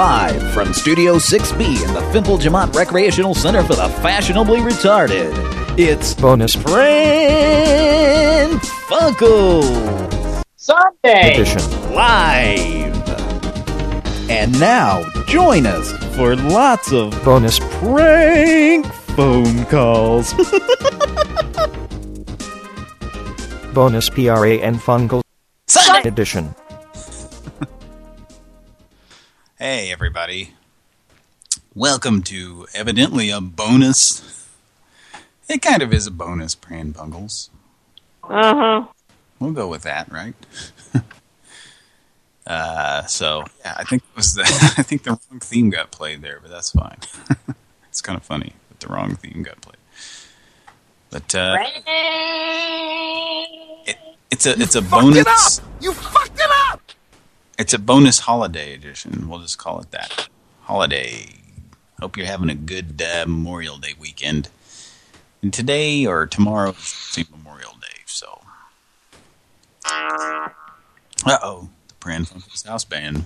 Live from Studio 6B in the Fimple Jamont Recreational Center for the Fashionably Retarded. It's Bonus Pran Funkle Sunday edition. Live. And now, join us for lots of Bonus prank phone calls. bonus PRA and Sunday edition. Hey, everybody. Welcome to evidently a bonus. It kind of is a bonus, Pran Bungles. Uh-huh. We'll go with that, right? uh, so, yeah, I think it was the I think the wrong theme got played there, but that's fine. it's kind of funny that the wrong theme got played. But uh, it, it's a it's a bonus. You fucked it up! It's a bonus holiday edition. We'll just call it that. Holiday. Hope you're having a good uh, Memorial Day weekend. And today or tomorrow is Memorial Day, so. Uh-oh. The Pran Funkels House Band.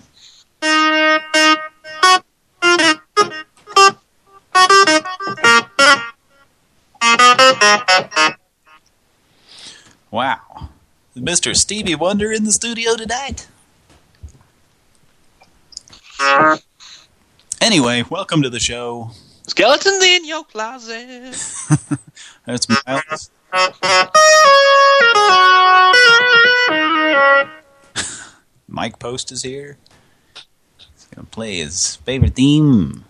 Wow. Mr. Stevie Wonder in the studio tonight? Anyway, welcome to the show. Skeletons in your closet. That's Miles. Mike Post is here. He's gonna play his favorite theme.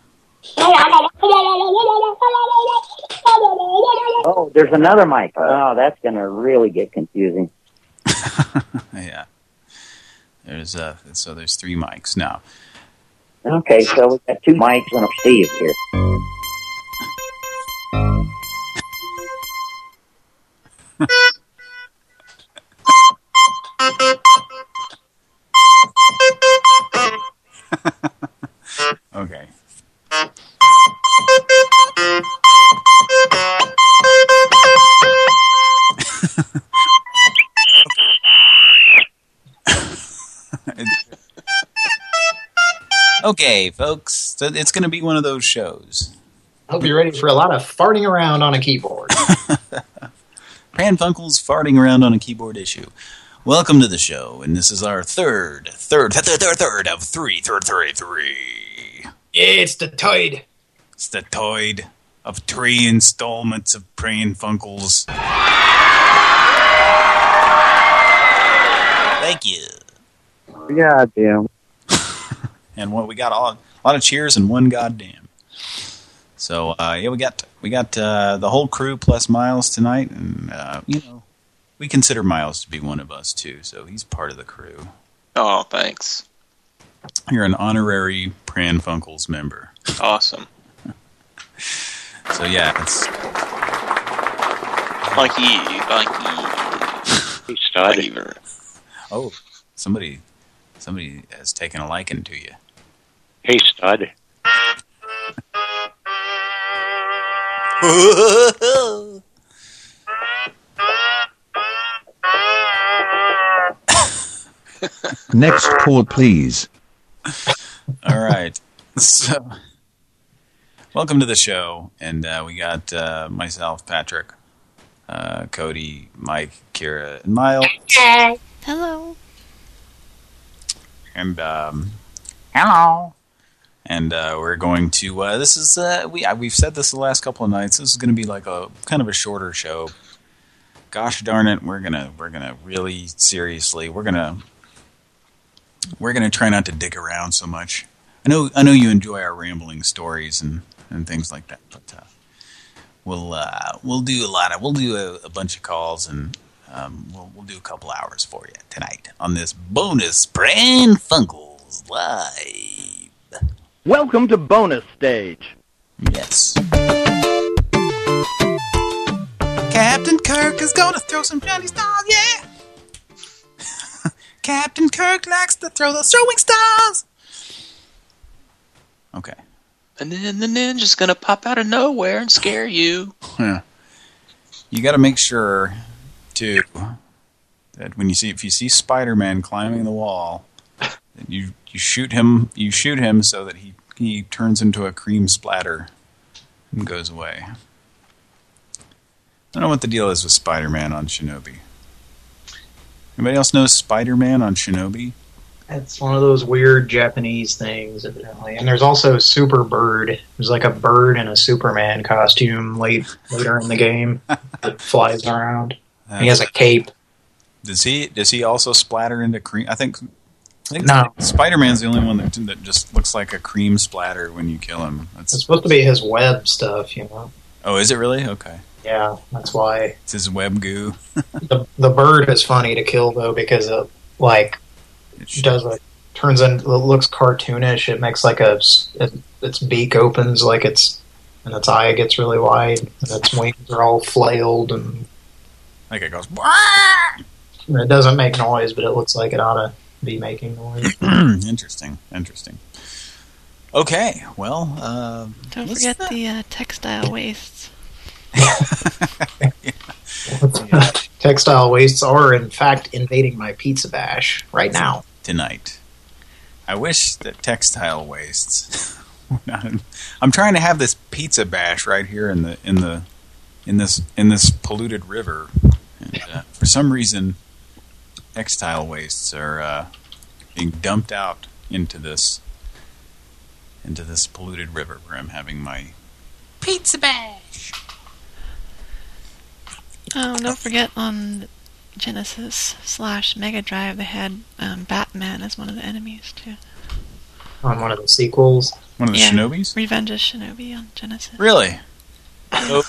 Oh, there's another mic. Oh, that's going to really get confusing. Yeah. There's uh so there's three mics now. Okay, so we got two mics and a Steve here. okay, folks. So it's going to be one of those shows. I Hope you're ready for a lot of farting around on a keyboard. Pran Funkel's farting around on a keyboard issue. Welcome to the show, and this is our third, third, third, third, third of three, third, three, three. it's the Toid. It's the toid of three installments of Pran Funkels. Thank you. God damn. And what we got all a lot of cheers and one goddamn. So uh, yeah, we got we got uh, the whole crew plus Miles tonight, and uh, you know we consider Miles to be one of us too, so he's part of the crew. Oh, thanks. You're an honorary Pran Funkels member. Awesome. So yeah, it's Thank you. Thank you. Thank you very oh somebody somebody has taken a liking to you. Hey, stud. Next call, please. All right. So, welcome to the show, and uh, we got uh, myself, Patrick, uh, Cody, Mike, Kira, and Miles. Hello. And um, hello. And uh, we're going to. Uh, this is uh, we we've said this the last couple of nights. This is going to be like a kind of a shorter show. Gosh darn it, we're gonna we're gonna really seriously we're gonna we're gonna try not to dig around so much. I know I know you enjoy our rambling stories and and things like that, but uh, we'll uh, we'll do a lot of we'll do a, a bunch of calls and um, we'll we'll do a couple hours for you tonight on this bonus Pran Funkels live. Welcome to bonus stage. Yes. Captain Kirk is gonna throw some Johnny Stars, yeah. Captain Kirk likes to throw those throwing stars. Okay. And then the ninja's gonna pop out of nowhere and scare you. Yeah. You got to make sure too that when you see if you see Spider-Man climbing the wall, You you shoot him you shoot him so that he he turns into a cream splatter and goes away. I don't know what the deal is with Spider-Man on Shinobi. Anybody else know Spider-Man on Shinobi? It's one of those weird Japanese things, evidently. And there's also Super Bird. There's like a bird in a Superman costume late later in the game that flies around. he has a cape. Does he does he also splatter into cream? I think I think No. Spider-Man's the only one that that just looks like a cream splatter when you kill him. That's, It's supposed to be his web stuff, you know. oh, is it really? Okay. Yeah, that's why. It's his web goo. The the bird is funny to kill though because it like does like turns in it looks cartoonish. It makes like a s- it, its beak opens like it's and its eye gets really wide and its wings are all flailed and Like it goes. it doesn't make noise, but it looks like it ought to be making noise. interesting. Interesting. Okay. Well, uh, Don't forget not- the uh, textile wastes. Textile wastes are in fact invading my pizza bash right now. tonight. I wish that textile wastes. in- I'm trying to have this pizza bash right here in the in the in this in this polluted river, and uh, for some reason, textile wastes are uh, being dumped out into this into this polluted river where I'm having my Pizza bash. Oh, don't forget on Genesis slash Mega Drive they had um, Batman as one of the enemies too. On one of the sequels. one of the Yeah. shinobis. Revenge of Shinobi on Genesis. Really? So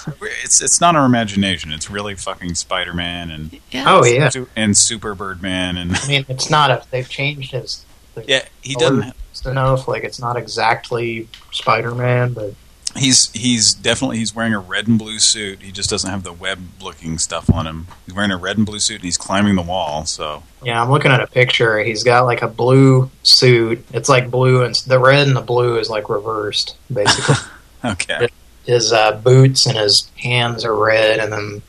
it's it's not our imagination. It's really fucking Spider-Man and Yeah. Oh yeah. And Super Birdman and I mean, it's not a. They've changed his. yeah, he doesn't. enough. Like it's not exactly Spider-Man, but He's he's definitely he's wearing a red and blue suit. He just doesn't have the web-looking stuff on him. He's wearing a red and blue suit and he's climbing the wall. So yeah, I'm looking at a picture. He's got like a blue suit. It's like blue and the red and the blue is like reversed, basically. okay, his uh, boots and his hands are red, and then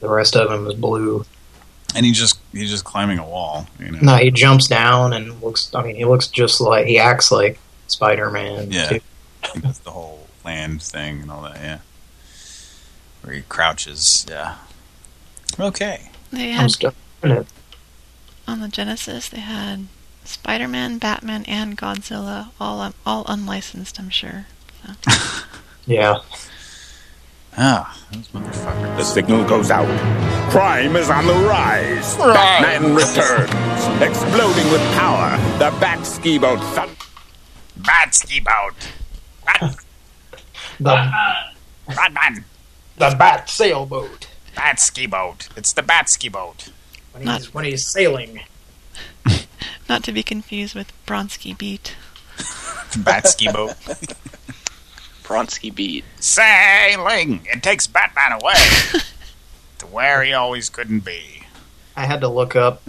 the rest of him is blue. and he just he's just climbing a wall. You know. No, he jumps down and looks. I mean, he looks just like he acts like Spider-Man. Yeah. too. That's the whole land thing and all that. Yeah, where he crouches. Yeah. Okay. They I'm had still it. on the Genesis they had Spider-Man, Batman, and Godzilla all um, all unlicensed. I'm sure. Yeah. Ah, those motherfuckers. The signal goes out. Crime is on the rise. Batman returns, exploding with power. The Bat Ski Boat thun- Bat ski boat. The Batman. the Bat sailboat Bat ski boat. It's the bat ski boat. when he's when he's sailing. Not to be confused with Bronski Beat. Bat ski boat. Bronski beat. Sailing. It takes Batman away to where he always couldn't be. I had to look up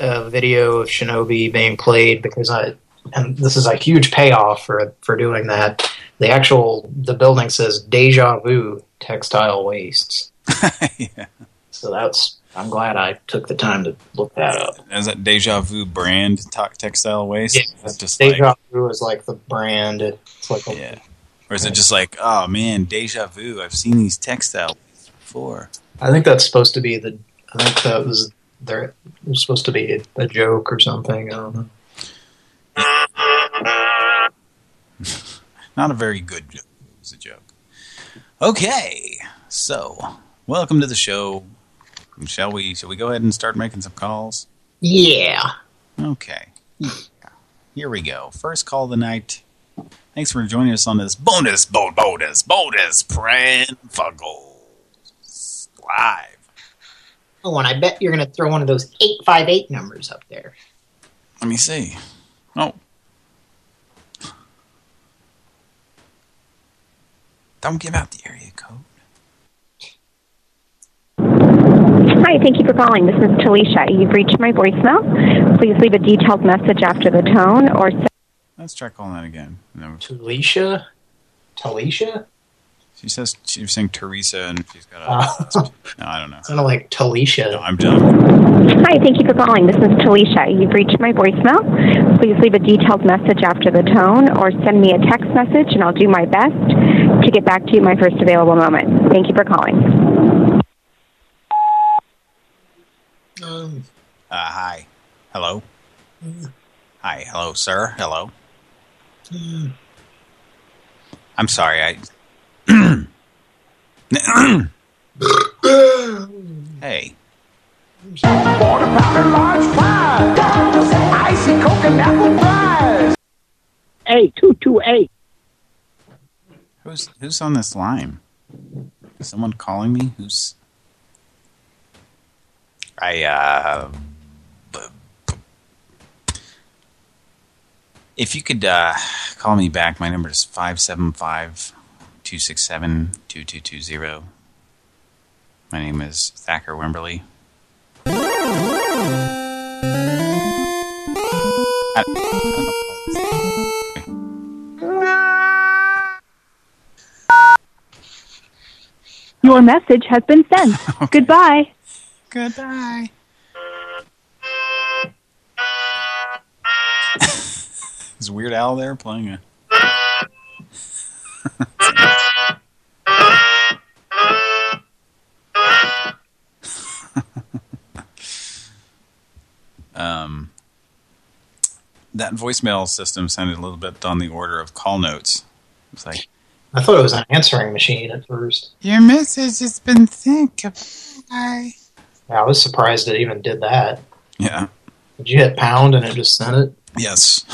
a video of Shinobi being played because I and this is a huge payoff for for doing that. The actual the building says Deja Vu Textile Wastes. yeah. So that's I'm glad I took the time to look that up. Is that Deja Vu brand to- textile waste? Yeah, Is just Deja like, Vu is like the brand. It's like a, yeah. Or is it just like, oh man, Deja Vu, I've seen these textiles before. I think that's supposed to be the. I think that was there. It was supposed to be a, a joke or something. I don't know. Not a very good joke. It was a joke. Okay, so welcome to the show. Shall we? Shall we go ahead and start making some calls? Yeah. Okay. Here we go. First call of the night. Thanks for joining us on this bonus, bo bonus, bonus prank fuggles live. Oh, and I bet you're going to throw one of those eight five eight numbers up there. Let me see. Oh. Don't give out the area code. Hi, thank you for calling. This is Talisha. You've reached my voicemail. Please leave a detailed message after the tone or Let's try calling that again. No. Talisha? Talisha? She says she was saying Teresa, and she's got a. Uh, no, I don't know. Sounded like Talisha. No, I'm done. Hi, thank you for calling. This is Talisha. You've reached my voicemail. Please leave a detailed message after the tone or send me a text message and I'll do my best to get back to you my first available moment. Thank you for calling. Um, Uh, hi. Hello. Hi. Hello, sir. Hello. I'm sorry. I. hey. Icy Coke and apple pies. Hey, 228. Who's who's on this line? Is someone calling me? Who's? I uh. If you could uh, call me back, my number is 575-267-2220. My name is Thacker Wimberly. Your message has been sent. Goodbye. Goodbye. Is Weird Al there playing a... um, that voicemail system sounded a little bit on the order of call notes. It's like, I thought it was an answering machine at first. your message has been sent. Goodbye. Yeah, I was surprised it even did that. Yeah. Did you hit pound and it just sent it? Yes.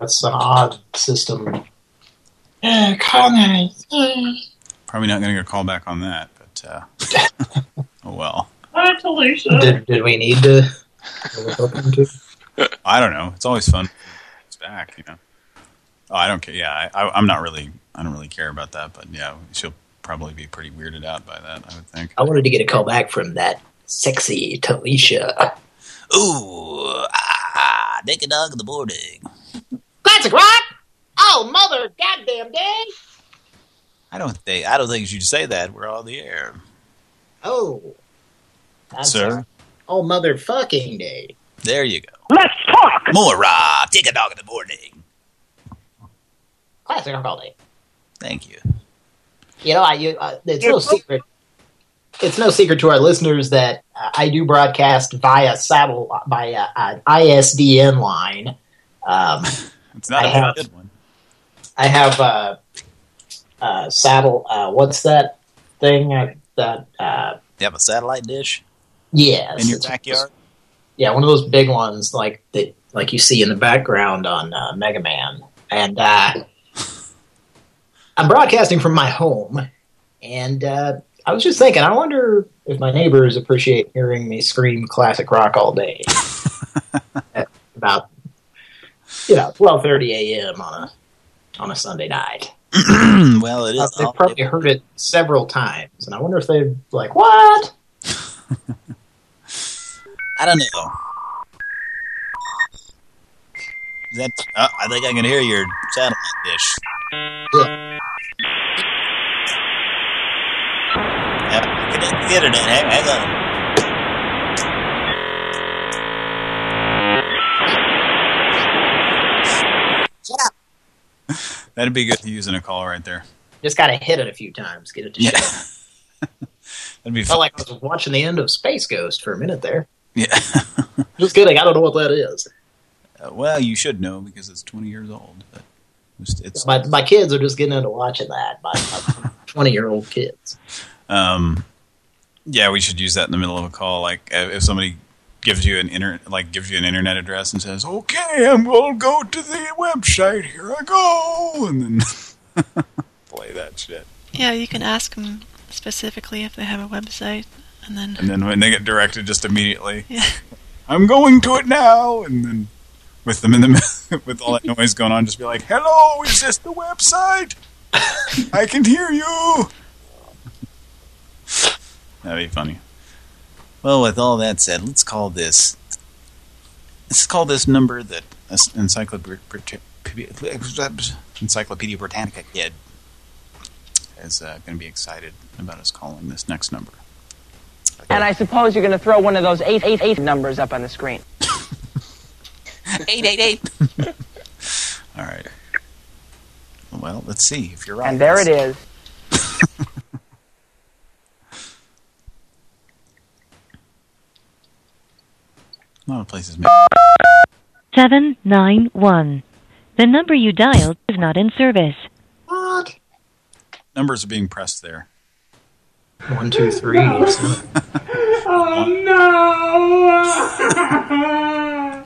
That's an odd system. Yeah, call me. Probably not going to get a call back on that, but uh, oh well. Hi, Talisha. Did, did we need to look up into? I don't know. It's always fun. It's back, you know. Oh, I don't care. Yeah, I, I, I'm not really. I don't really care about that, but yeah, she'll probably be pretty weirded out by that. I would think. I wanted to get a call back from that sexy Talisha. Ooh, ah, naked dog in the morning. Classic rock. Oh, mother goddamn day. I don't think. I don't think you should say that. We're on the air, Oh. I'm sir. sorry. Oh, motherfucking day. There you go. Let's talk. More rock. Take a dog in the morning. Classic rock all day. Thank you. You know, I, you, uh, it's no secret. It's no secret to our listeners that uh, I do broadcast via satellite, via uh, ISDN line. Um, It's not I a have- good one. I have uh, uh, saddle. Uh, what's that thing? Uh, that uh, You have a satellite dish yes, in your backyard. Yeah, one of those big ones like that, like you see in the background on uh, Mega Man. And uh, I'm broadcasting from my home, and uh, I was just thinking, I wonder if my neighbors appreciate hearing me scream classic rock all day. At about you know 12:30 a.m. on a on a Sunday night. well, it Uh, they've probably heard it several times, and I wonder if they're like, "What?" I don't know. Is that? Uh, I think I can hear your satellite dish. Yeah, connect to the internet. Hang, hang on. Shut up. That'd be good to use in a call right there. Just got to hit it a few times, get it to Yeah. shut. That'd be Felt like I was watching the end of Space Ghost for a minute there. Yeah. Just kidding. I don't know what that is. Uh, well, you should know because it's 20 years old. But it's, it's My my kids are just getting into watching that. My twenty year old kids. Um, yeah, we should use that in the middle of a call. Like if somebody gives you an inter like gives you an internet address and says, "Okay, I'm gonna go to the website. Here I go," and then play that shit. Yeah, you can ask them specifically if they have a website, and then And then when they get directed, just immediately, Yeah. I'm going to it now. And then with them in the with all that noise going on, just be like, "Hello, is this the website? I can hear you." That'd be funny. Well, with all that said, let's call this. Let's call this number that Encyclopedia, Encyclopedia Britannica kid is uh, going to be excited about us calling this next number. And I suppose you're going to throw one of those eight eight eight numbers up on the screen. eight eight eight. All right. Well, let's see if you're right. And there it is. A lot of places. 791. The number you dialed is not in service. What? Numbers are being pressed there. One, two, three. oh no!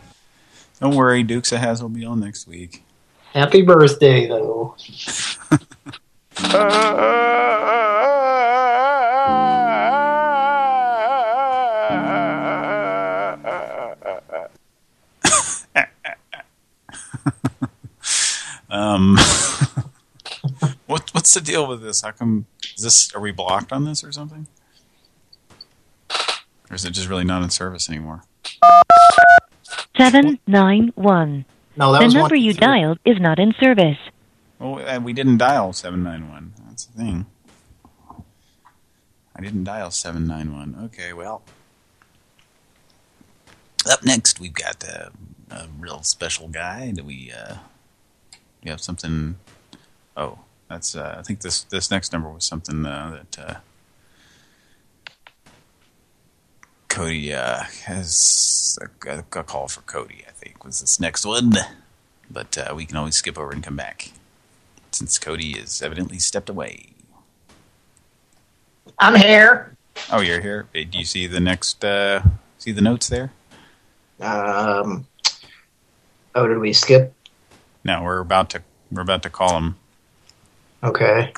Don't worry, Dukes of Hazzle will be on next week. Happy birthday, though. um, what what's the deal with this? How come is this? Are we blocked on this or something? Or is it just really not in service anymore? 791. No, that the was number one, you three. dialed is not in service. Well, uh, we didn't dial 791. That's the thing. I didn't dial 791. Okay, well. Up next, we've got uh, a real special guy. Do we, uh, we have something... Oh, that's, uh, I think this, this next number was something uh, that uh, Cody uh, has a, a call for Cody, I think, was this next one. But uh, we can always skip over and come back since Cody is evidently stepped away. I'm here. Oh, you're here. Hey, Do you see the next? Uh, see the notes there? Um. Oh, did we skip? No, we're about to we're about to call him. Okay.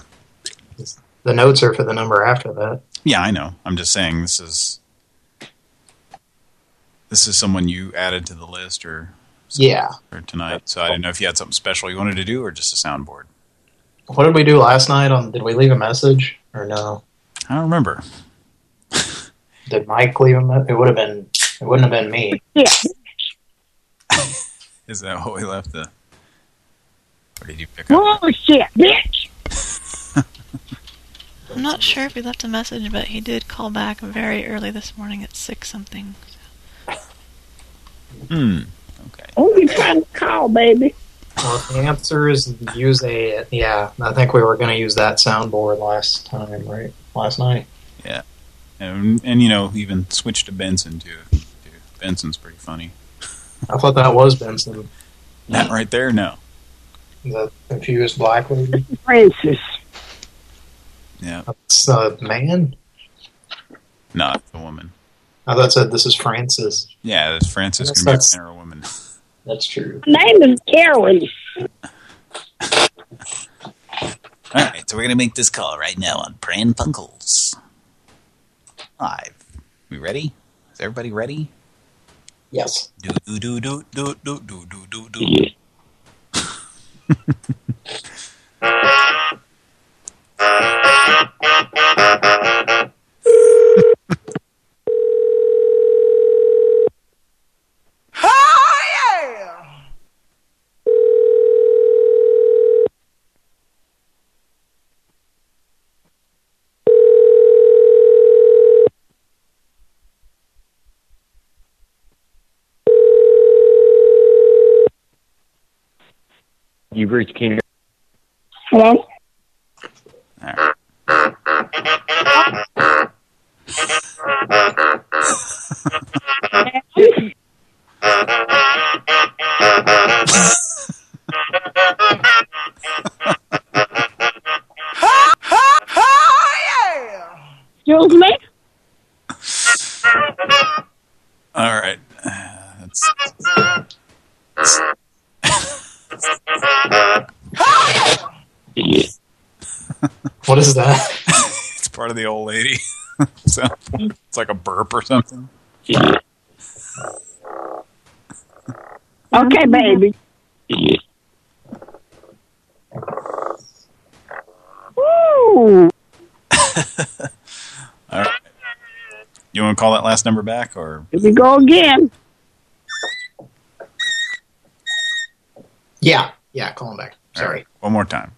The notes are for the number after that. Yeah, I know. I'm just saying this is this is someone you added to the list or Yeah. or tonight. So I didn't know if you had something special you wanted to do or just a soundboard. What did we do last night? On Did we leave a message or no? I don't remember. Did Mike leave a message? It would have been. It wouldn't have been me. Yeah. Is that what we left the? Or did you pick up? Oh shit, bitch! I'm not sure if he left a message, but he did call back very early this morning at six something. Hmm. Okay. Only trying to call, baby? Well, the answer is use a. Yeah, I think we were going to use that soundboard last time, right? Last night. Yeah. And, and you know, even switch to Benson too. too. Benson's pretty funny. I thought that was Benson. That right there, no. The confused black lady. Francis. Yeah. Uh, that's a uh, man. Not the woman. I thought said this is Francis. Yeah, this Francis Yes, can be a man or a woman. That's true. My name is Carolyn. All right, so we're gonna make this call right now on Pran Funkels. Live. We ready? Is everybody ready? Yes. Do do do do do do do do do Thank you. You've reached Keener. Hello? Like a burp or something. Okay, baby. Woo! All right. You want to call that last number back or? Here we go again. Yeah. Yeah, call him back. Sorry. One more time.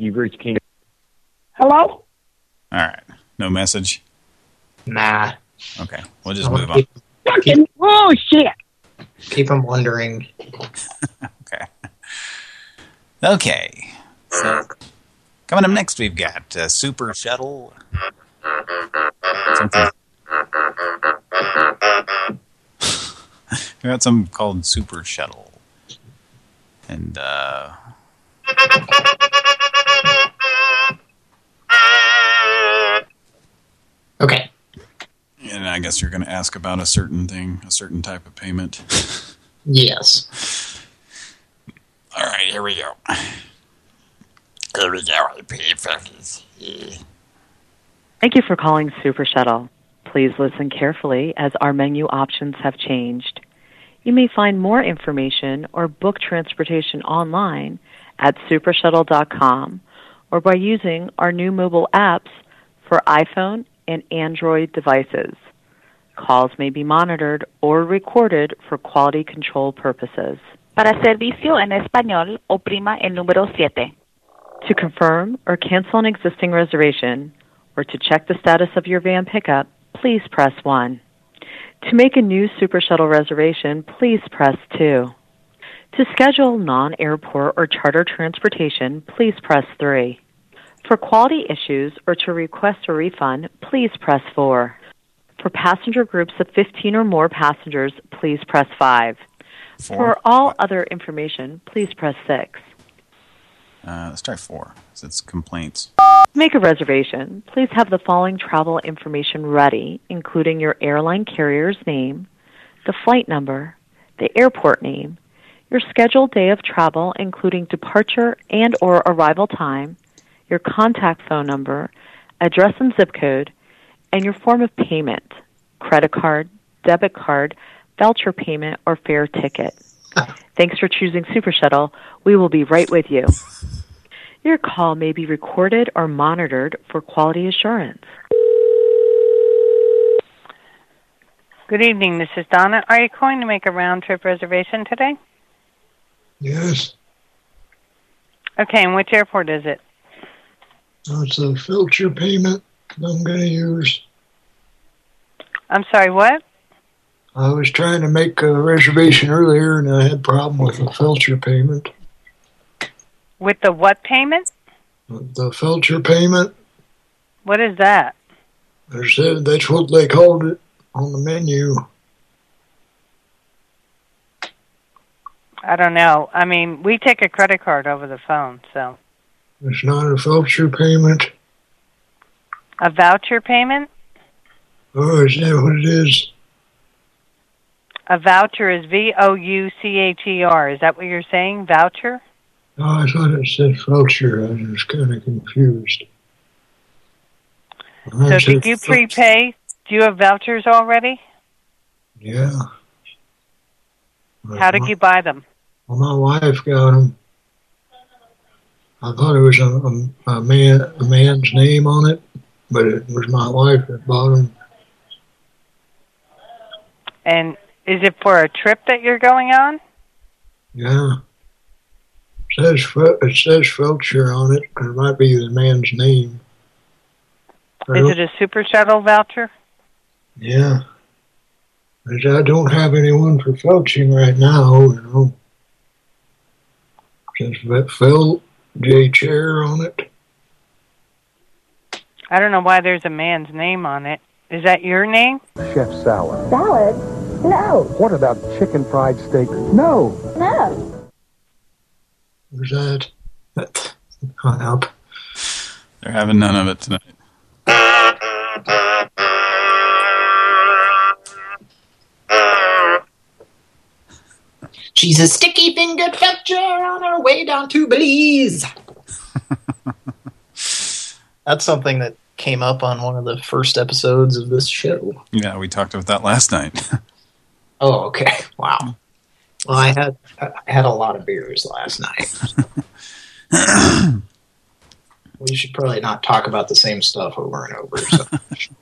You've reached King. Hello? All right. No message? Nah. Okay. We'll just move on. Fucking bullshit. Keep them wondering. okay. Okay. So, coming up next, we've got uh, Super Shuttle. Something. we got some called Super Shuttle. And, uh... guess you're going to ask about a certain thing, a certain type of payment. Yes. All right, here we go. Here we go. I pay for this. Thank you for calling Super Shuttle. Please listen carefully as our menu options have changed. You may find more information or book transportation online at supershuttle.com or by using our new mobile apps for iPhone and Android devices. Calls may be monitored or recorded for quality control purposes. Para servicio en español, oprima el número siete. To confirm or cancel an existing reservation or to check the status of your van pickup, please press 1. To make a new Super Shuttle reservation, please press 2. To schedule non airport or charter transportation, please press 3. For quality issues or to request a refund, please press 4. For passenger groups of 15 or more passengers, please press 5. Four. For all other information, please press 6. Uh, let's try four. So it's complaints. Make a reservation, please have the following travel information ready, including your airline carrier's name, the flight number, the airport name, your scheduled day of travel, including departure and or arrival time, your contact phone number, address and zip code, and your form of payment, credit card, debit card, voucher payment, or fare ticket. Thanks for choosing Super Shuttle. We will be right with you. Your call may be recorded or monitored for quality assurance. Good evening, this is Donna. Are you going to make a round trip reservation today? Yes, Okay, and which airport is it? Oh, it's a filter payment I'm going to use. I'm sorry, what? I was trying to make a reservation earlier and I had a problem with the filter payment. With the what payment? The filter payment, What is that? they said that's what they called it on the menu. I don't know. I mean, we take a credit card over the phone, so. It's not a filter payment. A voucher payment? Oh, is that what it is? A voucher is V-O-U-C-H-E-R. Is that what you're saying? Voucher? Oh, I thought it said voucher. I was kind of confused. So did you prepay? Do you have vouchers already? Yeah. How did you buy them? Well, my wife got them. I thought it was a, a, a man a man's name on it, but it was my wife that bought them. And is it for a trip that you're going on? Yeah. It says it says filter on it. It might be the man's name. Is it a super shuttle voucher? Yeah. 'Cause I don't have anyone for filching right now, you know. Just that Phil J. Chair on it. I don't know why there's a man's name on it. Is that your name? Chef salad. Salad? No. What about chicken fried steak? No. No. Who's that? That hung up. They're having none of it tonight. She's a sticky fingered fetcher on her way down to Belize. That's something that came up on one of the first episodes of this show. Yeah, we talked about that last night. Oh, okay. Wow. Well, I had I had a lot of beers last night. we should probably not talk about the same stuff over and over. So.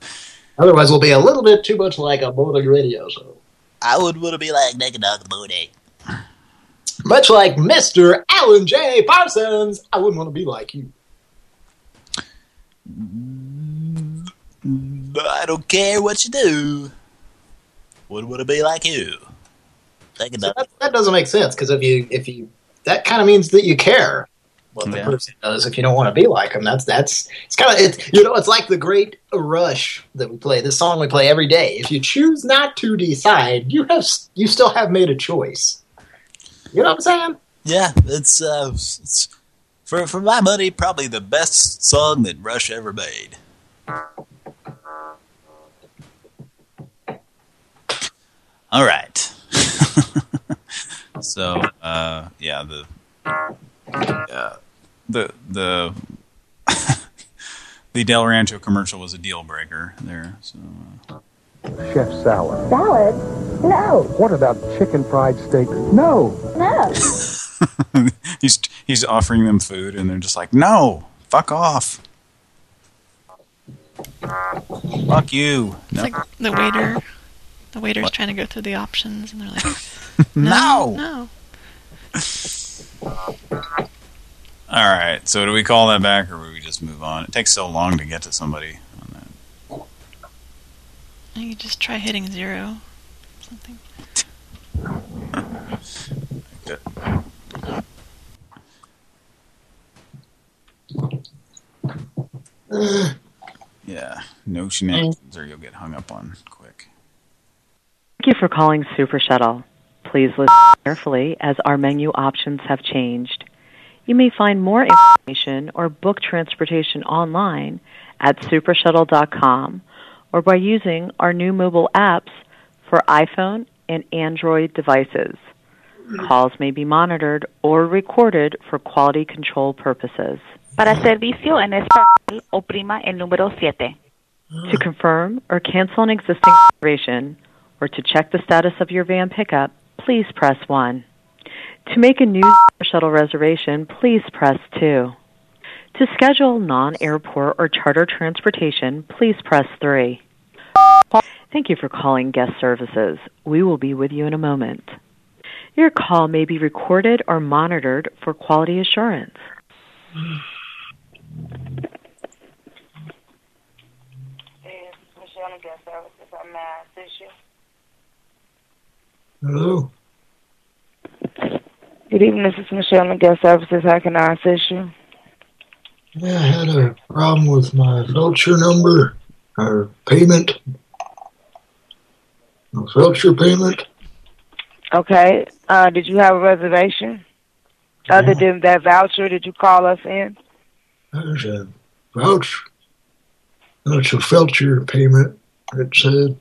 Otherwise, we'll be a little bit too much like a bootleg radio show. I would want to be like Naked Dog Booty. Much like Mr. Alan J. Parsons, I wouldn't want to be like you. I don't care what you do. What would it be like you. Take a So that, that doesn't make sense because if you if you that kind of means that you care what the Yeah. person does if you don't want to be like them. That's that's it's kind of it's you know it's like the great rush that we play. This song we play every day. If you choose not to decide, you have you still have made a choice. You know what I'm saying? Yeah, it's uh, it's for for my money probably the best song that Rush ever made. All right. so, uh, yeah, the yeah, the the the Del Rancho commercial was a deal breaker there. So, uh, Chef salad. Salad? No. What about chicken fried steak? No. No. he's he's offering them food, and they're just like, "No, fuck off, fuck you." It's No. like the waiter. The waiter's trying to go through the options, and they're like, No. no. All right, so do we call that back, or do we just move on? It takes so long to get to somebody. And you just try hitting zero. Something. Yeah, no shenanigans, or you'll get hung up on you for calling Super Shuttle. Please listen carefully as our menu options have changed. You may find more information or book transportation online at supershuttle.com or by using our new mobile apps for iPhone and Android devices. Calls may be monitored or recorded for quality control purposes. Para servicio en español, oprima el número siete. To confirm or cancel an existing reservation or to check the status of your van pickup, please press 1. To make a new shuttle reservation, please press 2. To schedule non-airport or charter transportation, please press 3. Thank you for calling guest services. We will be with you in a moment. Your call may be recorded or monitored for quality assurance. Hello? Good evening, this is Michelle in Guest Services. How can I assist you? Yeah, I had a problem with my voucher number, or payment. A voucher payment. Okay. Uh, did you have a reservation? Other than that voucher, did you call us in? There's a voucher. That's a voucher payment, it said.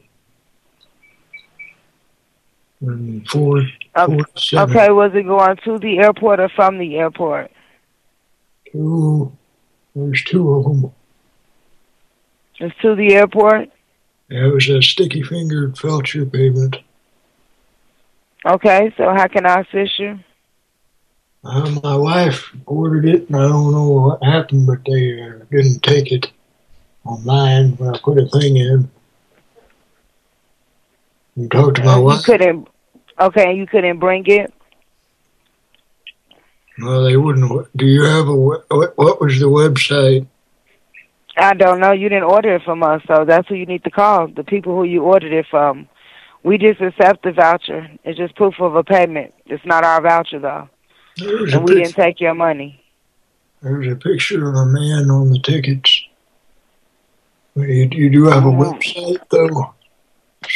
Four, Okay. four seven okay, was it going to the airport or from the airport? two. There's two of them. It's to the airport? Yeah, it was a sticky fingered voucher payment. Okay, so how can I assist you? Uh, my wife ordered it, and I don't know what happened, but they uh, didn't take it online when I put a thing in. You talked to my you couldn't. Okay, you couldn't bring it. No, they wouldn't. Do you have a what? What was the website? I don't know. You didn't order it from us, so that's who you need to call. The people who you ordered it from. We just accept the voucher. It's just proof of a payment. It's not our voucher though, There's and we didn't take your money. There's a picture of a man on the tickets. You, you do have a mm-hmm. website though.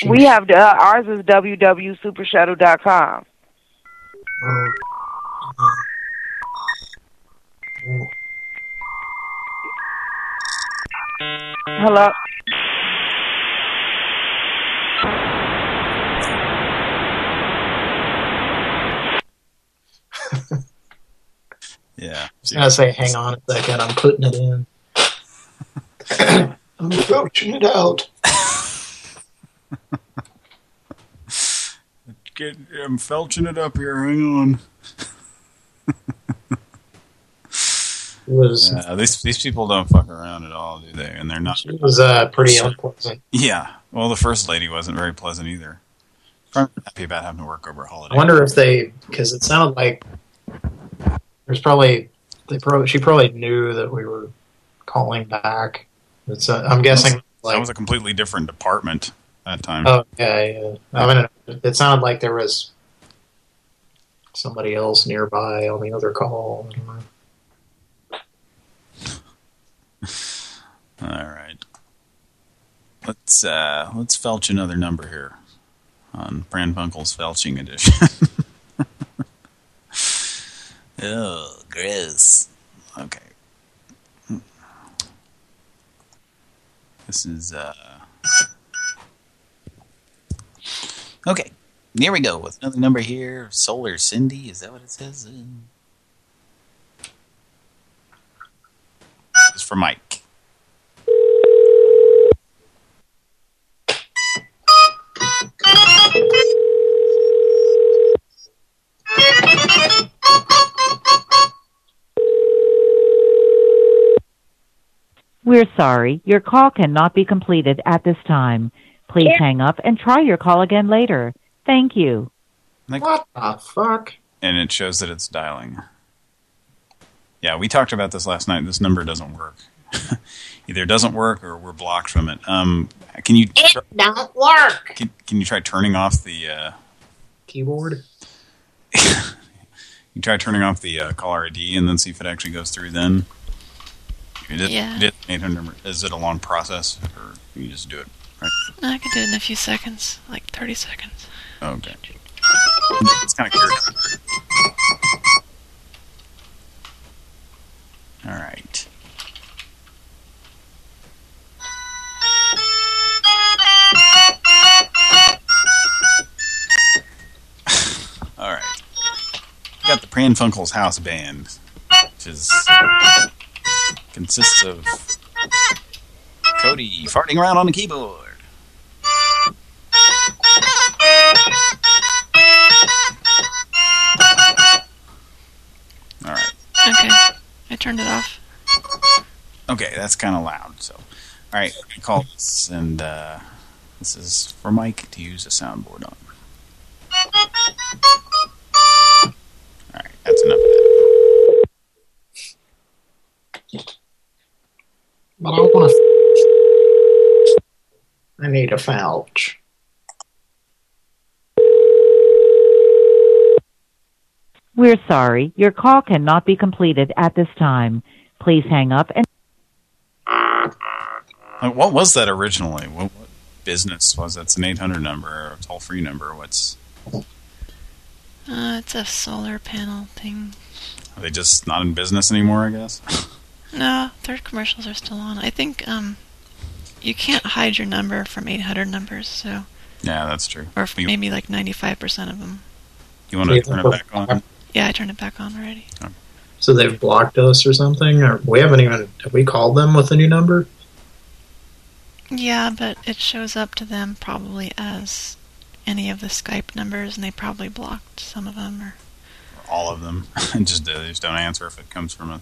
We have the uh, ours is www.supershuttle.com. Uh, Hello. Yeah. I was gonna say, hang on a second, I'm putting it in. I'm vouching it out. Get, I'm felching it up here. Hang on. was Uh, these these people don't fuck around at all, do they? And they're not. It was uh, pretty unpleasant. Yeah. Well, the first lady wasn't very pleasant either. I'm happy about having to work over a holiday. I wonder if they, because it sounded like there's probably they probably she probably knew that we were calling back. It's uh, I'm guessing. that was a completely different department that time. Oh yeah, yeah. I mean, it sounded like there was somebody else nearby on the other call. I don't know. All right. Let's uh let's felch another number here on Pran Funkel's felching edition. oh, gross. Okay. This is uh Okay. Here we go with another number here. Solar Cindy, is that what it says? This is for Mike. We're sorry, your call cannot be completed at this time. Please Yeah. hang up and try your call again later. Thank you. what the fuck? And it shows that it's dialing. Yeah, we talked about this last night. This number doesn't work. Either it doesn't work or we're blocked from it. Um, can you It don't work. can, can you try turning off the uh, Keyboard? you try turning off the uh, caller ID and then see if it actually goes through then? You did, Yeah. you did 800. Is it a long process or you just do it? Right? I could do it in a few seconds, like 30 seconds. Okay. It's kind of curious. All right. All right. We got the Pran Funkels House Band, which is consists of Cody farting around on the keyboard. I turned it off. Okay, that's kind of loud. So, all right, I call this, and uh, this is for Mike to use a soundboard on. All right, that's enough of that. But I want to. I need a felch. We're sorry, your call cannot be completed at this time. Please hang up and what was that originally? What, what business was that? It's an 800 number, a toll-free number. What's Uh, it's a solar panel thing. are they just not in business anymore? I guess. No, their commercials are still on. I think um, you can't hide your number from 800 numbers, so yeah, that's true. or You- maybe like 95% of them. You want to turn it back on? Yeah, I turned it back on already. So they've blocked us or something? Or we haven't even. Have we called them with a new number? Yeah, but it shows up to them probably as any of the Skype numbers, and they probably blocked some of them. Or All of them, just uh, they just don't answer if it comes from a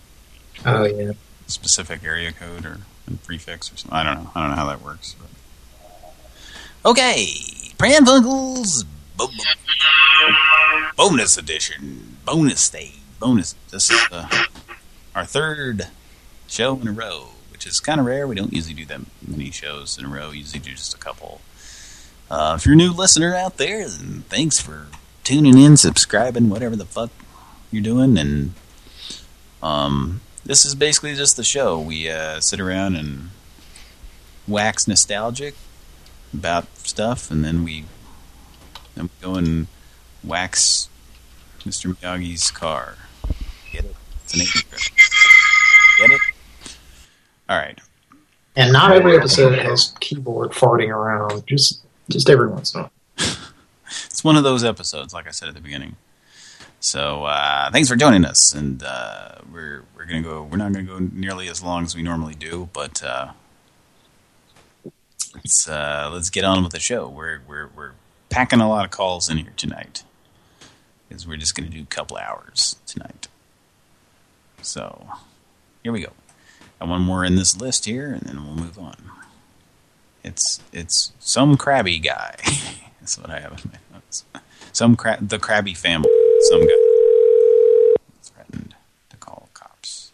Oh yeah. specific area code or a prefix or something. I don't know. I don't know how that works. But. Okay, Pran Funkels bo bonus edition, bonus day. bonus. This is uh, our third show in a row, which is kind of rare. We don't usually do that many shows in a row. We usually do just a couple. Uh, if you're a new listener out there, then thanks for tuning in, subscribing, whatever the fuck you're doing, and um, this is basically just the show. We uh, sit around and wax nostalgic about stuff, and then we then we go and wax Mr. Miyagi's car. Get it? It's an 80 grip. Get it? All right. And not every episode has keyboard farting around. Just just every once in a while. It's one of those episodes, like I said at the beginning. So uh, thanks for joining us, and uh, we're we're gonna go. We're not gonna go nearly as long as we normally do, but uh, let's uh, let's get on with the show. We're we're we're packing a lot of calls in here tonight because we're just going to do a couple hours tonight. So here we go. Got one more in this list here, and then we'll move on. It's it's some crabby guy. That's what I have in my notes. Some cra the crabby family. Some guy threatened to call cops.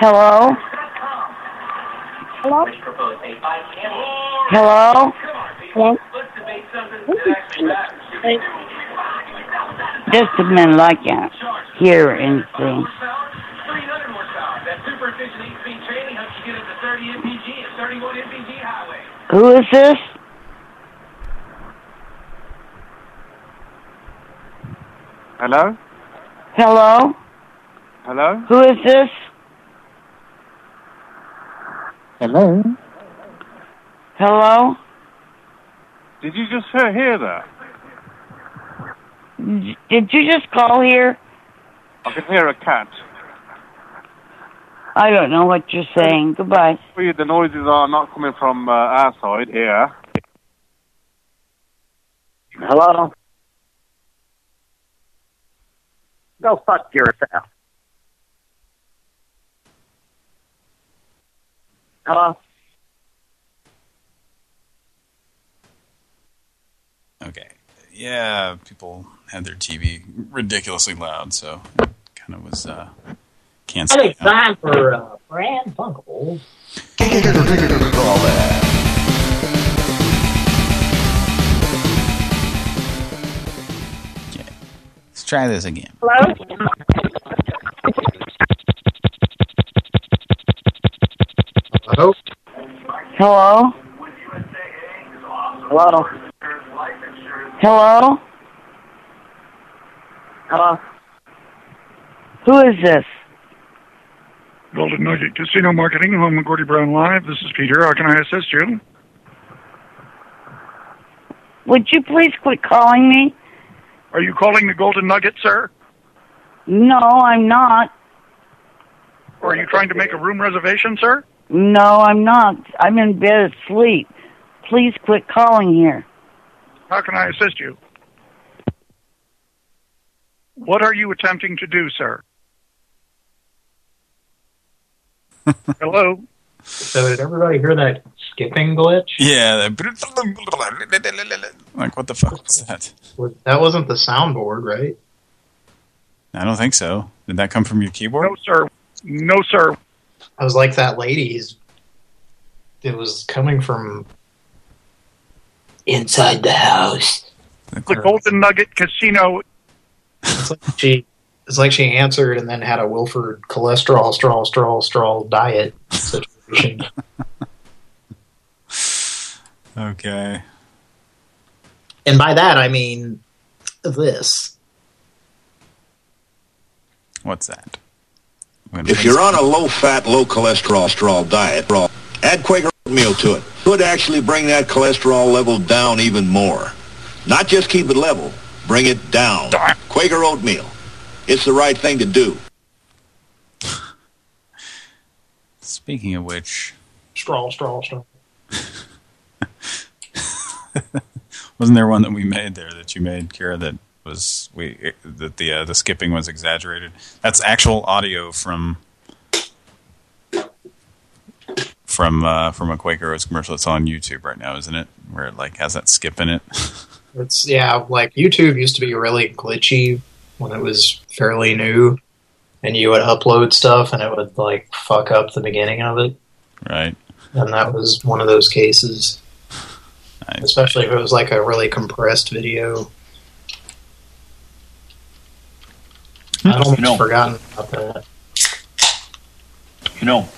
Hello. Hello? Hello? Hello? Just a minute, like I can't hear anything. Who is this? Hello? Hello? Hello? Who is this? Hello? Hello? Did you just hear, hear that? Did you just call here? I can hear a cat. I don't know what you're saying. Goodbye. The noises are not coming from uh, our side here. Hello? Go fuck yourself. Hello? Okay. Yeah, people had their TV ridiculously loud, so it kind of was uh, I think it's time for uh, Pran Funkels. Let's try this again. Hello? Hello? Hello? Hello? Hello? Hello? Who is this? Golden Nugget Casino Marketing, home of Gordie Brown Live. This is Peter. How can I assist you? Would you please quit calling me? Are you calling the Golden Nugget, sir? No, I'm not. Or are you trying to make a room reservation, sir? No, I'm not. I'm in bed asleep. Please quit calling here. How can I assist you? What are you attempting to do, sir? Hello? So did everybody hear that skipping glitch? Yeah, that- like what the fuck was that? That wasn't the soundboard, right? I don't think so. Did that come from your keyboard? No, sir. No, sir. I was like that lady's. It was coming from inside the house. The Golden Nugget Casino. It's like she, it's like she answered and then had a Wilford cholesterol, straw, straw, straw diet situation. Okay. and by that I mean this. What's that? If you're on a low-fat, low-cholesterol straw diet, add Quaker oatmeal to it. Could actually bring that cholesterol level down even more. Not just keep it level, bring it down. Quaker oatmeal. It's the right thing to do. Speaking of which, Straw, straw, straw. wasn't there one that we made there that you made, Kira, that was we that the uh, the skipping was exaggerated? That's actual audio from from uh, from a Quaker Oats commercial. It's on YouTube right now, isn't it? Where it like has that skip in it. It's yeah, like YouTube used to be really glitchy when it was fairly new, and you would upload stuff and it would like fuck up the beginning of it, right? and that was one of those cases. Especially if it was like a really compressed video. Hmm? I'd almost know. forgotten about that. You know,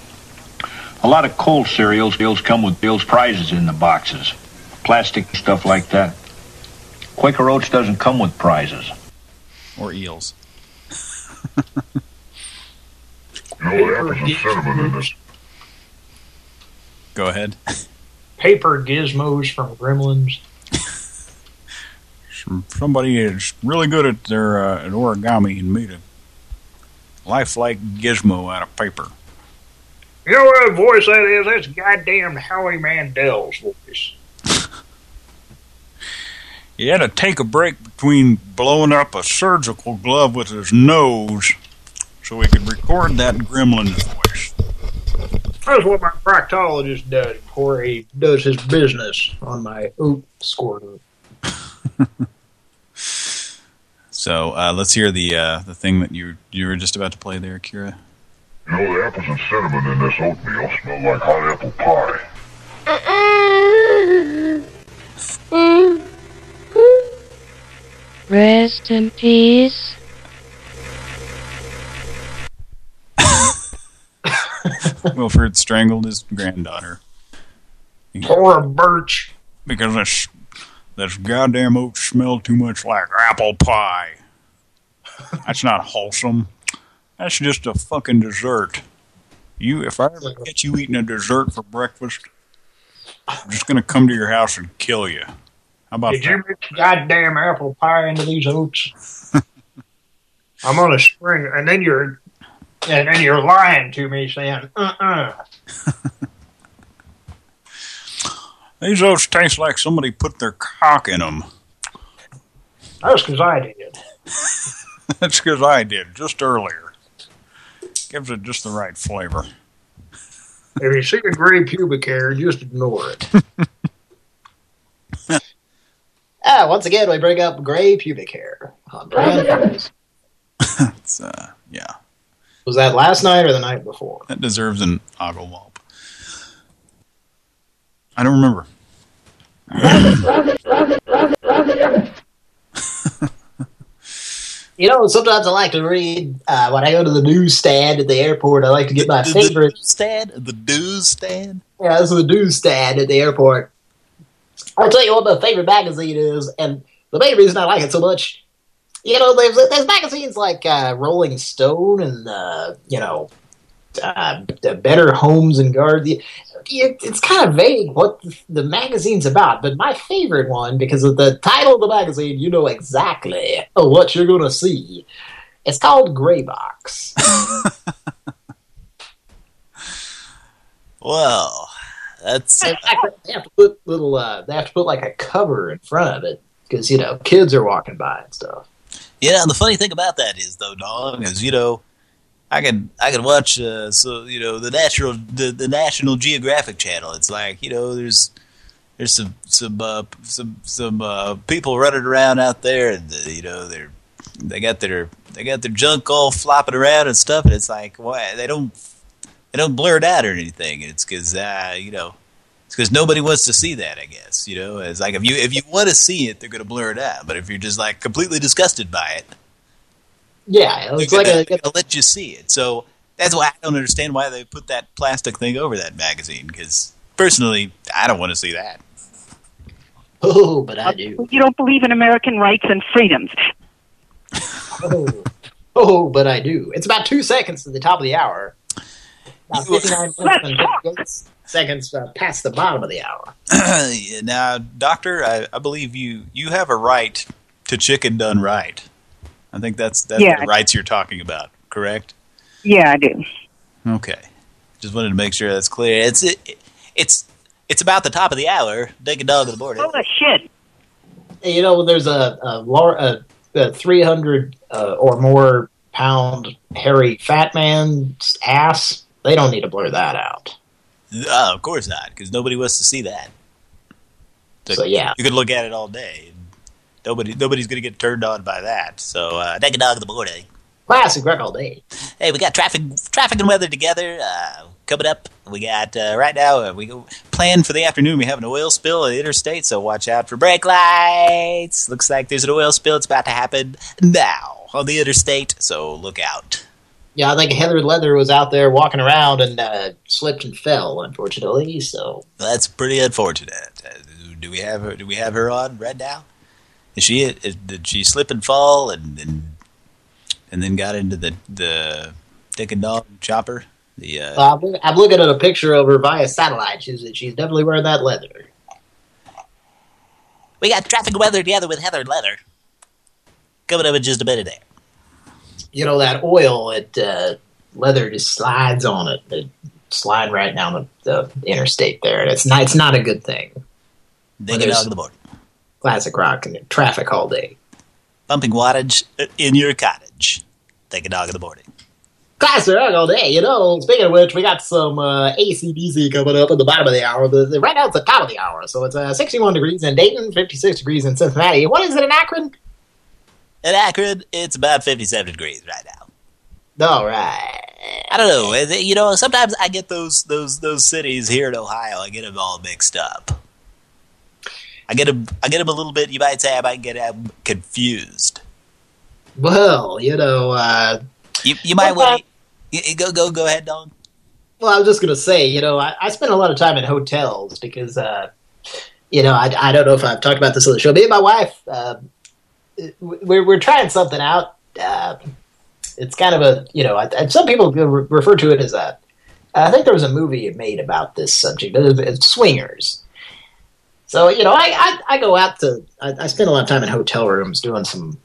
a lot of cold cereals deals come with deals prizes in the boxes. Plastic stuff like that. Quaker Oats doesn't come with prizes. Or eels. you know what apples and cinnamon in this? Go ahead. Paper gizmos from Gremlins. Somebody is really good at their uh, at origami and made a lifelike gizmo out of paper. You know what voice that is? That's goddamn Howie Mandel's voice. He had to take a break between blowing up a surgical glove with his nose so he could record that gremlin's voice. That's what my proctologist does before he does his business on my oat squirter. So uh, let's hear the uh, the thing that you you were just about to play there, Kira. You know, the apples and cinnamon in this oatmeal smell like hot apple pie. Rest in peace. Wilford strangled his granddaughter. Poor Birch. Because this, this goddamn oat smelled too much like apple pie. That's not wholesome. That's just a fucking dessert. You, if I ever catch you eating a dessert for breakfast, I'm just gonna come to your house and kill you. How about Did that? you mix goddamn apple pie into these oats? I'm on a spring, and then you're, and then you're lying to me saying, uh-uh. These oats taste like somebody put their cock in them. That's because I did. That's because I did just earlier. Gives it just the right flavor. If you see a gray pubic hair, just ignore it. Ah, once again, we bring up gray pubic hair. on Brand It's, uh, yeah. Was that last night or the night before? That deserves an Oglewalp. I don't remember. You know, sometimes I like to read, uh, when I go to the newsstand at the airport, I like to get my favorite... stand? The news stand? Yeah, this is the newsstand at the airport. I'll tell you what my favorite magazine is, and the main reason I like it so much, you know, there's there's magazines like uh, Rolling Stone and uh, you know, uh, the Better Homes and Gardens. It, it's kind of vague what the, magazine's about, but my favorite one, because of the title of the magazine, you know exactly what you're going to see. It's called Gray Box. Well, that's fact, they have to put little. Uh, they have to put like a cover in front of it because you know kids are walking by and stuff. Yeah, and the funny thing about that is, though, dog, is you know, I could I could watch uh, so you know the natural the, the National Geographic channel. It's like you know there's there's some some uh, some some uh, people running around out there, and uh, you know they're they got their they got their junk all flopping around and stuff, and it's like why they don't they don't blur it out or anything. It's because uh, you know. It's because nobody wants to see that, I guess. You know, it's like if you if you want to see it, they're going to blur it out. But if you're just like completely disgusted by it, Yeah, they're it's like gonna, a, gonna let you see it. So that's why I don't understand why they put that plastic thing over that magazine. Because personally, I don't want to see that. oh, but I do. You don't believe in American rights and freedoms. Oh, oh, but I do. It's about two seconds to the top of the hour. About 59 minutes and 58 seconds uh, past the bottom of the hour. now, doctor, I, I believe you you have a right to chicken done right. I think that's that's Yeah. the rights you're talking about, correct? Yeah, I do. Okay. Just wanted to make sure that's clear. It's it, it's it's about the top of the hour. Take a dog to the board. Oh, shit. Hey, You know, there's a a, a, a 300 uh, or more pound hairy fat man's ass. They don't need to blur that out. Uh, of course not, because nobody wants to see that. So, yeah. you could look at it all day. Nobody, nobody's going to get turned on by that. So, uh, take a dog to the morning. Eh? Classic rock all day. Hey, we got traffic, traffic and weather together. Uh, coming up, we got uh, right now. Uh, we go plan for the afternoon. We have an oil spill on the interstate, so watch out for brake lights. Looks like there's an oil spill. It's about to happen now on the interstate, so look out. Yeah, I think Heather Leather was out there walking around and uh, slipped and fell, unfortunately. So That's pretty unfortunate. Uh, do we have her? Do we have her on right now? Is she? Is, did she slip and fall and and and then got into the the dick and dog chopper? The uh, uh, I'm, I'm looking at a picture of her via satellite. She's she's definitely wearing that leather. we got traffic and weather together with Heather Leather. Coming up in just a minute there. You know that oil, it uh, leather just slides on it. It slide right down the, the interstate there, and it's not it's not a good thing. Dick and dog to the board. Classic rock and traffic all day. Pumping wattage in your cottage. Take a dog in the morning. Classic rock all day. You know, speaking of which, we got some uh, ACDC coming up at the bottom of the hour. The, the- right now it's the top of the hour, so it's uh, 61 degrees in Dayton, 56 degrees in Cincinnati. What is it in Akron? In Akron, it's about 57 degrees right now. All right. I don't know. You know, sometimes I get those those those cities here in Ohio. I get them all mixed up. I get them. I get them a little bit. You might say I might get them confused. Well, you know, uh, you you might want to go go go ahead, Don. Well, I was just gonna say, you know, I, I spend a lot of time in hotels because, uh, you know, I I don't know if I've talked about this on the show. Me and my wife, uh, we're we're trying something out. Uh, it's kind of a, you know, some people refer to it as a. I think there was a movie made about this subject. It's swingers. So you know, I I, I go out to I, I spend a lot of time in hotel rooms doing some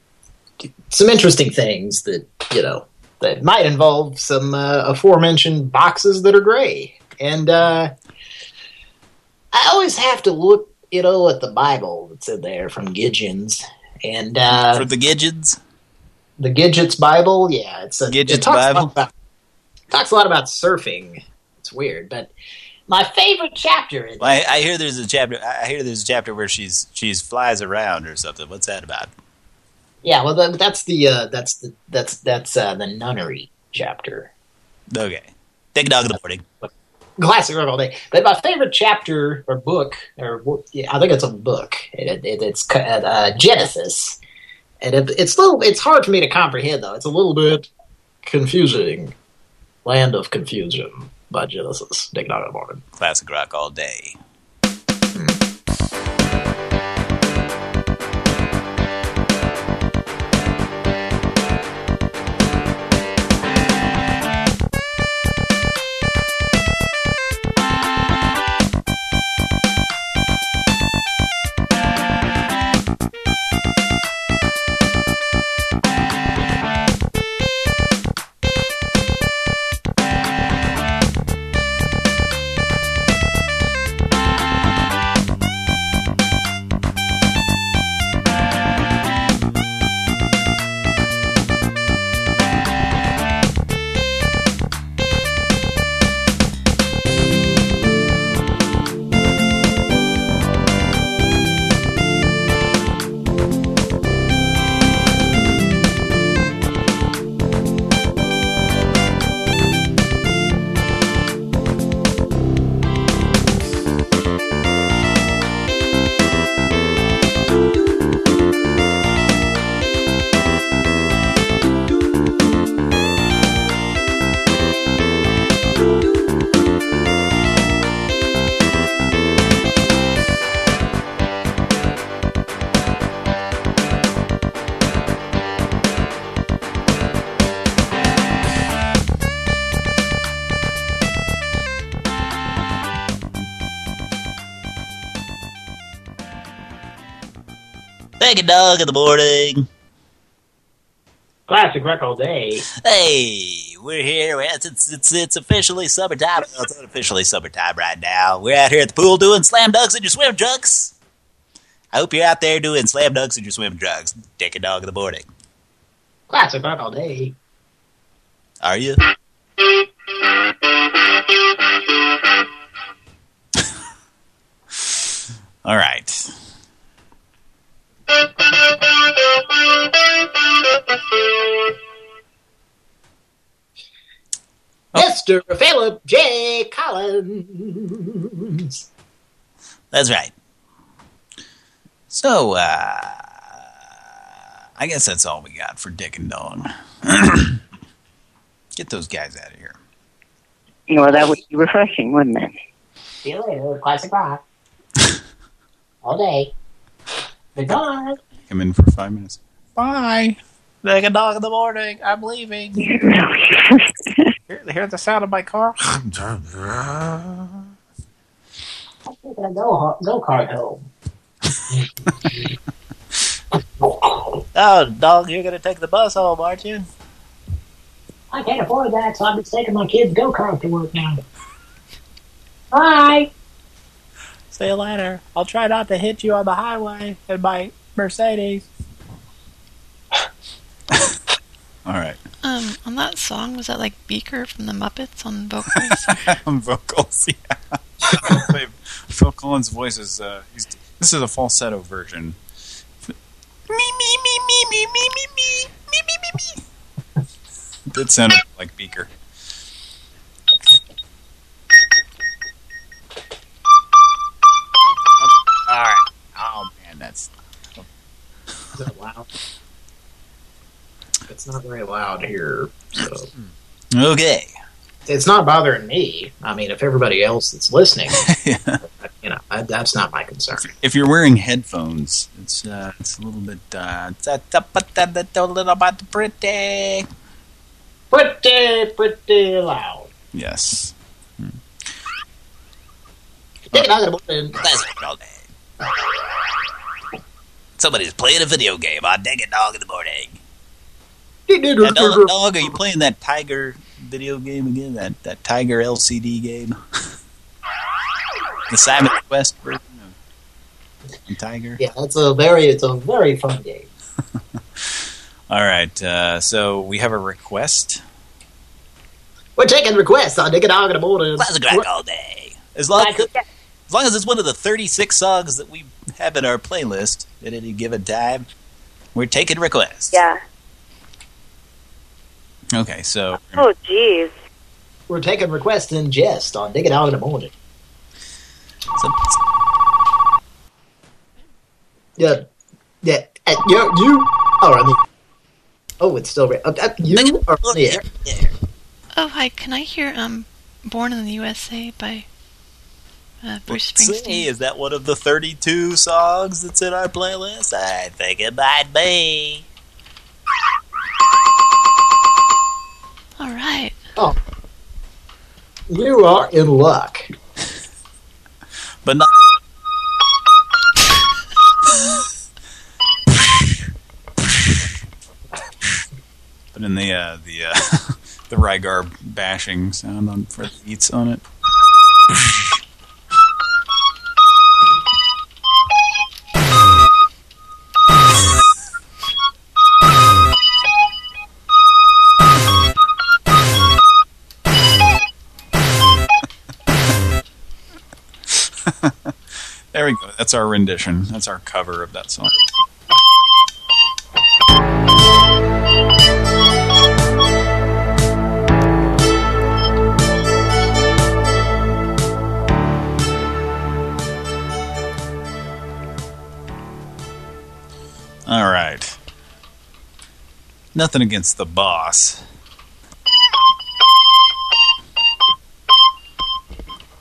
some interesting things that you know that might involve some uh, aforementioned boxes that are gray. And uh, I always have to look, you know, at the Bible that's in there from Gideon's. And uh, for the Gidgets, the Gidgets Bible, yeah, it's a Gidgets it talks Bible. About, talks a lot about surfing. It's weird, but my favorite chapter. Is well, I, I hear there's a chapter. I hear there's a chapter where she's she's flies around or something. What's that about? Yeah, well, that, that's the uh, that's the that's that's uh, the nunnery chapter. Okay, take a dog in the morning. Classic all day. But my favorite chapter or book, or yeah, I think it's a book. It, it, it's uh, Genesis, and it, it's little. It's hard for me to comprehend though. It's a little bit confusing. Land of Confusion by Genesis. Dick Dog in the morning. Classic rock all day. Take dog in the morning. Classic rock all day. Hey, we're here. It's it's it's, it's officially summertime. Well, it's not officially summertime right now. We're out here at the pool doing slam dunks in your swim trunks. I hope you're out there doing slam dunks in your swim trunks. Take a dog in the morning. Classic rock all day. Are you? All right. Mr. Philip J. Collins. That's right. So, uh, I guess that's all we got for Dick and Dawn. Get those guys out of here. Well, that would be refreshing, wouldn't it? See you later, classic rock. all day. Goodbye. Come in for five minutes. Bye. Take a dog in the morning. I'm leaving. hear, hear the sound of my car? I'm taking a go, go kart home. oh, dog, you're going to take the bus home, aren't you? I can't afford that, so I'm just taking my kid's go-kart to work now. Bye. See you later. I'll try not to hit you on the highway in my Mercedes. All right. Um, on that song, was that like Beaker from the Muppets on vocals? on vocals, yeah. Phil Collins' voice is, uh, he's, this is a falsetto version. Me, me, me, me, me, me, me, me, me, me, me, me. It sounded like Beaker. It's not very loud here, so okay. it's not bothering me. I mean, if everybody else that's listening, you know, I, that's not my concern. If you're wearing headphones, it's uh, it's a little bit uh, a, a little bit pretty. Pretty, pretty loud. Yes. Somebody's playing a video game on Naked Dog in the morning. Now, dog, dog, are you playing that Tiger video game again? That that Tiger LCD game? the Simon Quest version of Tiger? Yeah, it's a very, it's a very fun game. All right, uh, so we have a request. We're taking requests on Naked Dog in the morning. Classic rock all day. As long, as, as long as it's one of the 36 songs that we have in our playlist at any given time, we're taking requests. Yeah. Okay, so Oh, jeez. We're taking requests in jest on Dig It Out in the morning. Yeah, yeah, uh, you, you are on the. Oh, it's still re- uh, uh, you are on the air. Oh, hi. Can I hear um, "Born in the USA" by uh, Bruce Let's Springsteen? see, is that one of the 32 songs that's in our playlist? I think it might be. All right. Oh, you are in luck. But not... but in the uh, the uh, the Rygar bashing sound on for the beats on it. There we go. That's our rendition. That's our cover of that song. All right. Nothing against the boss.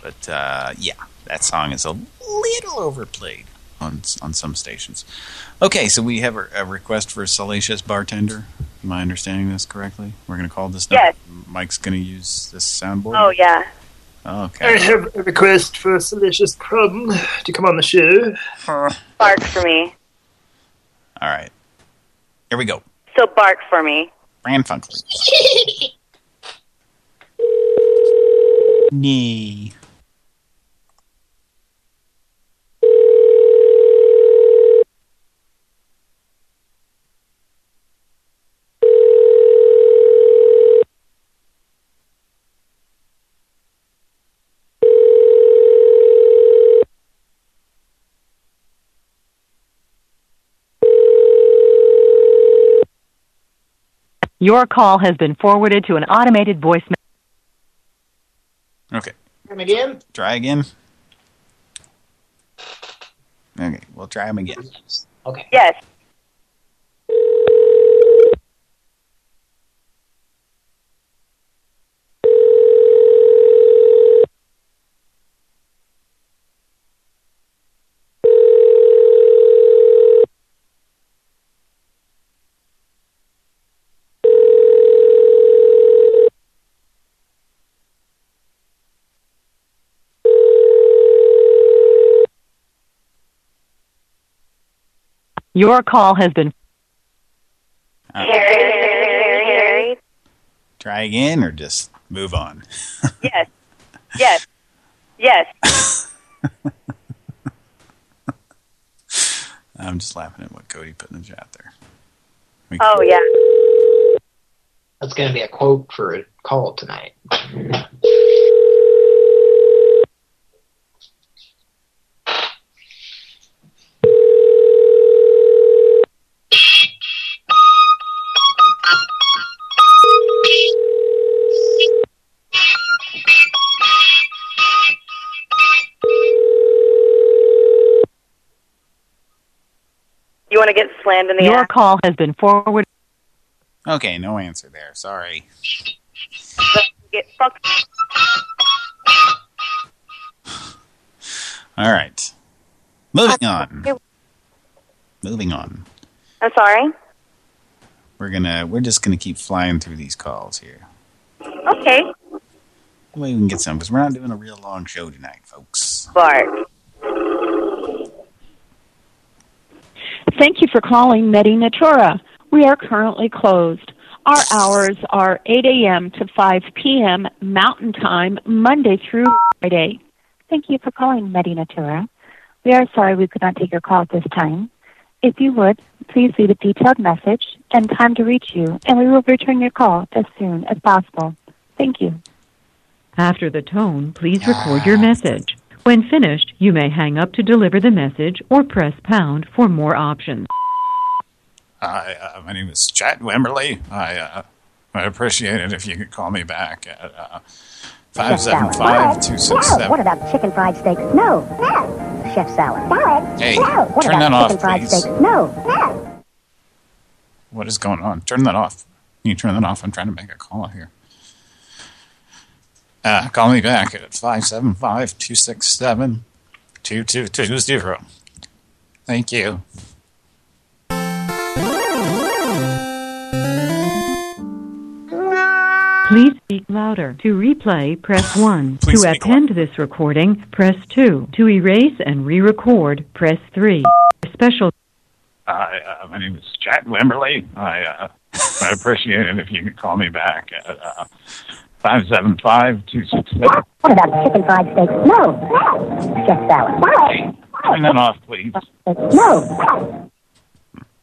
But, uh, yeah, that song is a little overplayed on on some stations. Okay, so we have a, a request for a salacious bartender. Am I understanding this correctly? We're going to call this Yes. Mike's going to use this soundboard? Oh, yeah. Okay. I have a request for a Salacious Crumb to come on the show. Bark for me. All right. Here we go. So bark for me. Fran Funkley. Nee. Your call has been forwarded to an automated voice Okay. Him again? Try again. Okay, we'll try him again. Okay. Yes. Your call has been uh, Try again or just move on? Yes. Yes. Yes. I'm just laughing at what Cody put in the chat there. We- Oh, yeah. That's going to be a quote for a call tonight. You want to get slammed in the Your ass? call has been forwarded. Okay, no answer there. Sorry. Get fucked. All right. Moving on. Moving on. I'm sorry. We're gonna we're just gonna keep flying through these calls here. Okay. That way we can get some because we're not doing a real long show tonight, folks. Bart. Thank you for calling Medi Natura. We are currently closed. Our hours are 8 a.m. to 5 p.m. Mountain Time, Monday through Friday. Thank you for calling Medi Natura. We are sorry we could not take your call at this time. If you would, please leave a detailed message and time to reach you, and we will return your call as soon as possible. Thank you. After the tone, please record your message. When finished, you may hang up to deliver the message or press pound for more options. Hi, uh, my name is Chad Wimberly. I uh, I'd appreciate it if you could call me back at uh, five seven five two six Salad. What about chicken fried steak? No. No. Chef salad. Salad. Hey, no. What turn about that off, chicken fried please. No. No. What is going on? Turn that off. Can you turn that off? I'm trying to make a call here. Uh, call me back at five seven five two six seven two two two zero. Thank you. Please speak louder. To replay, press 1. Please to speak append this recording, press 2. To erase and re-record, press 3. Special Hi, uh, my name is Chad Wimberly. I uh, I'd appreciate it if you could call me back at uh, five seven five two six seven. What about chicken fried steaks? No. No. Chef salad. Salad. Turn that off, please. No.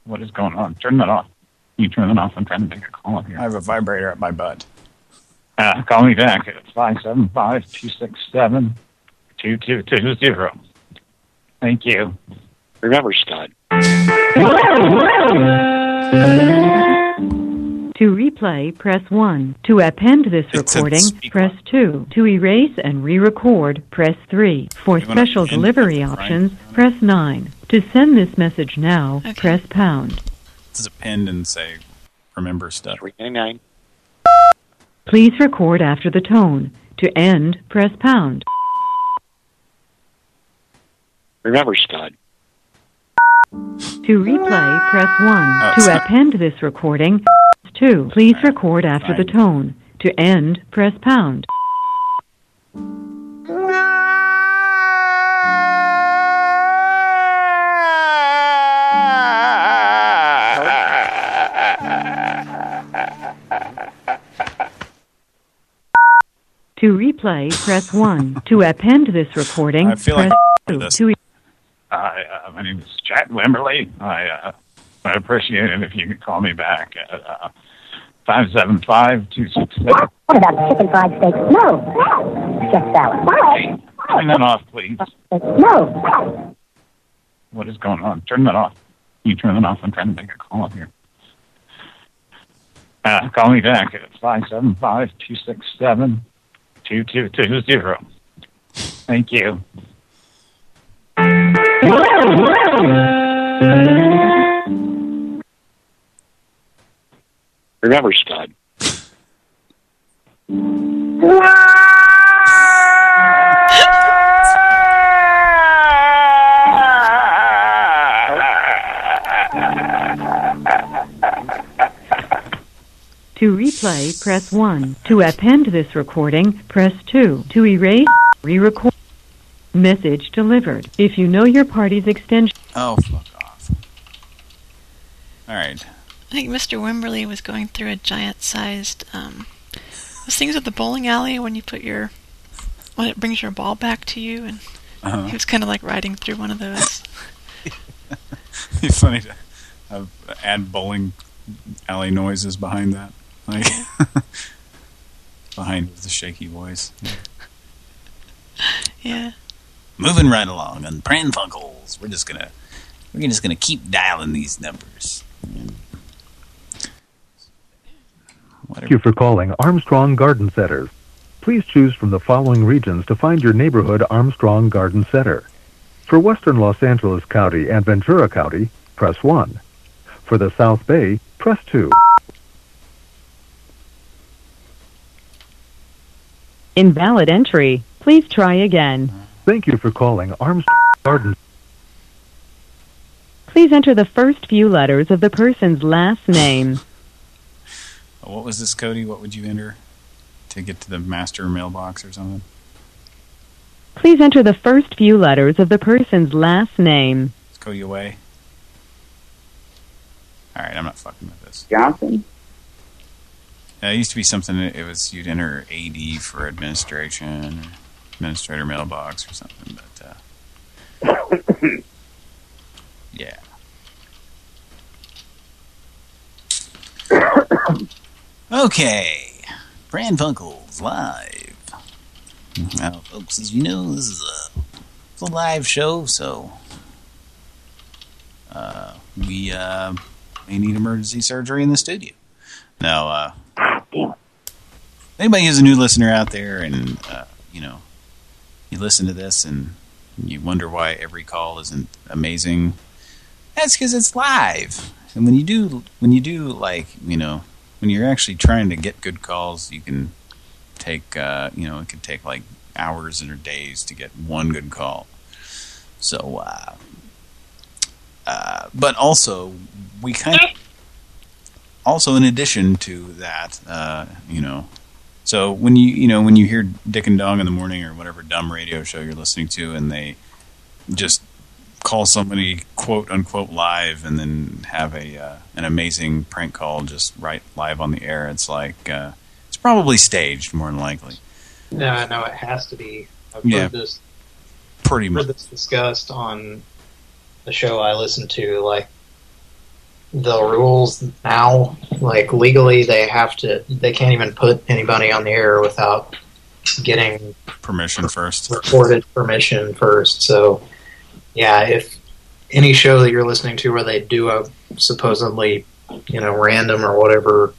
What is going on? Turn that off. Can you turn that off? I'm trying to make a call here. I have a vibrator at my butt. Uh, call me back at five seven five two six seven two two two zero. Thank you. Remember, Scott. To replay, press 1. To append this It's recording, press 2. To erase and re-record, press 3. For You special delivery it, right? options, press 9. To send this message now, press pound. This is a and say, remember stuff. Three ninety nine. Please record after the tone. To end, press pound. Remember, Scott. To replay, press 1. Oh, to append this recording, press 2. Please record after the tone. To end, press pound. To replay, press 1. to append this recording, I feel press like 2. this. To uh, my name is Chad Wimberly. I uh, I'd appreciate it if you could call me back at uh, five seven five two six seven. What about chicken fried steak? No. Chef salad. Salad. Turn that off, please. No. What is going on? Turn that off. Can you turn that off? I'm trying to make a call here. Uh, call me back at five seven five Remember, Scott. To replay, press 1. To append this recording, press 2. To erase, re-record. Message delivered. If you know your party's extension... Oh, fuck off. All right. I think Mr. Wimberly was going through a giant-sized um, those things at the bowling alley when you put your when it brings your ball back to you, and Uh-huh. he was kind of like riding through one of those. It'd funny to have, add bowling alley noises behind that. Like, behind the shaky voice. Yeah. Moving right along on Pran Funkels. We're just gonna we're just gonna keep dialing these numbers. Thank you for calling Armstrong Garden Centers. Please choose from the following regions to find your neighborhood Armstrong Garden Center. For western Los Angeles County and Ventura County, press 1. For the South Bay, press 2. Invalid entry. Please try again. Thank you for calling Armstrong Garden. Please enter the first few letters of the person's last name. What was this, Cody? What would you enter to get to the master mailbox or something? Please enter the first few letters of the person's last name. Is Cody away? All right, I'm not fucking with this. Johnson? Uh, it used to be something, that it was you'd enter AD for administration, administrator mailbox or something, but, uh, yeah. Okay, Pran Funkels live. Now, folks, as you know, this is a, it's a live show, so uh, we uh, may need emergency surgery in the studio. Now, uh, anybody who's a new listener out there and, uh, you know, you listen to this and you wonder why every call isn't amazing, that's because it's live. And when you do, when you do, like, you know, when you're actually trying to get good calls, you can take, uh, you know, it could take like hours or days to get one good call. So, uh, uh, but also, we kind of, also in addition to that, uh, you know, so when you, you know, when you hear Dick and Dong in the morning or whatever dumb radio show you're listening to and they just call somebody quote unquote live and then have a uh, an amazing prank call just right live on the air, it's like, uh, it's probably staged more than likely. Yeah, no, it has to be. I've Yeah. heard this, Pretty much. this discussed on the show I listen to. Like the rules now, like legally, they have to. They can't even put anybody on the air without getting Permission first. recorded permission first. So, yeah, if any show that you're listening to where they do a supposedly, you know, random or whatever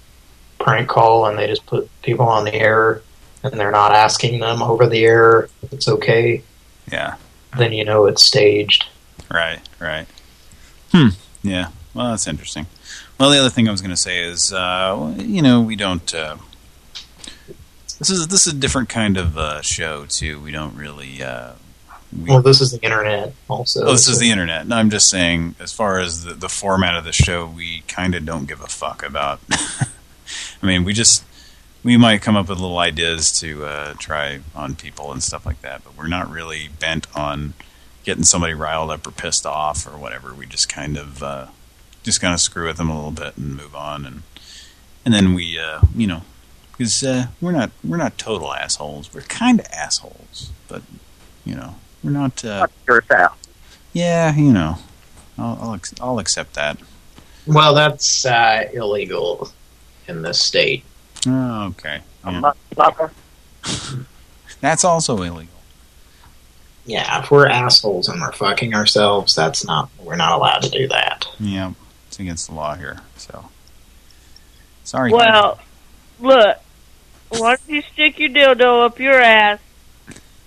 prank call and they just put people on the air and they're not asking them over the air if it's okay, Yeah. then you know it's staged. Right, right. Hmm. Yeah. Well, that's interesting. Well, the other thing I was going to say is, uh, you know, we don't. Uh, this is this is a different kind of uh, show too. We don't really. We, Well, this is the internet also. oh, this is the internet. No, I'm just saying, as far as the, the format of the show, we kind of don't give a fuck about. I mean, we just we might come up with little ideas to uh, try on people and stuff like that, but we're not really bent on getting somebody riled up or pissed off or whatever. We just kind of uh, just kind of screw with them a little bit and move on, and and then we uh, you know because uh, we're not we're not total assholes. We're kind of assholes, but you know we're not. Uh, yourself. yeah, you know, I'll I'll, ex I'll accept that. Well, that's uh, illegal in this state. Oh, okay. Yeah. That's also illegal. Yeah, if we're assholes and we're fucking ourselves, that's not. We're not allowed to do that. Yeah, it's against the law here. So sorry. Well, look, why don't you stick your dildo up your ass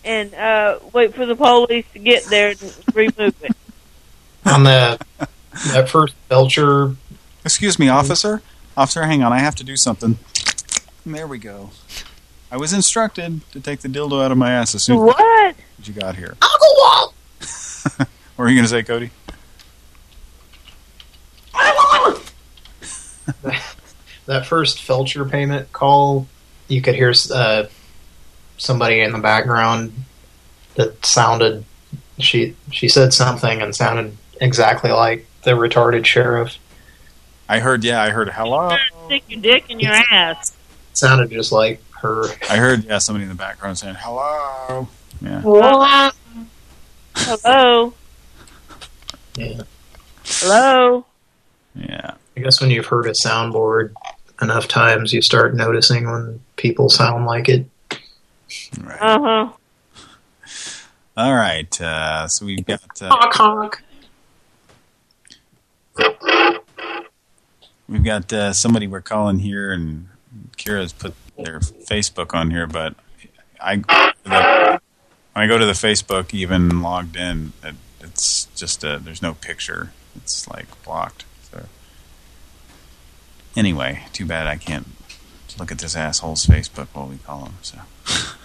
and uh, wait for the police to get there and remove it? On the that first Belcher. Excuse me, officer. Officer, hang on. I have to do something. There we go. I was instructed to take the dildo out of my ass as soon What? as you got here. Uncle Walt. What were you going to say, Cody? that first Felcher payment call, you could hear uh, somebody in the background that sounded. She she said something and sounded exactly like the retarded sheriff. I heard, yeah, I heard hello. Stick your dick in your ass. sounded just like her. I heard, yeah, somebody in the background saying hello. Yeah. Hello? Hello? Yeah. Hello? Yeah. I guess when you've heard a soundboard enough times, you start noticing when people sound like it. Uh-huh. All right. Uh, so we've got. Uh, Honk honk. We've got uh, somebody we're calling here, and Kira's put their Facebook on here, but I the, when I go to the Facebook, even logged in, it, it's just a, there's no picture. it's like blocked. So anyway, too bad I can't look at this asshole's Facebook while we call him. So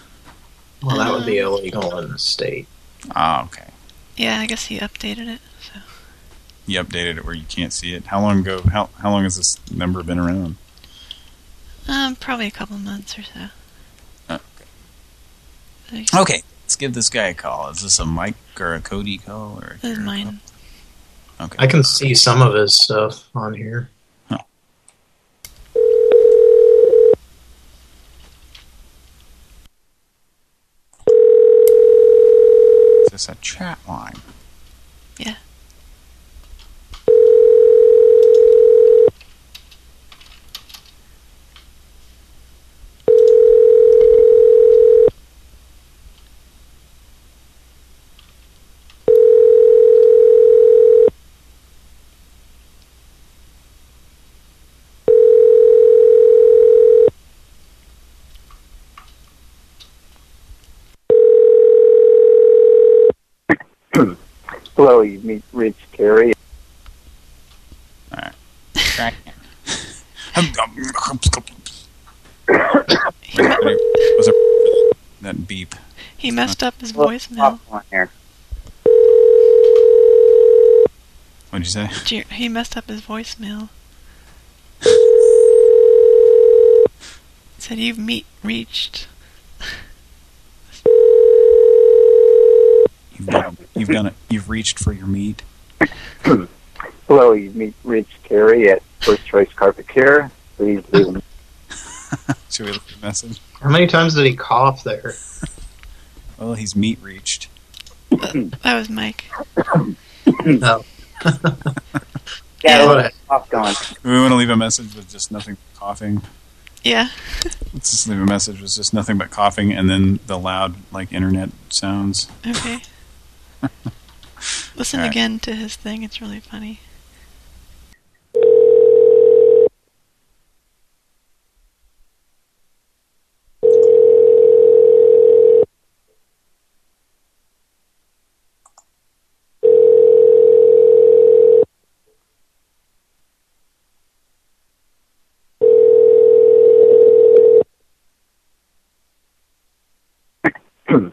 Well, that would be illegal in the state. ah, okay. Yeah, I guess he updated it. So You updated it where you can't see it. How long ago? How how long has this number been around? um, probably a couple months or so. Okay. Okay, let's give this guy a call. Is this a Mike or a Cody call or? This is mine. Okay. I can see some of his stuff on here. A chat line? Yeah. Hello, you meet Rich Carey. Alright. Was it that beep? He messed up his voicemail. What'd you say? Jer- He messed up his voicemail. Said you've meet reached. You've done, you've done it. You've reached for your meat. Hello, you meet Rich Terry at First Choice Carpet Care. Please leave a Should we look at the message? How many times did he cough there? Well, he's meat reached. That was Mike. no. Oh. Yeah, let's off going. We want to leave a message with just nothing but coughing. Yeah. Let's just leave a message with just nothing but coughing and then the loud, like, internet sounds. Okay. Listen Alright. again to his thing. It's really funny.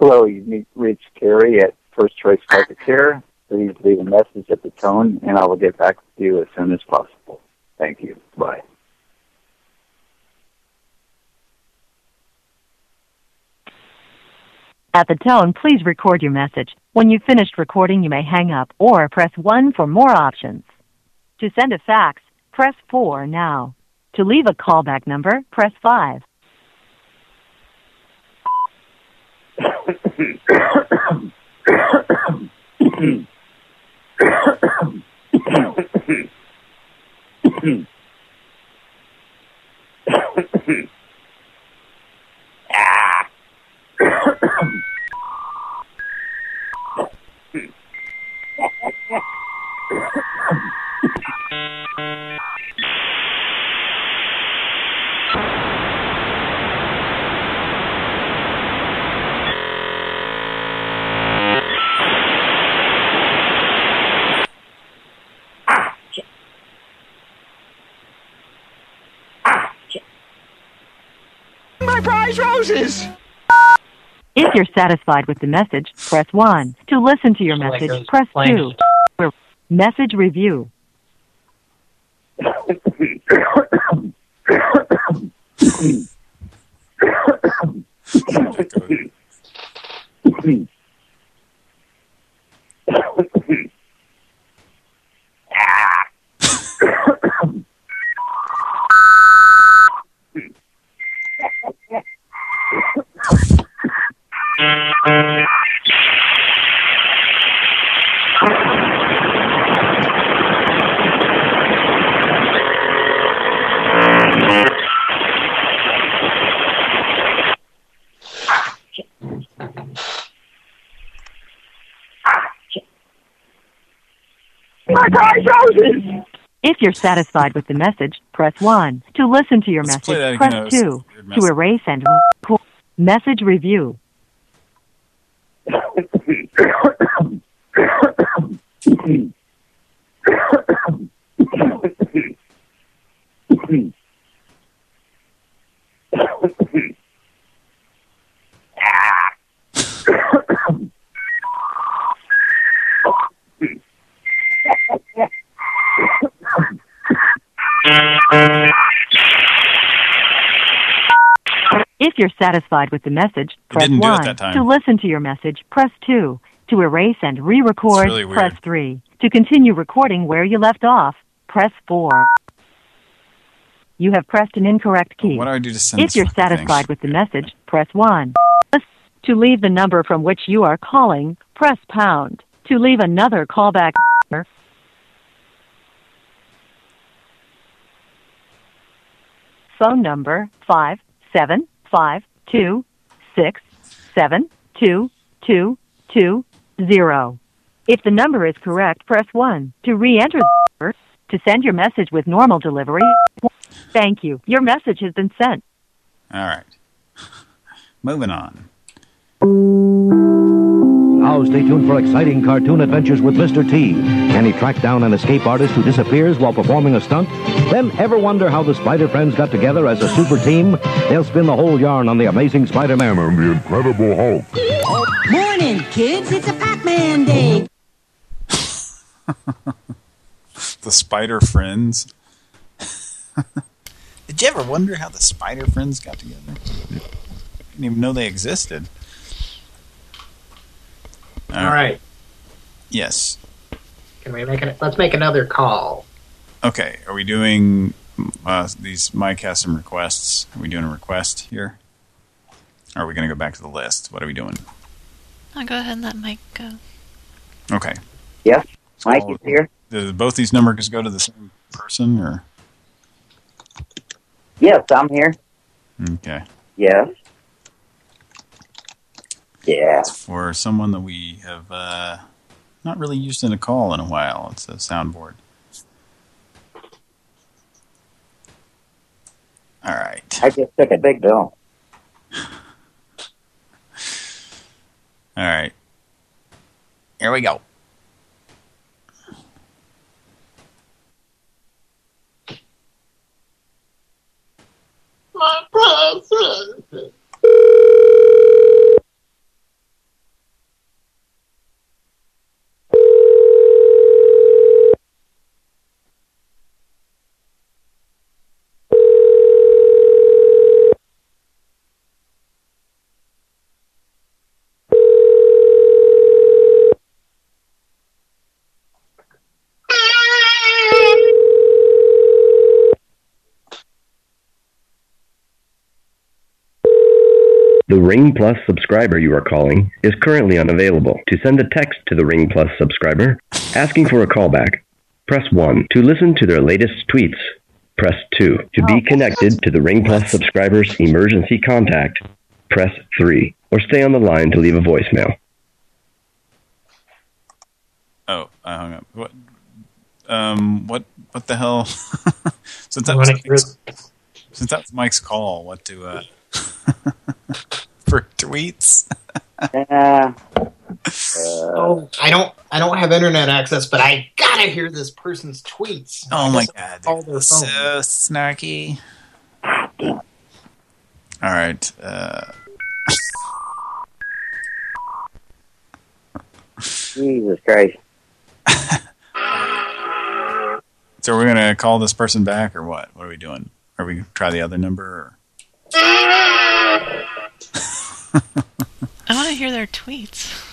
Hello, you meet Rich Carey at First Choice Carpet Care. Please leave a message at the tone, and I will get back with you as soon as possible. Thank you. Bye. At the tone, please record your message. When you've finished recording, you may hang up or press 1 for more options. To send a fax, press 4 now. To leave a callback number, press 5. My roses! If you're satisfied with the message, press 1. To listen to your Like message, those press planes. 2. For message review. My prize roses! If you're satisfied with the message, press 1. To listen to your Let's message, press That was a 2. To erase and. Message review. If you're satisfied with the message, press didn't do it 1. that time. To listen to your message, press 2. To erase and re-record, really press 3. To continue recording where you left off, press 4. You have pressed an incorrect key. What do I do to send If you're thing? satisfied with the message, press 1. To leave the number from which you are calling, press pound. To leave another callback, phone number five seven five two six seven two two two zero. If the number is correct, press one. To re-enter the number, to send your message with normal delivery, thank you. Your message has been sent. All right. Moving on. Now stay tuned for exciting cartoon adventures with Mr. T. Can he track down an escape artist who disappears while performing a stunt? Then ever wonder how the Spider Friends got together as a super team? They'll spin the whole yarn on the Amazing Spider-Man and the Incredible Hulk. Morning, kids. It's a Pac-Man day. The Spider Friends. Did you ever wonder how the Spider Friends got together? I Didn't even know they existed. All right. Yes. Can we make it? Let's make another call. Okay. Are we doing uh, these? Mike has some requests. Are we doing a request here? Or are we going to go back to the list? What are we doing? I'll go ahead and let Mike go. Okay. Yes, Mike is here. Do both these numbers go to the same person, or Yes, I'm here. okay? Yes. Yeah. It's for someone that we have uh, not really used in a call in a while. It's a soundboard. All right. I just took a big bill. All right. Here we go. My present. Ring Plus subscriber you are calling is currently unavailable. To send a text to the Ring Plus subscriber asking for a callback, press 1. To listen to their latest tweets, press 2. To be connected to the Ring Plus subscriber's emergency contact, press 3. Or stay on the line to leave a voicemail. Oh, I hung up. What? Um, what? What the hell? since that was wanna hear- since that's Mike's call, what do? uh for tweets? Uh, Oh, I don't. I don't have internet access, but I gotta hear this person's tweets. Oh my god, Call their phone. so snarky. All right. Uh, Jesus Christ. so are we're gonna call this person back, or what? What are we doing? Are we gonna try the other number? Or? I want to hear their tweets.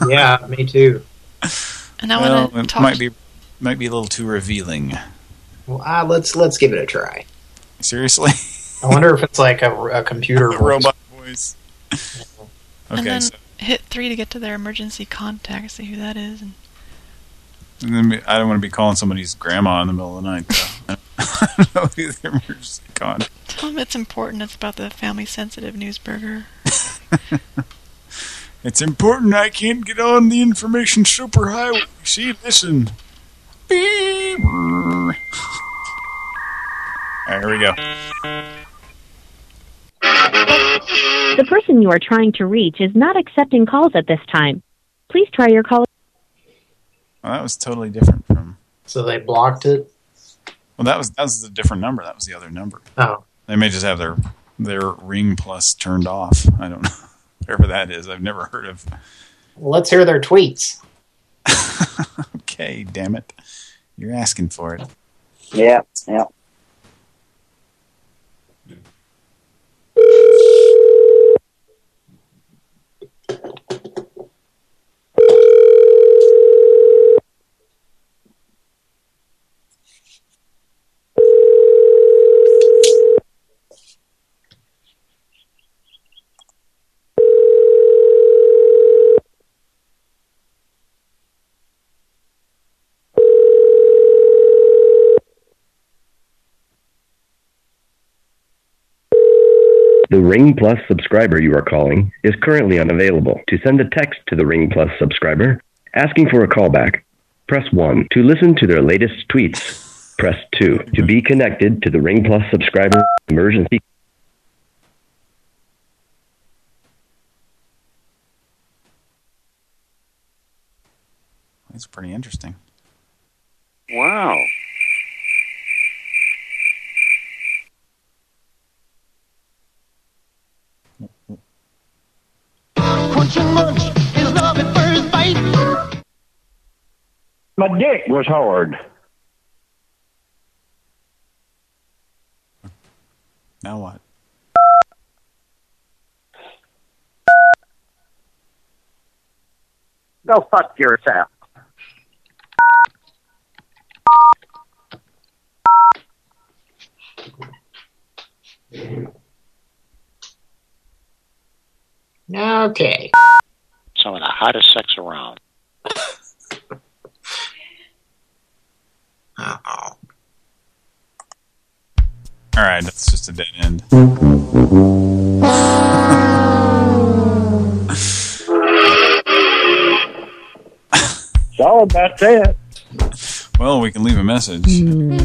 yeah, me too. And I well, want to talk. might be might be a little too revealing. Well, uh, let's let's give it a try. Seriously, I wonder if it's like a, a computer a voice. robot voice. and Okay, then so hit three to get to their emergency contact, see who that is. And and then I don't want to be calling somebody's grandma in the middle of the night. Though. I don't know who their emergency con. tell them it's important. It's about the family-sensitive newsburger. It's important I can't get on the information superhighway. See, listen. Beep. All right, here we go. The person you are trying to reach is not accepting calls at this time. Please try your call. Well, that was totally different from So they blocked it? Well, that was that was a different number. That was the other number. Oh. They may just have their their Ring Plus turned off. I don't know. Whatever that is. I've never heard of. Well, let's hear their tweets. Okay, damn it. You're asking for it. Yeah, yeah. Ring Plus subscriber you are calling is currently unavailable. To send a text to the Ring Plus subscriber asking for a callback, press 1. To listen to their latest tweets, press 2. To be connected to the Ring Plus subscriber emergency That's pretty interesting. Wow. What you munch is love at first bite. My dick was hard. Now what? Go fuck yourself. Okay. Some of the hottest sex around. Uh-oh. All right, that's just a dead end. It's all about that. Well, we can leave a message. Hmm.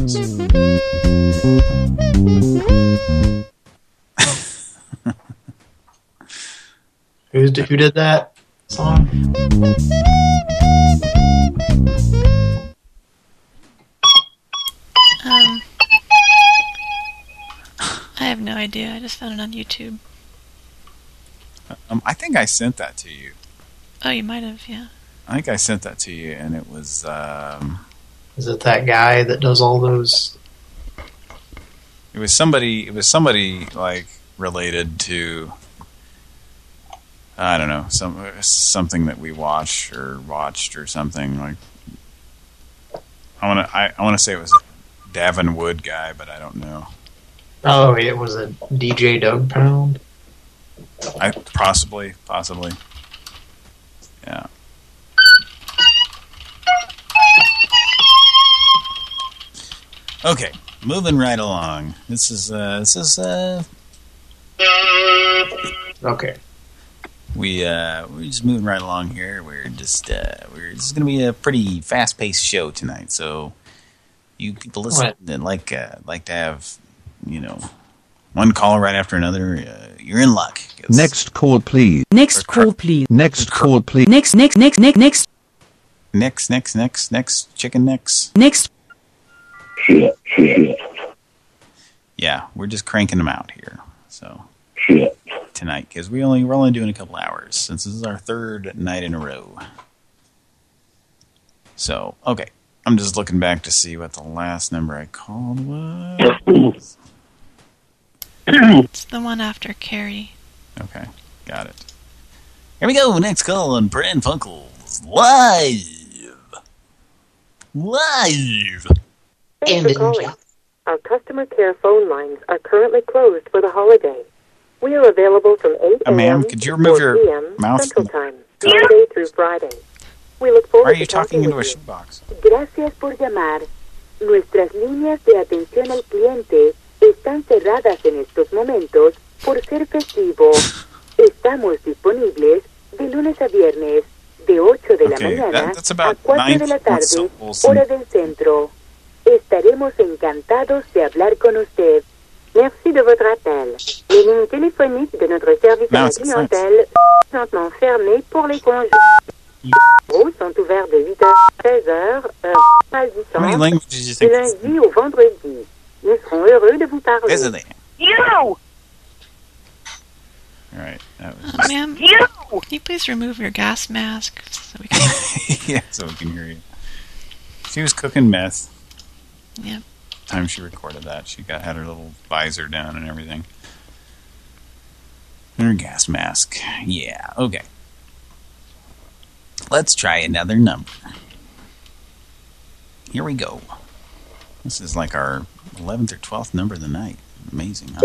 Who's, who did that song? Um, I have no idea. I just found it on YouTube. Um, I think I sent that to you. Oh, you might have, yeah. I think I sent that to you, and it was. Um, Is it that guy that does all those? it was somebody. It was somebody like related to. I don't know some something that we watch or watched or something like. I want to. I, I want to say it was a Davin Wood guy, but I don't know. Oh, it was a DJ Doug Pound. I possibly, possibly. Yeah. Okay, moving right along. This is uh this is uh Okay. We uh we're just moving right along here. We're just uh we're this is gonna be a pretty fast paced show tonight, so you people listen What? that like uh like to have you know one call right after another, uh, you're in luck. Next call, please. Next call, please. Next call, please. Next, next, next, next, next, Next, next, next, next, chicken necks. next. Shit, shit, Yeah, we're just cranking them out here. So shit. tonight because we only we're only doing a couple hours since this is our third night in a row. So okay, I'm just looking back to see what the last number I called was. It's the one after Carrie. Okay, got it. Here we go. Next call on Pran Funkels live, live. Thanks for calling. Our customer care phone lines are currently closed for the holiday. We are available from 8 Uh, ma'am, a.m. could you remove 4 your mouth Central from- Time, Monday through Friday. We look forward Why are you to talking into a shoebox? Gracias por llamar. Nuestras líneas de atención al cliente están cerradas en estos momentos por ser festivo. Estamos disponibles de lunes a viernes de 8 de la Okay, mañana that- a 4 nine de la tarde, hora del centro. Estaremos encantados de hablar con usted. Merci de votre appel. Les lignes téléphoniques de notre service à Now la it's in French. clientèle sont présentement fermées pour les congés. bureaux sont ouverts de 8h à 16h, heure you du lundi au vendredi. Nous serons heureux de vous parler. It? You! All right. That was Uh, ma'am, You! can you please remove your gas mask so we can... yeah, so we can hear you. She was cooking meth. Yeah. Time she recorded that, she got had her little visor down and everything. And her gas mask. Yeah, okay. Let's try another number. Here we go. This is like our 11th or 12th number of the night. Amazing, huh?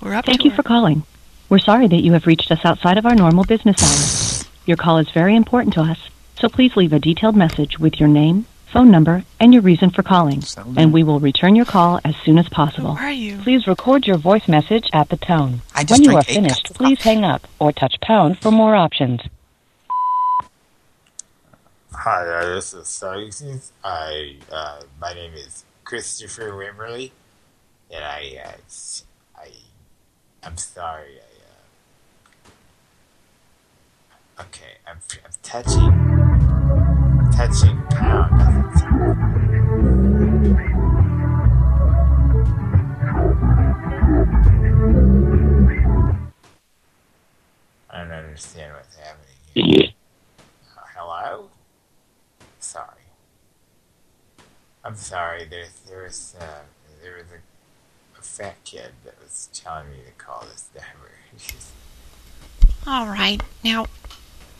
We're up Thank you our- for calling. We're sorry that you have reached us outside of our normal business hours. Your call is very important to us, so please leave a detailed message with your name, phone number, and your reason for calling, and we will return your call as soon as possible. Where are you? Please record your voice message at the tone. I just When you are finished, cups of please hang up or touch pound for more options. Hi, uh, this is Sargis. I, uh, my name is Christopher Wimberly, and I, uh, s- I, am sorry. I, uh, okay, I'm, I'm touching, touching pound. I don't understand what's happening here. Uh, hello? Sorry. I'm sorry. There's there was uh, there was a, a fat kid that was telling me to call this number. All right. Now,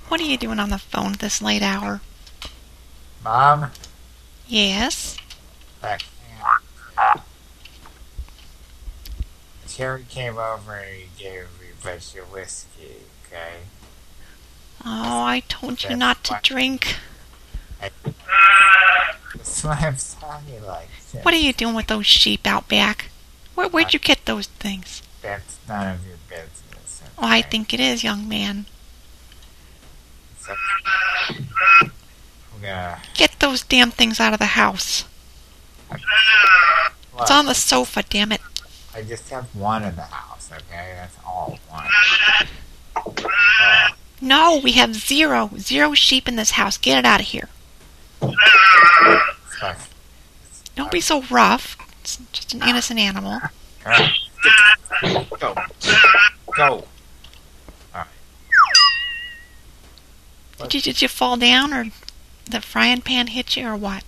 what are you doing on the phone at this late hour? Mom, Yes? back. Terry came over and he gave me a bunch of whiskey. Okay. Oh, I told you not to drink. That's why I'm like that. What are you doing with those sheep out back? Where, where'd you get those things? That's none of your business. Oh, I think it is, young man. So, Get those damn things out of the house. It's on the sofa, damn it. I just have one in the house, okay? That's all. One. No, we have zero. Zero sheep in this house. Get it out of here. Sorry. Don't be so rough. It's just an innocent animal. Go. Go. Did you, did you fall down or the frying pan hit you or what?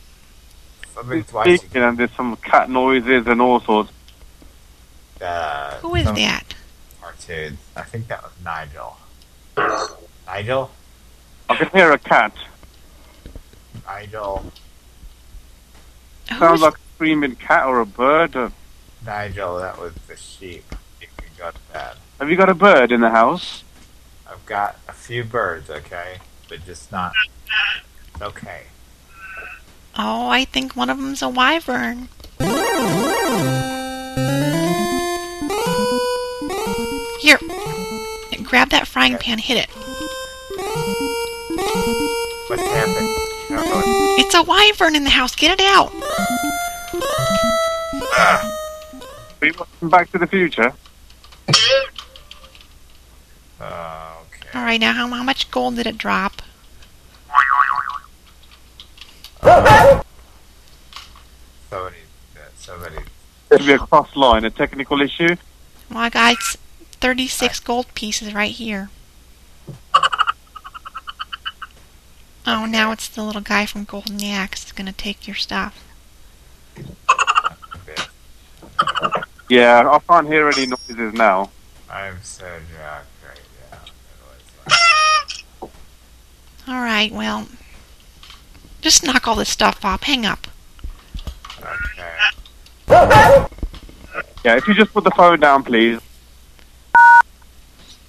Somebody's watching Speaking and there's some cat noises and all sorts. uh, Who is that? Cartoons. I think that was Nigel. Nigel? I can hear a cat. Nigel. Sounds like a screaming cat or a bird. Uh, Nigel, that was the sheep. If you got that. Have you got a bird in the house? I've got a few birds, okay? But just not. Okay. Oh, I think one of them's a wyvern. Here, grab that frying pan, hit it. What's happening? It's a wyvern in the house. Get it out. Are you watching Back to the Future? Uh, All right, now how, how much gold did it drop? Somebody. Somebody. Could be a cross line, a technical issue. Well, I got 36 gold pieces right here. Oh, now it's the little guy from Golden Axe going to take your stuff. Yeah, I can't hear any noises now. I'm so drunk right now. All right, well, just knock all this stuff off. Hang up. Yeah, if you just put the phone down, please.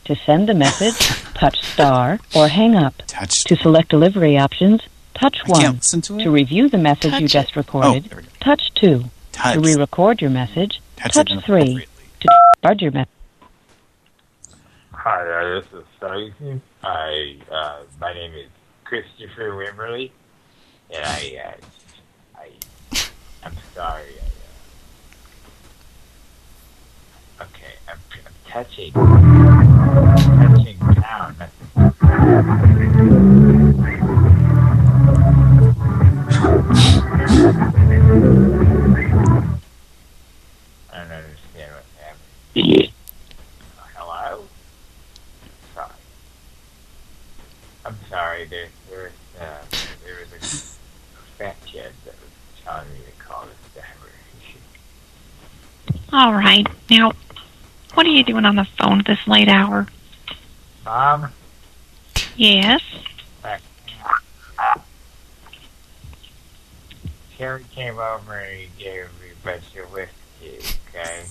To send a message, touch star or hang up. To select delivery options, touch I can't 1. listen to review the message you just it. recorded, Oh, there we go. touch 2. Touch. To re-record your message, Touch touch, 3. To start your message. Hi, uh, this is Sargis. I, uh, my name is Christopher Wimberly, I, I, I'm sorry. I, uh, okay, I'm, I'm touching, touching pound. That's I don't understand what's happening. Hello? Sorry. I'm sorry, there, there, uh, there was a telling me to call this number. All right. Now, what are you doing on the phone at this late hour? Mom? Yes. Terry came over and he gave me a bunch of whiskey, okay?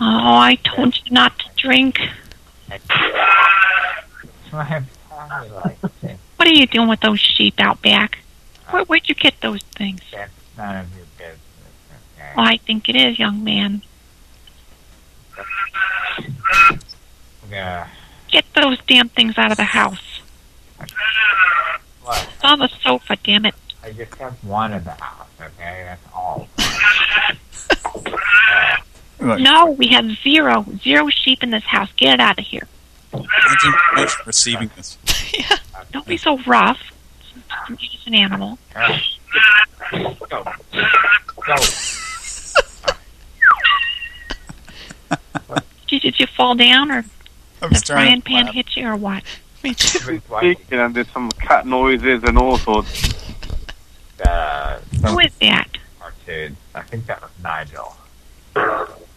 Oh, I told you not to drink. That's why I'm sorry like this. What are you doing with those sheep out back? Where, where'd you get those things? That's none of your business, okay? Oh, I think it is, young man. Yeah. Get those damn things out of the house. What? It's on the sofa, damn it. I just have one in the house, okay? That's all. No, we have zero, zero sheep in this house. Get it out of here. Imagine imagine receiving this. yeah. Don't be so rough. I'm just an animal. Go. Go. Did, did you fall down, or I'm the frying pan hit you, or what? Me too. Speaking and there's some cat noises and all sorts. Uh, Who is that? cartoon. I think that was Nigel.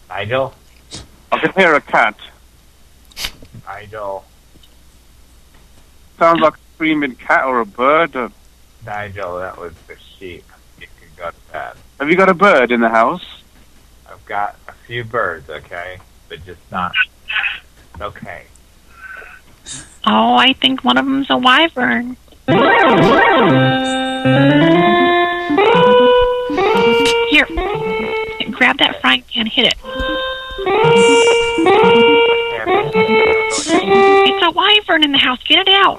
Nigel? I can hear a cat. Nigel. Sounds like a screaming cat or a bird. Uh, Nigel, that was the sheep. You can go to bed. Have you got a bird in the house? I've got a few birds, okay? But just not. Okay. Oh, I think one of them's a wyvern. Here, grab that frying pan, hit it. It's a wyvern in the house. Get it out.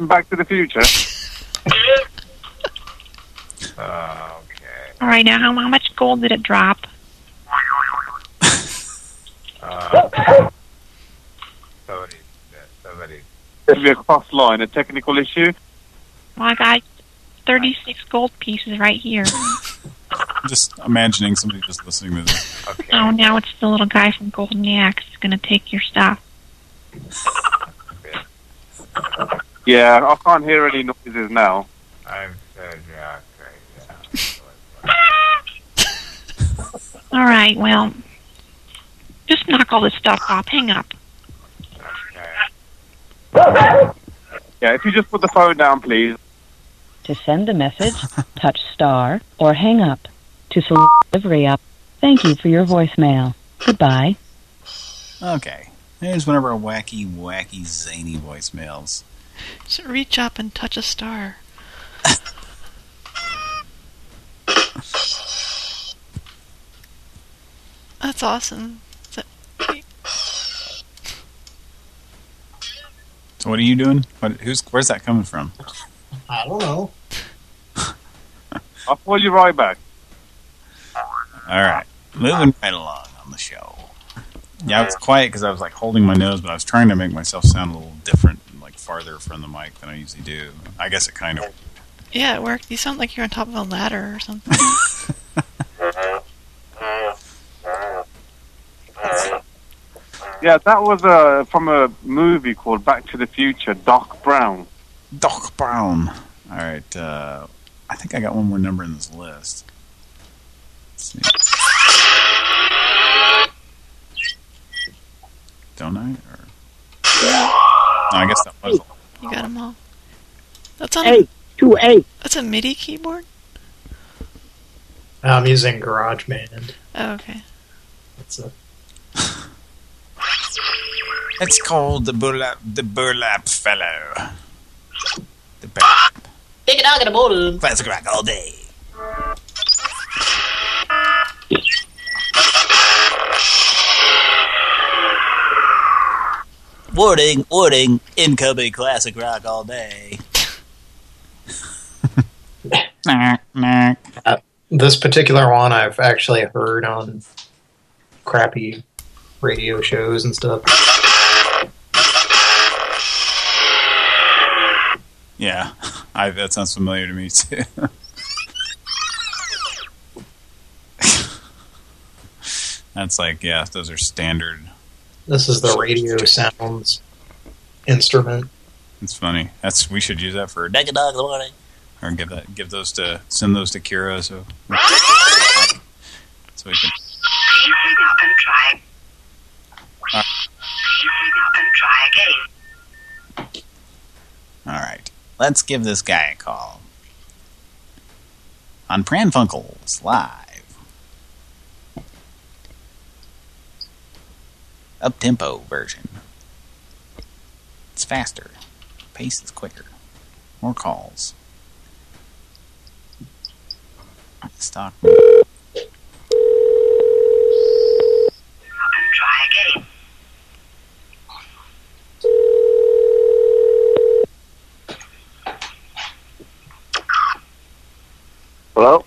Back to the Future? okay. All right, now how, how much gold did it drop? Uh, somebody, somebody. Could be a cross line, a technical issue. Well, I got 36 gold pieces right here. I'm just imagining somebody just listening to this. Oh, now it's the little guy from Golden Axe who's going to take your stuff. Yeah, I can't hear any noises now. I'm so drunk right now. All right, well, just knock all this stuff off. Hang up. Yeah, if you just put the phone down, please. To send a message, touch star or hang up. To select delivery up, thank you for your voicemail. Goodbye. Okay. Here's one of our wacky, wacky, zany voicemails. Just reach up and touch a star. That's awesome. Is So what are you doing? What, who's where's that coming from? I don't know. I'll pull you right back. All right, moving right along on the show. Yeah, I was quiet because I was like holding my nose, but I was trying to make myself sound a little different, and, like farther from the mic than I usually do. I guess it kind of. Yeah, it worked. You sound like you're on top of a ladder or something. Yeah, that was uh, from a movie called Back to the Future, Doc Brown. Doc Brown. All right, uh, I think I got one more number in this list. Let's see. Don't I? Or... No, I guess that was. You got them all. That's on. Eight, two, eight. That's a MIDI keyboard. I'm using GarageBand. Oh, okay. That's a It's called the burlap, the burlap fellow. The burlap. Take it out, get a motor. Classic rock all day. Warning, warning, incoming classic rock all day. Nah, nah. Uh, this particular one I've actually heard on crappy radio shows and stuff. Yeah, I, that sounds familiar to me too. That's like, yeah, those are standard. This is the radio sounds instrument. It's funny. That's we should use that for Deck a Dog in the morning, or give that, give those to send those to Kira so so we can. Please hang up and try. Please hang up and try again. all right, let's give this guy a call on Pran Funkels live. Up tempo version. It's faster. Pace is quicker. More calls. Stock. And try again. Hello?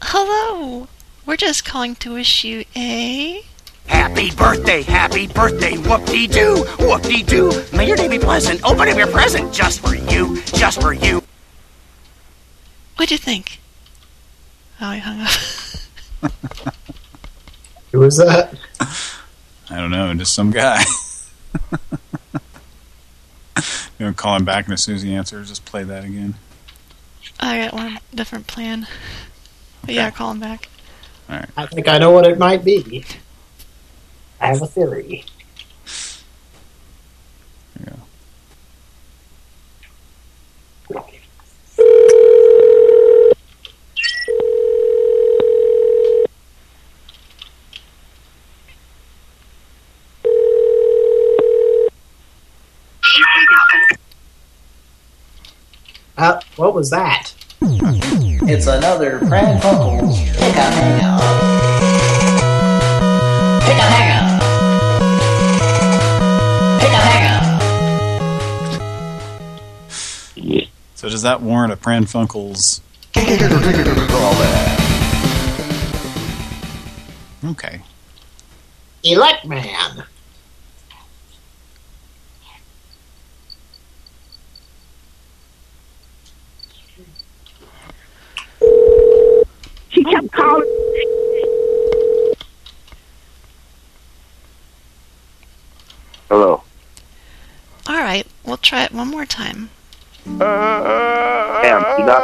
Hello. We're just calling to wish you a. Happy birthday, happy birthday, whoop-dee-doo, whoop-dee-doo. May your day be pleasant. Open up your present just for you, just for you. What'd you think? Oh, he hung up. Who was that? I don't know, just some guy. you know, call him back, and as soon as he answers, just play that again. I got one different plan. But yeah, call him back. All right. I think I know what it might be. I have a theory. Please hang up and Uh, what was that? It's another Pran Funkels Pick a Hang Up. Pick a Hang Up. Pick a Hang Up. So does that warrant a Pran Funkels? Okay. Elect Man. She kept calling. Hello. All right, we'll try it one more time. Damn, you not.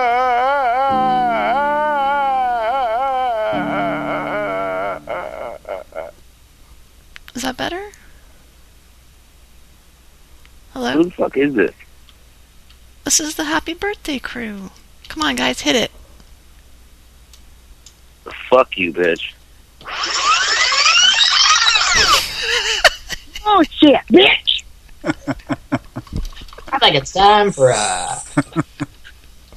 Is that better? Hello? Who the fuck is this? This is the happy birthday crew. Come on, guys, hit it. Fuck you, bitch. Oh shit, bitch! I think it's time for a. uh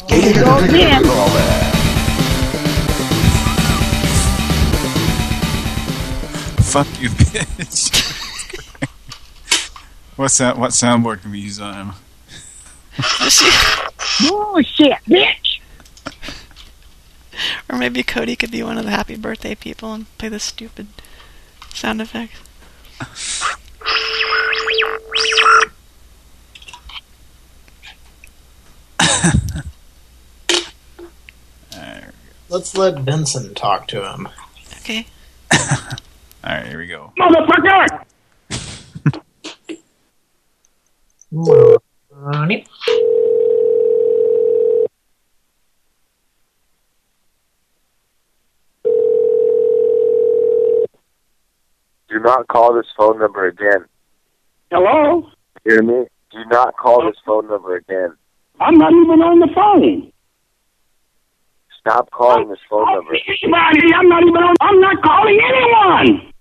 Go again. Fuck you, bitch. What's that? What soundboard can we use on him? Oh shit, bitch! Or maybe Cody could be one of the happy birthday people and play the stupid sound effects. Let's let Benson talk to him. Okay. All right, here we go. Motherfucker! Ronnie. Do not call this phone number again. Hello? Hear me? Do not call this phone number again. I'm not even on the phone. Stop calling this phone number. Anybody, I'm not even on. I'm not calling anyone.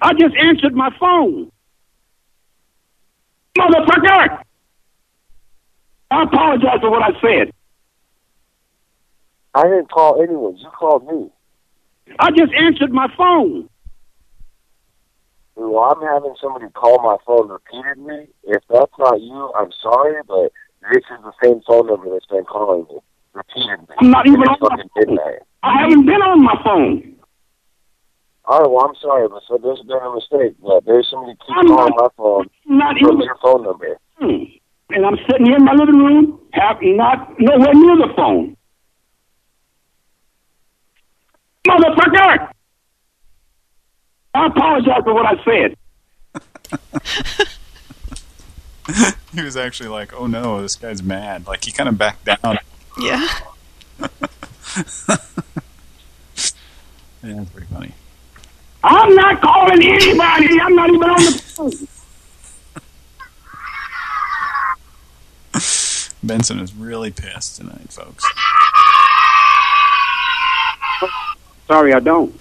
I just answered my phone. Motherfucker! I apologize for what I said. I didn't call anyone. You called me. I just answered my phone. Well, I'm having somebody call my phone repeatedly. If that's not you, I'm sorry, but this is the same phone number that's been calling me repeatedly. I'm not even on my fucking midnight. I haven't been on my phone. All right, well, I'm sorry, but so there's been a mistake. But there's somebody keep I'm calling not- my phone Not from even. your phone number. Hmm. And I'm sitting here in my living room, have not nowhere near the phone. Motherfucker! I apologize for what I said. he was actually like, "Oh no, this guy's mad." Like he kind of backed down. Yeah. Yeah, that's pretty funny. I'm not calling anybody. I'm not even on the phone. Benson is really pissed tonight, folks. Sorry, I don't.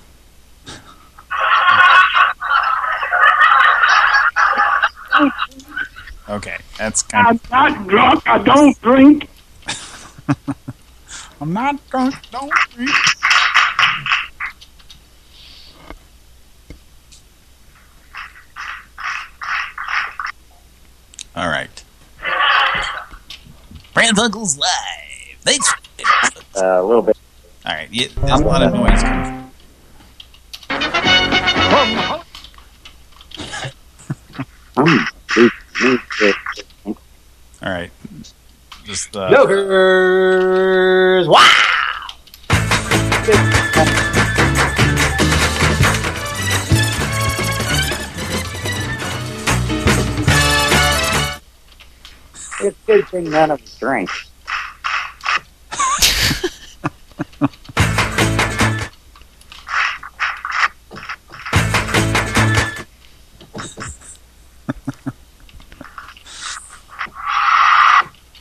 That's kind I'm of. not drunk. I don't drink. I'm not drunk. Don't drink. All right. Pran Funkels live. Thanks. Uh, a little bit. All right. Yeah, there's a lot of noise Jokers! Wow! It's a good thing none of us drink.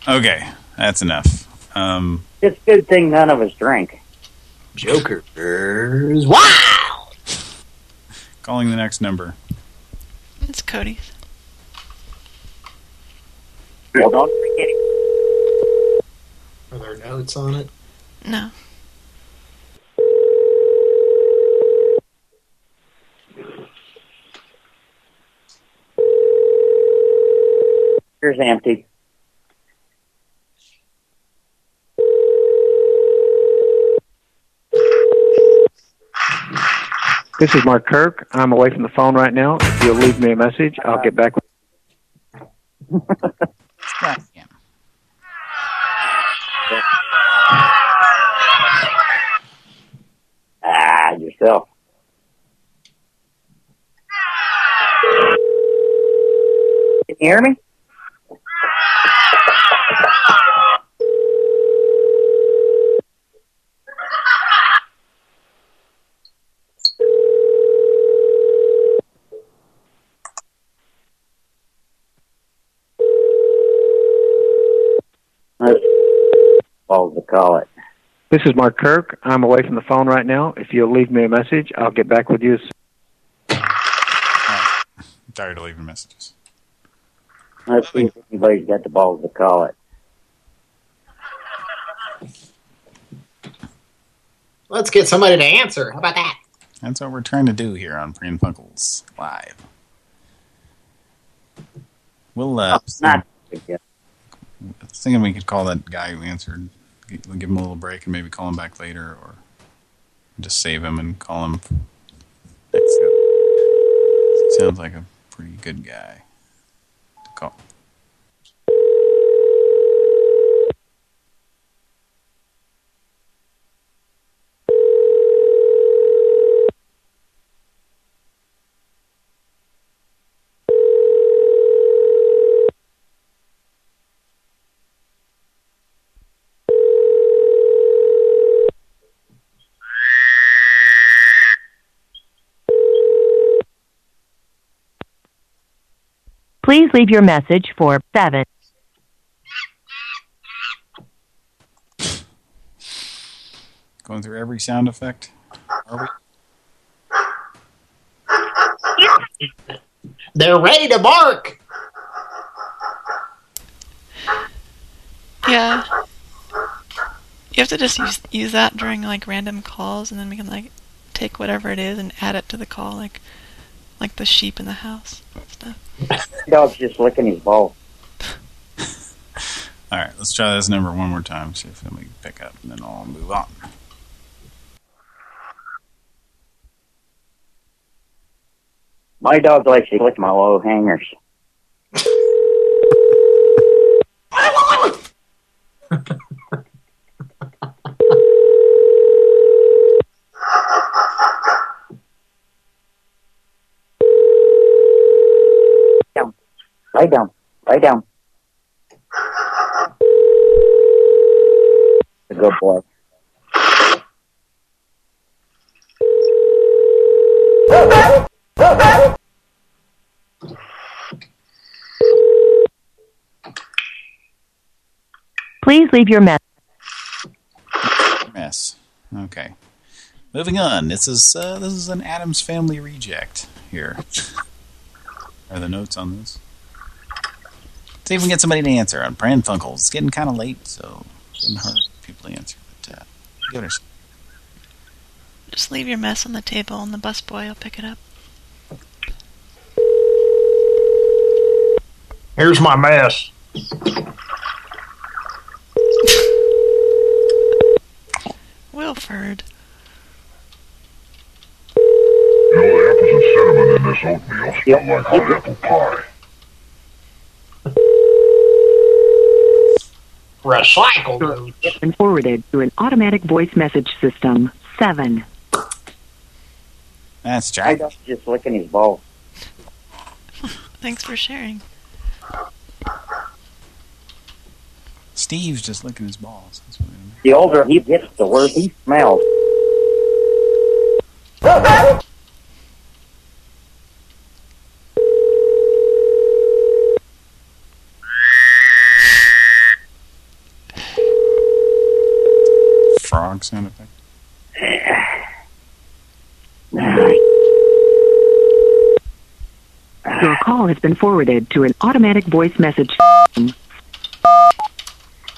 Okay, that's enough. Um, It's a good thing none of us drink. Jokers! Wow! calling the next number. It's Cody. Well, don't drink any. Are there notes on it? No. Here's empty. This is Mark Kirk. I'm away from the phone right now. If you'll leave me a message, I'll get back with Ah, yourself. Can you hear me? That's balls to call it. This is Mark Kirk. I'm away from the phone right now. If you'll leave me a message, I'll get back with you. as I'm tired of leaving messages. Let's see if anybody's got the balls to call it. Let's get somebody to answer. How about that? That's what we're trying to do here on Pran Funkels Live. We'll, uh, Not I was thinking we could call that guy who answered, we'll give him a little break and maybe call him back later or just save him and call him next. Sounds like a pretty good guy to call. Please leave your message for 7. Going through every sound effect. Are we? They're ready to bark! Yeah. You have to just use use that during like random calls, and then we can like take whatever it is and add it to the call, like like the sheep in the house stuff. Dog's just licking his balls. All right, let's try this number one more time, see if somebody can pick up, and then I'll move on. My dog likes to lick my low hangers. Lie down. Lie down. A good boy. Please leave your message. Mess. Okay. Moving on. This is uh, this is an Addams Family reject here. Are the notes on this? See if we can get somebody to answer on Pran Funkels. It's getting kind of late, so it's getting hard for people to answer. But uh, give it a sh- Just leave your mess on the table and the busboy will pick it up. Here's my mess. Wilford. You know, the apples and cinnamon in this oatmeal smell like hot apple pie. Recycle. It's forwarded to an automatic voice message system. Seven. That's My Jack. dog's just licking his balls. Thanks for sharing. Steve's just licking his balls. That's what it is. The older he gets, the worse he smells. sound effect. Your call has been forwarded to an automatic voice message.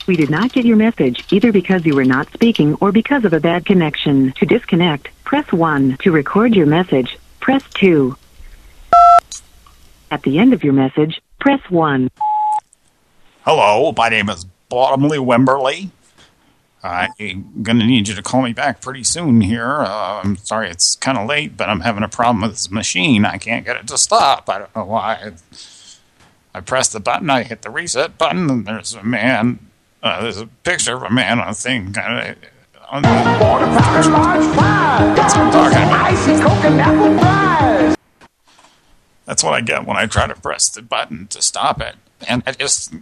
We did not get your message either because you were not speaking or because of a bad connection. To disconnect, press 1. To record your message, press 2. At the end of your message, press 1. Hello, my name is Bottomley Wemberley. I'm gonna need you to call me back pretty soon here. Uh, I'm sorry it's kind of late, but I'm having a problem with this machine. I can't get it to stop. I don't know why. I press the button, I hit the reset button, and there's a man. Uh, there's a picture of a man on a thing. Kind of. On the, That's what I'm talking about. That's what I get when I try to press the button to stop it. And I just,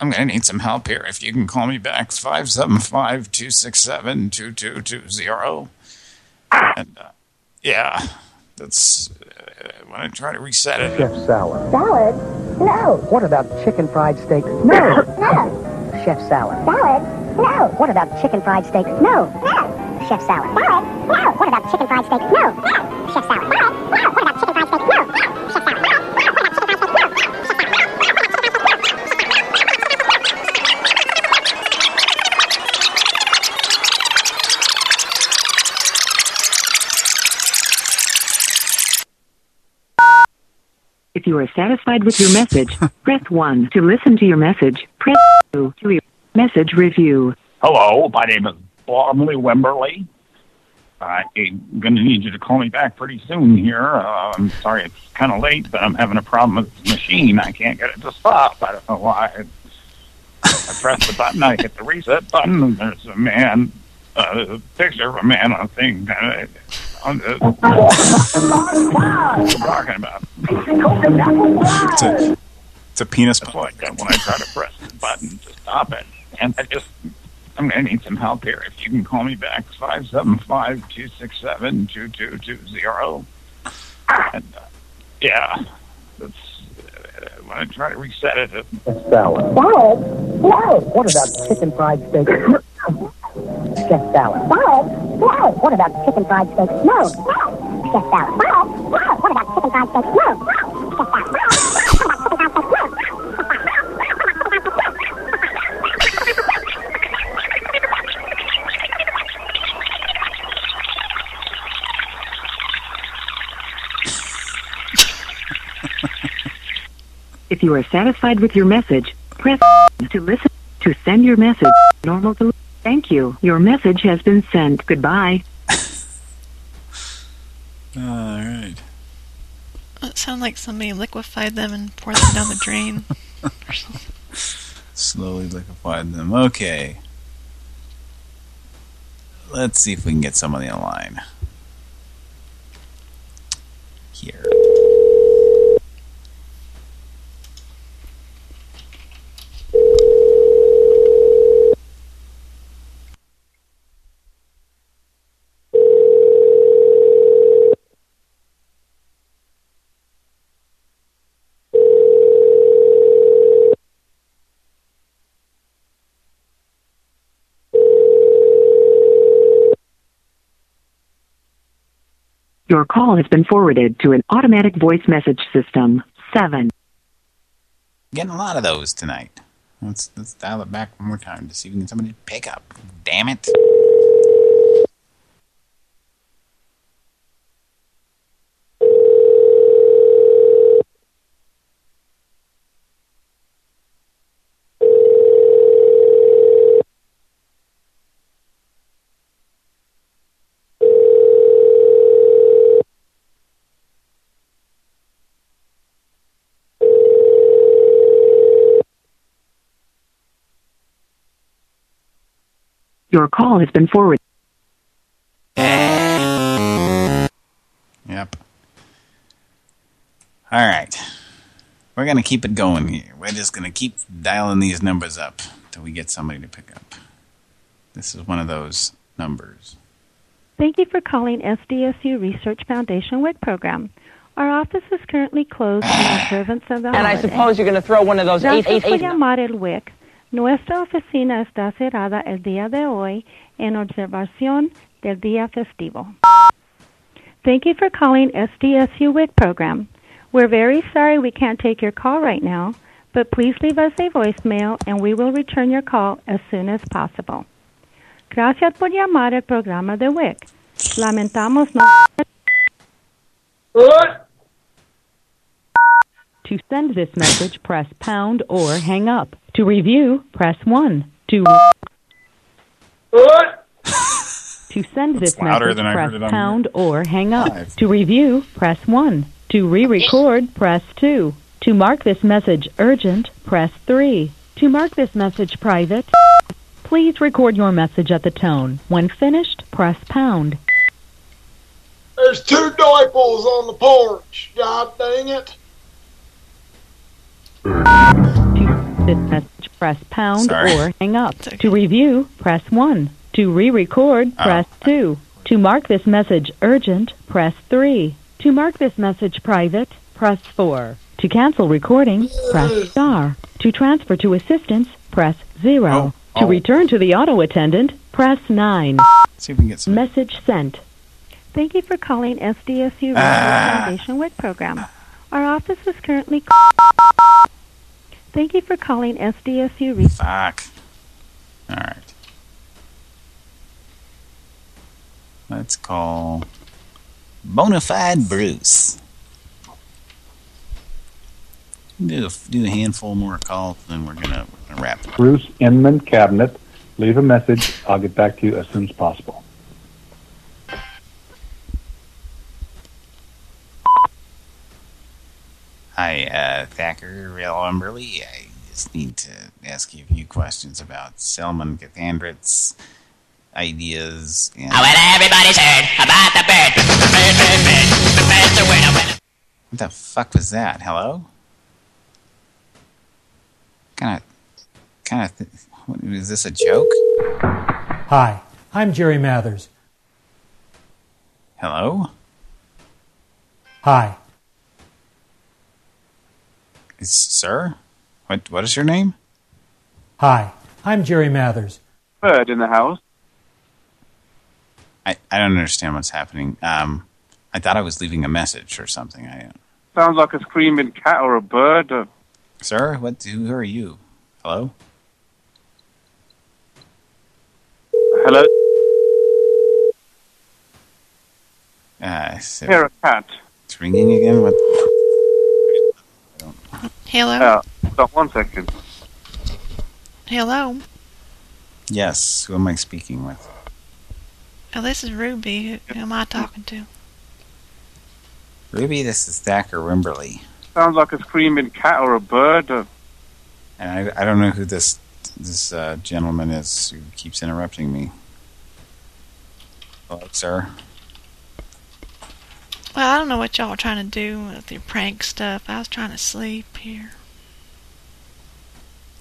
I'm going to need some help here. If you can call me back, 575-267-2220. And, uh, yeah, that's, uh, when I try to reset it. Chef salad. Salad? No. What about chicken fried steak? No. No. Chef salad. Salad? No. What about chicken fried steak? No. No. Chef salad. Salad? No. What about chicken fried steak? No. No. Chef salad. Salad? No. What about chicken fried steak? No. No. No. If you are satisfied with your message, press 1. To listen to your message, press 2. To your message review. Hello, my name is Bottomley Wemberley. I'm going to need you to call me back pretty soon here. Uh, I'm sorry it's kind of late, but I'm having a problem with the machine. I can't get it to stop. I don't know why. I press the button, I hit the reset button, and there's a man, uh, a picture of a man on a thing. Kind of, on the, what I'm talking about. It's a, it's a penis plug like that when I try to press the button to stop it. And I just, I'm going to need some help here. If you can call me back, 575-267-2220. And, uh, yeah, that's, uh, when I try to reset it, it Salad. Salad? No. What about chicken fried steak? Chef salad. Salad? No. What about chicken fried steak? No. No. Chef salad. Salad? No. What about chicken fried steak? No. No. Chef salad. If you are satisfied with your message, press to listen to send your message. Normal to Thank you. Your message has been sent. Goodbye. All right. It sounded like somebody liquefied them and poured them down the drain. Slowly liquefied them. Okay. Let's see if we can get somebody on the line. Here. Your call has been forwarded to an automatic voice message system. 7. Getting a lot of those tonight. Let's let's dial it back one more time to see if we can somebody pick up. Damn it. Your call has been forwarded. Yep. All right. We're going to keep it going here. We're just going to keep dialing these numbers up till we get somebody to pick up. This is one of those numbers. Thank you for calling SDSU Research Foundation WIC program. Our office is currently closed in observance of the And I suppose you're going to throw one of those eight, Gracias eight, por llamar el WIC. Nuestra oficina está cerrada el día de hoy en observación del día festivo. Thank you for calling SDSU WIC program. We're very sorry we can't take your call right now, but please leave us a voicemail and we will return your call as soon as possible. Gracias por llamar al programa de WIC. Lamentamos no. To send this message, press pound or hang up. To review, press 1. To To send this It's louder message, than I press heard it on pound or hang up. Live. To review, press 1. To re-record, press 2. To mark this message urgent, press 3. To mark this message private, please record your message at the tone. When finished, press pound. There's two diapers on the porch. God dang it. This message, press pound Sorry. or hang up. To review, press 1. To re-record, Oh. press 2. To mark this message urgent, press 3. To mark this message private, press 4. To cancel recording, press star. To transfer to assistance, press 0. To oh. return to the auto attendant, press 9. See if we can get some. Message sent. Thank you for calling SDSU Research Ah. Foundation WIC program. Our office is currently. Thank you for calling SDSU Research. Fuck. All right. Let's call Bonafide Bruce. Do a, do a handful more calls, then we're gonna, we're gonna wrap. it. Bruce Inman Cabinet. Leave a message. I'll get back to you as soon as possible. Hi, uh, Thacker, Real Umberly. I just need to ask you a few questions about Selman Cathandrit's ideas. And Oh, well, everybody's heard about the bird. The Bird, bird, bird. The bird's a winner, winner. what the fuck was that? Hello? Kind of, kind of. Th- what, is this a joke? Hi, I'm Jerry Mathers. Hello? Hi, Is, sir? What? What is your name? hi, I'm Jerry Mathers. Bird in the house. I, I don't understand what's happening. Um, I thought I was leaving a message or something. I, Sounds like a screaming cat or a bird. Uh, sir, what? Who are you? Hello? hello? Uh, so Hear a cat. it's ringing again. What? Hello? Yeah. Stop one second. Hello? Yes. Who am I speaking with? Oh, this is Ruby. Who, who am I talking to? Ruby, this is Thacker Wimberly. Sounds like a screaming cat or a bird. Uh, And I, I don't know who this this uh, gentleman is who keeps interrupting me. Hello, sir. Well, I don't know what y'all are trying to do with your prank stuff. I was trying to sleep here.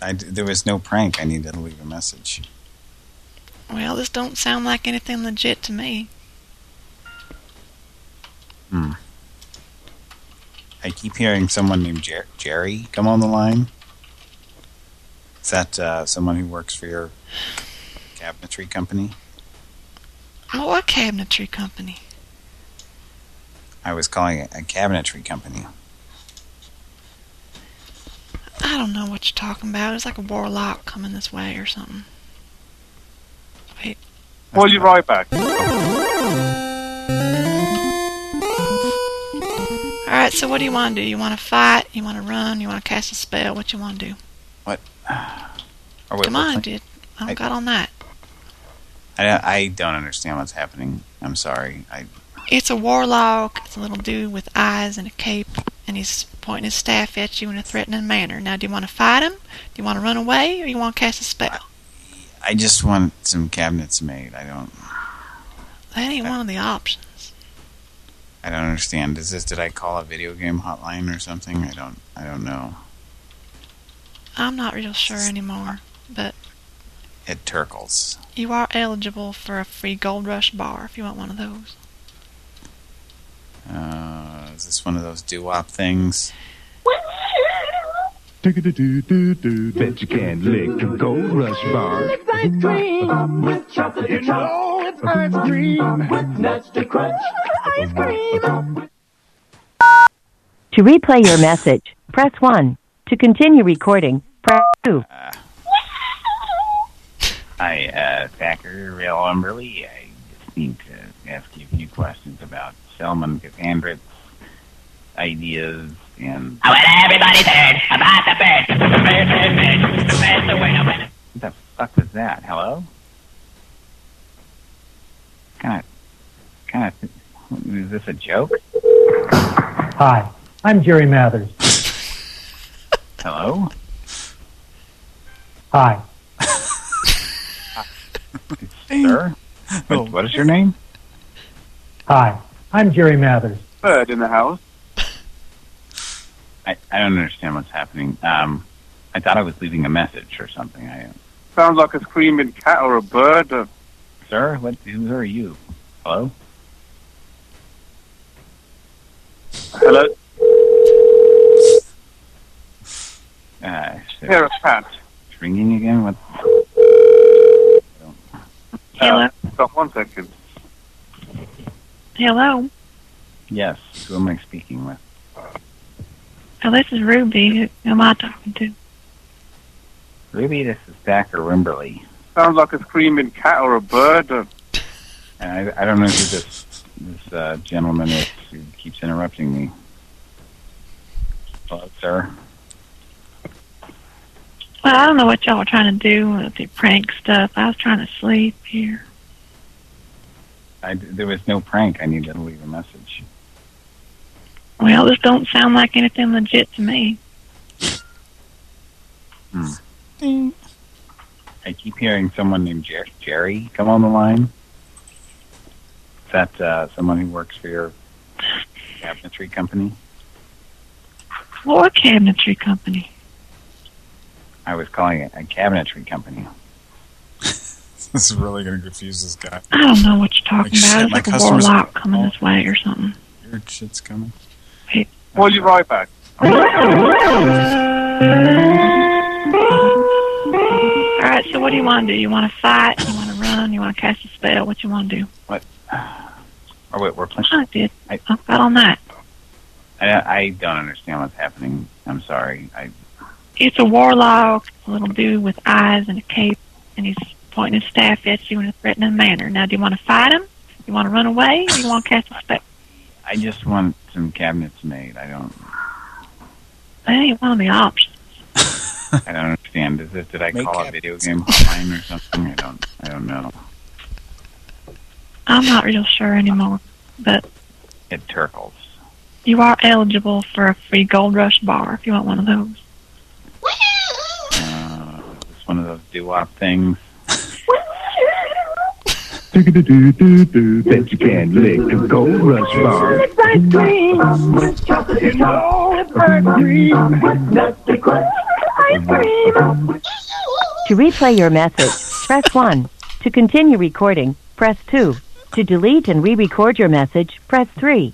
I, there was no prank. I needed to leave a message. Well, this don't sound like anything legit to me. Hmm. I keep hearing someone named Jer Jerry come on the line. Is that uh, someone who works for your cabinetry company? Oh, what cabinetry company? I was calling it a cabinetry company. I don't know what you're talking about. It's like a warlock coming this way or something. Wait. Well, you right back. Alright, so what do you want to do? You want to fight? You want to run? You want to cast a spell? What you want to do? What? Or wait, Come we're on, dude. I don't I- got on that. I, I don't understand what's happening. I'm sorry. I It's a warlock. It's a little dude with eyes and a cape, and he's pointing his staff at you in a threatening manner. Now, do you want to fight him? Do you want to run away, or you want to cast a spell? I just want some cabinets made. I don't That ain't one of the options. I don't understand. Is this did I call a video game hotline or something? I don't I don't know. I'm not real sure anymore, but At Turkles. you are eligible for a free Gold Rush bar if you want one of those. Uh, is this one of those doo-wop things? Bet you can't lick a gold rush bar. It's ice cream with chocolate You know it's ice cream with nuts to crunch. Ice cream. To replay your message, press 1. To continue recording, press 2. Hi, uh, Thacker, Real Umberly. I just need to ask you a few questions about Selman Cassandrit's ideas and... I want everybody's heard about the bird. The bird, bird, bird. The bird's the winner, winner. What the fuck was that? Hello? Kind of... Kind of... Is this a joke? Hi, I'm Jerry Mathers. Hello? Hi. Sir? What, what is your name? Hi, I'm Jerry Mathers. Bird in the house. I, I don't understand what's happening. Um, I thought I was leaving a message or something. I, Sounds like a screaming cat or a bird. Uh, sir, what? Who are you? Hello? hello? Uh, Here, a cat. it's ringing again. What? Hello? Stop one second. Hello? Yes. Who am I speaking with? Oh, this is Ruby. Who who am I talking to? Ruby, this is Thacker Wimberly. Sounds like a screaming cat or a bird. And I, I don't know who this this uh, gentleman is who keeps interrupting me. Hello, sir. Well, I don't know what y'all are trying to do with your prank stuff. I was trying to sleep here. I, there was no prank. I needed to leave a message. Well, this don't sound like anything legit to me. Hmm. I keep hearing someone named Jer- Jerry come on the line. Is that uh, someone who works for your cabinetry company? What cabinetry company? I was calling it a cabinetry company. This is really going to confuse this guy. I don't know what you're talking Like, about. It's my like a warlock coming this way or something. Your shit's coming. Call you right back. Alright, so what do you want to do? You want to fight? You want to run? You want to cast a spell? What you want to do? What? Oh wait, we're playing. I did. I, I got on that. I, I don't understand what's happening. I'm sorry. I It's a warlock, a little dude with eyes and a cape, and he's pointing his staff at you in a threatening manner. Now, do you want to fight him? You want to run away? Or you want to cast a spell? I just want some cabinets made. I don't. That ain't one of the options. I don't understand. Is this? Did I call a video game hotline or something? I don't. I don't know. I'm not real sure anymore, but At Turkles. You are eligible for a free Gold Rush bar if you want one of those. Uh, it's one of those doo-wop things. Bet you can't lick the gold rush bar. It's ice cream with chocolate and all and cream with nutty crunch. Ice cream. To replay your message, press 1. To continue recording, press 2. To delete and re-record your message, press 3.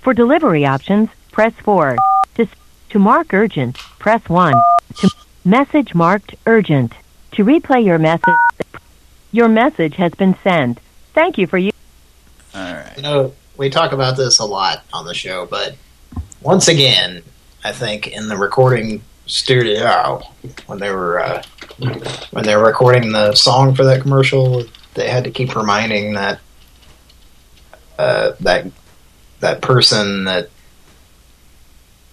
For delivery options, press 4. To, to mark urgent, press 1. To message marked urgent. To replay your message, your message has been sent. Thank you for you. All right. You know, we talk about this a lot on the show, but once again, I think in the recording studio when they were uh, when they were recording the song for that commercial, they had to keep reminding that uh, that that person that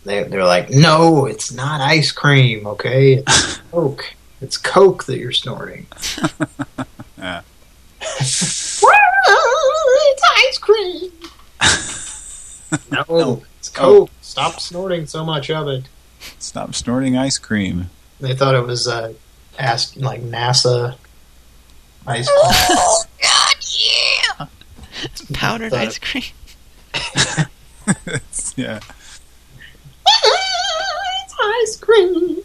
they they're like, no, it's not ice cream, okay? It's Coke. It's Coke that you're snorting. Yeah. it's ice cream. no, it's Coke. Stop snorting so much of it. Stop snorting ice cream. They thought it was uh, asked like NASA ice cream. Oh, God, yeah! Powdered ice cream. yeah. it's ice cream.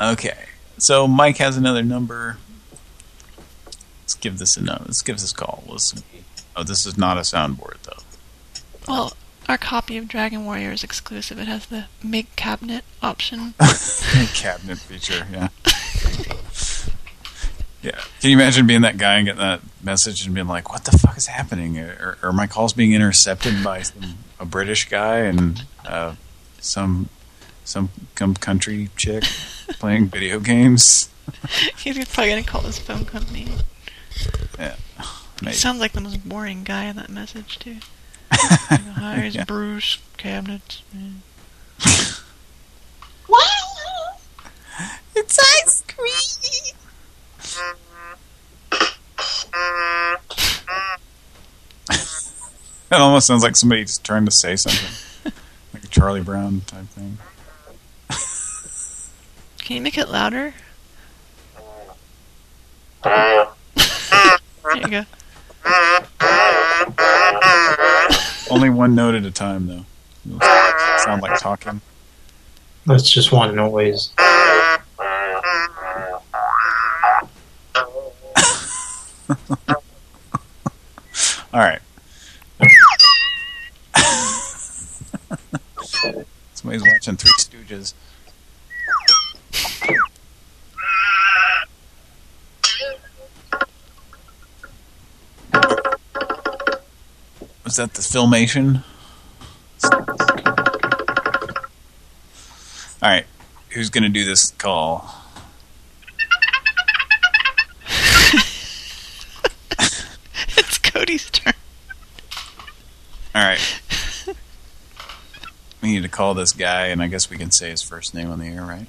Okay. So Mike has another number. Give this a no. Let's give this a call. Listen. Oh, this is not a soundboard though. Well, our copy of Dragon Warrior is exclusive. It has the make cabinet option. Make cabinet feature, yeah. Yeah. Can you imagine being that guy and getting that message and being like, "What the fuck is happening? Are, are my calls being intercepted by some, a British guy and uh, some some some country chick playing video games?" He's probably gonna call his phone company. Yeah. He sounds like the most boring guy in that message too. Hi, it's Yeah. Bruce Cabinet. Mm. It's ice cream. It almost sounds like somebody just trying to say something, like a Charlie Brown type thing. Can you make it louder? There you go. Only one note at a time, though. It'll sound like talking. That's just one noise. All right. Somebody's watching Three Stooges. Was that the filmation? All right. Who's going to do this call? it's Cody's turn. All right. We need to call this guy, and I guess we can say his first name on the air, right?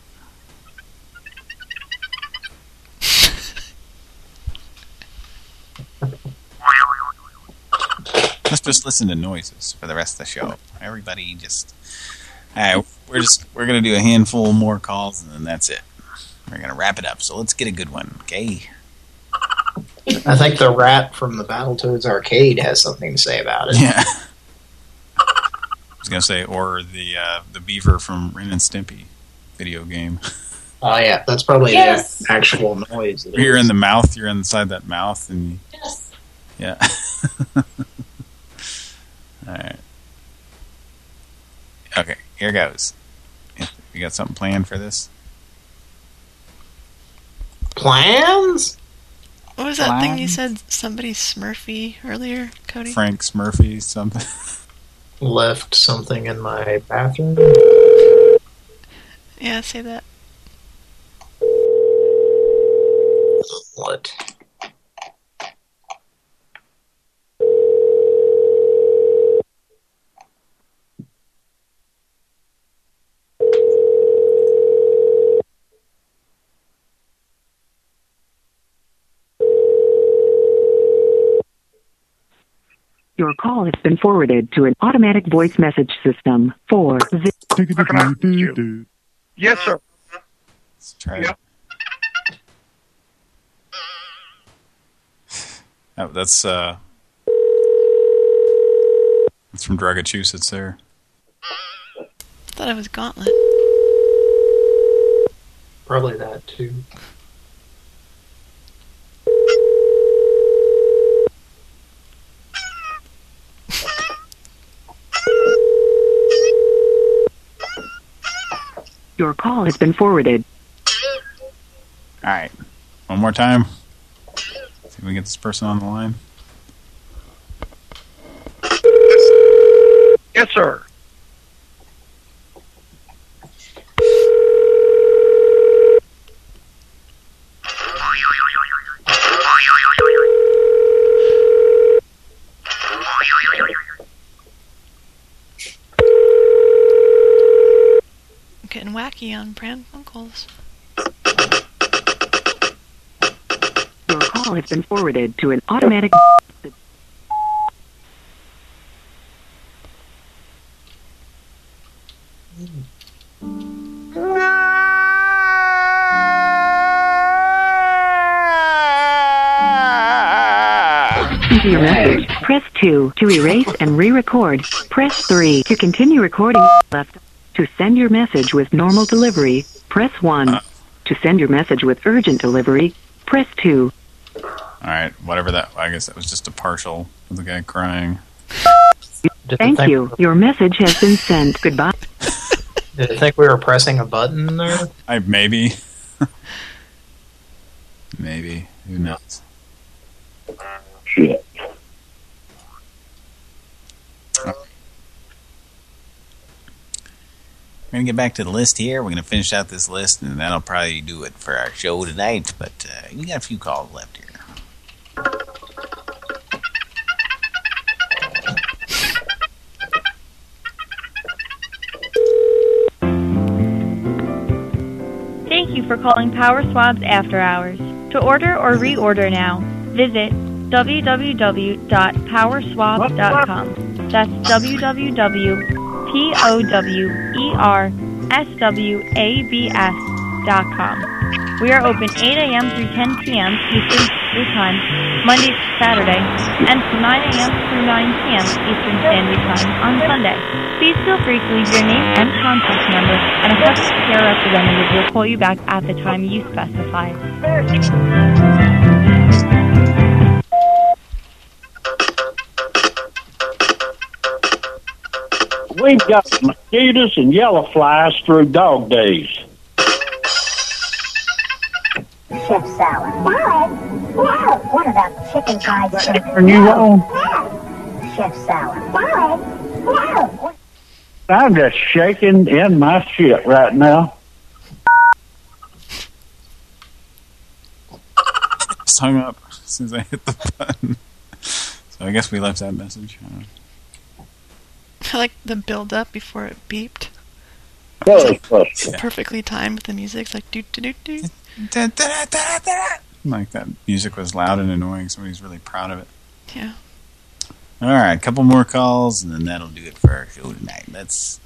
Let's just listen to noises for the rest of the show. Everybody just... All right, we're just we're gonna do a handful more calls, and then that's it. We're gonna wrap it up. So let's get a good one, okay? I think the rat from the Battletoads arcade has something to say about it. Yeah. I was gonna say, or the uh, the beaver from Ren and Stimpy video game. Oh yeah, that's probably Yes. the actual noise. You're is. in the mouth. You're inside that mouth, and you, Yes. yeah. All right. Okay, here goes. You got something planned for this? Plans? What was that thing you said? Somebody Smurfy earlier, Cody. Frank Smurfy something. Left something in my bathroom. Yeah, say that. What? Your call has been forwarded to an automatic voice message system. Four zero. Yes, sir. Let's try it. Oh, that's uh, that's from Dragachusetts there. I thought it was Gauntlet. Probably that too. Your call has been forwarded. All right, one more time. See if we can get this person on the line. Yes, sir. I'm getting wacky on prank phone calls. Your call has been forwarded to an automatic. Your message. Press 2 to erase and re-record. Press 3 to continue recording. Left. To send your message with normal delivery, press 1. Uh. To send your message with urgent delivery, press 2. All right, whatever that. I guess that was just a partial of the guy crying. Thank you. Your message has been sent. Goodbye. Did you think we were pressing a button there? I maybe, maybe who knows? Shit. We're gonna get back to the list here. We're gonna finish out this list, and that'll probably do it for our show tonight. But uh, we got a few calls left here. Thank you for calling Power Swabs After Hours. To order or reorder now, visit www.powerswabs.com. That's www.powerswabs.com. We are open 8 a.m. through 10 p.m. Eastern Standard Time, Monday to Saturday, and from 9 a.m. through 9 p.m. Eastern Standard Time on Sunday. Please feel free to leave your name and contact number, and a customer care representative will call you back at the time you specify. Got mosquitoes and yellow flies through dog days. Chef salad. Salad? No. What about chicken fried steak? Turn you on? No. Chef salad. Salad? No. What I'm just shaking in my shit right now. Just hung up as soon as I hit the button. So I guess we left that message. I don't know. I like the build up before it beeped. Ghostbusters. It's perfectly timed with the music. It's like do do do do. Like that music was loud and annoying. Somebody's really proud of it. Yeah. All right, a couple more calls, and then that'll do it for our show tonight. Let's.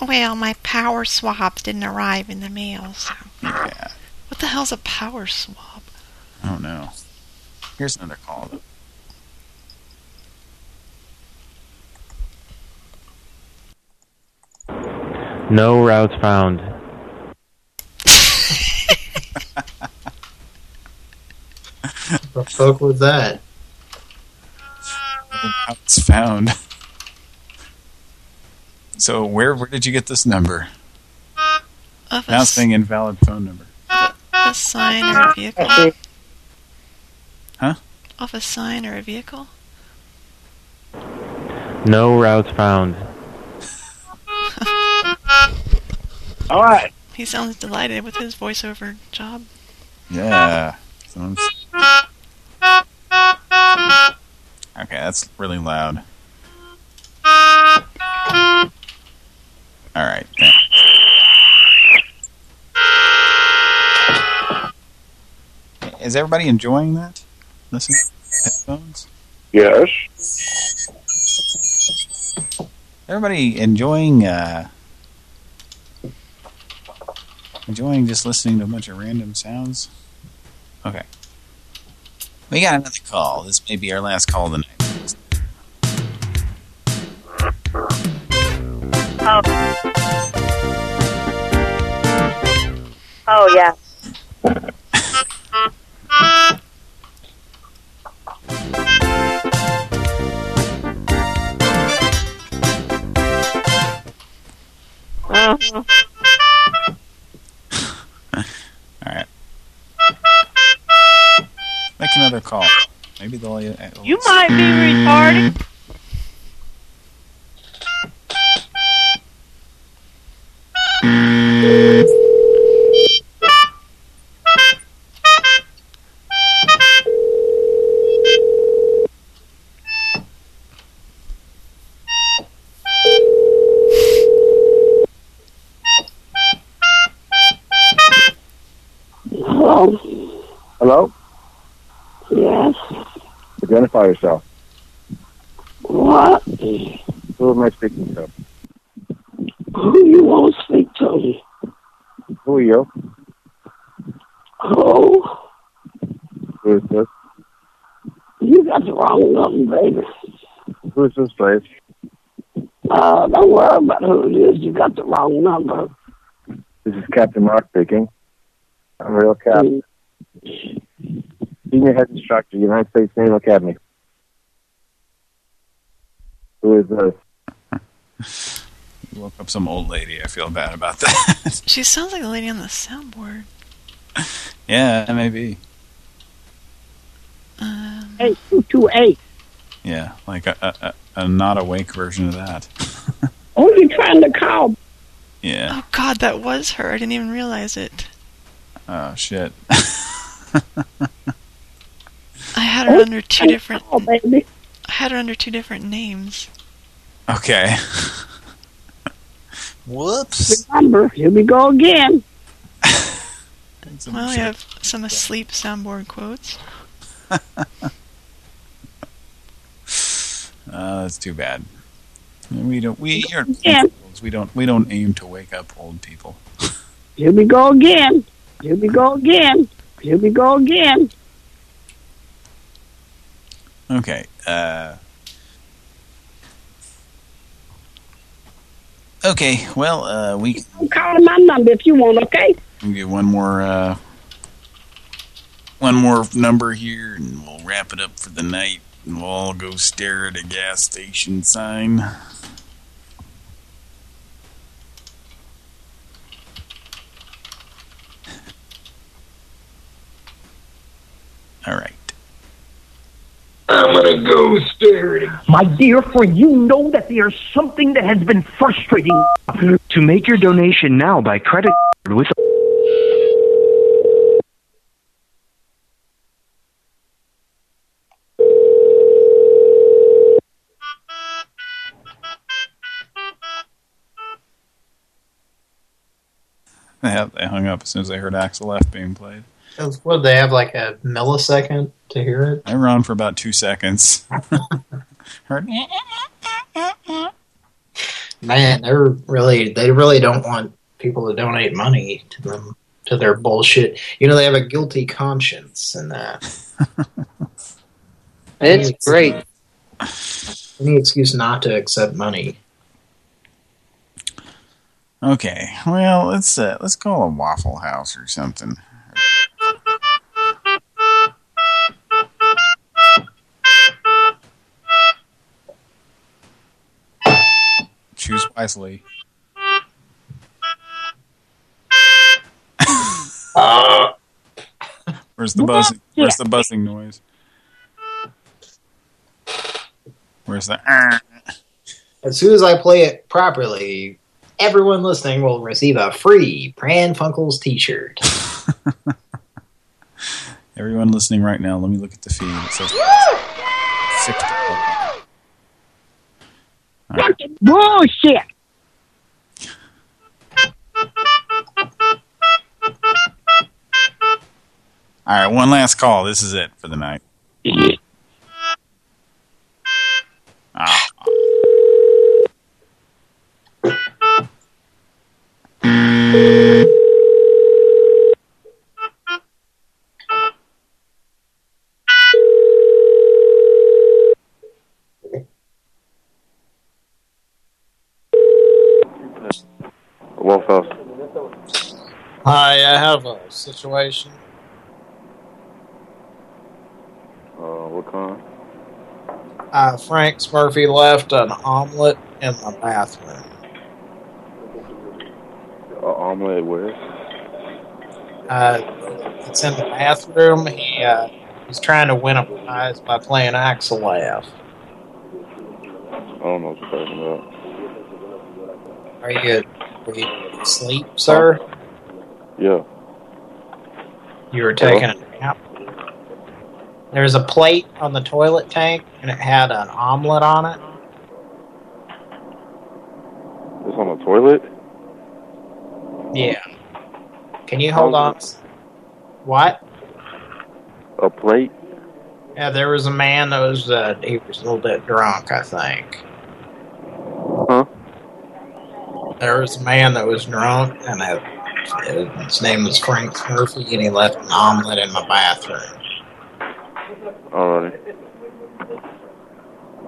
Well, my power swabs didn't arrive in the mail, so. Yeah. What the hell's a power swab? I don't know. Here's another call. No routes found. What the fuck was that? How it's found. So where where did you get this number? Of a, Now saying invalid phone number. a sign or a vehicle? Huh? Off a sign or a vehicle? No routes found. All right. He sounds delighted with his voiceover job. Yeah. Sounds... Okay, that's really loud. All right. thanks. Is everybody enjoying that? Listen, headphones. Yes. Everybody enjoying uh, enjoying just listening to a bunch of random sounds? Okay. We got another call. This may be our last call of the night. Oh. Oh, yeah. Uh-huh. Another call. Maybe they'll. uh, You might be retarded. Got the wrong number. This is Captain Mark speaking. I'm Real Cap. Senior Head Instructor, United States Naval Academy. Who is this? You woke up some old lady. I feel bad about that. She sounds like the lady on the soundboard. yeah, maybe. Um, Eight two two eight. Yeah, like a, a, a, a not awake version of that. Who you trying to call? Yeah. Oh God, that was her. I didn't even realize it. Oh shit. I had her under two different. Oh, baby. I had her under two different names. Okay. Whoops. Number. Here we go again. Well, we have some asleep soundboard quotes. Uh, that's too bad. We don't. We are. Yeah. We don't. We don't aim to wake up old people. Here we go again. Here we go again. Here we go again. Okay. Uh. Okay. Well, uh, we Call my number if you want, okay? We get one more. Uh, one more number here, and we'll wrap it up for the night. And we'll all go stare at a gas station sign. All right. I'm gonna go stare at. My dear friend, you know that there's something that has been frustrating. To make your donation now by credit card with Yeah, they hung up as soon as they heard Axel F being played. What, they have like a millisecond to hear it? I run for about two seconds. Heard Man, they're really, they really don't want people to donate money to them, to their bullshit. You know, they have a guilty conscience and that. It's great. Any excuse not to accept money. Okay, well, let's uh, let's call a Waffle House or something. Choose wisely. Where's the buzzing? Where's the buzzing noise? Where's the? Uh? As soon as I play it properly, everyone listening will receive a free Pran Funkels t-shirt. Everyone listening right now, let me look at the feed. It says six Fucking bullshit. All right, one last call. This is it for the night. Ah. Have a situation. Uh, what kind? Uh, Frank Murphy left an omelet in the bathroom. Uh, omelet where? Uh, it's in the bathroom. He uh, he's trying to win a prize by playing Axel F. I don't know what you're talking about. Are you, are you asleep, sir? Yeah. You were taking a nap. There was a plate on the toilet tank, and it had an omelet on it. It's on the toilet? Yeah. Can you hold on? What? A plate? Yeah, there was a man that was, uh, he was a little bit drunk, I think. Huh? There was a man that was drunk, and it- his name was Frank Murphy, and he left an omelet in my bathroom. Alrighty.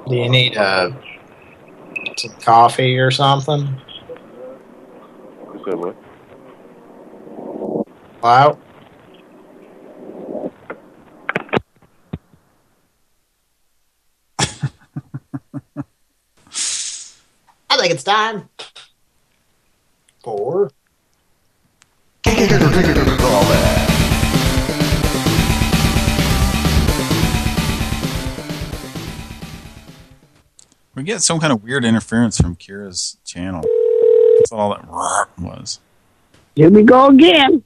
Do you need, uh, some coffee or something? You said what? Hello? I think it's time. Four. We get some kind of weird interference from Kira's channel. That's all that was. Here we go again.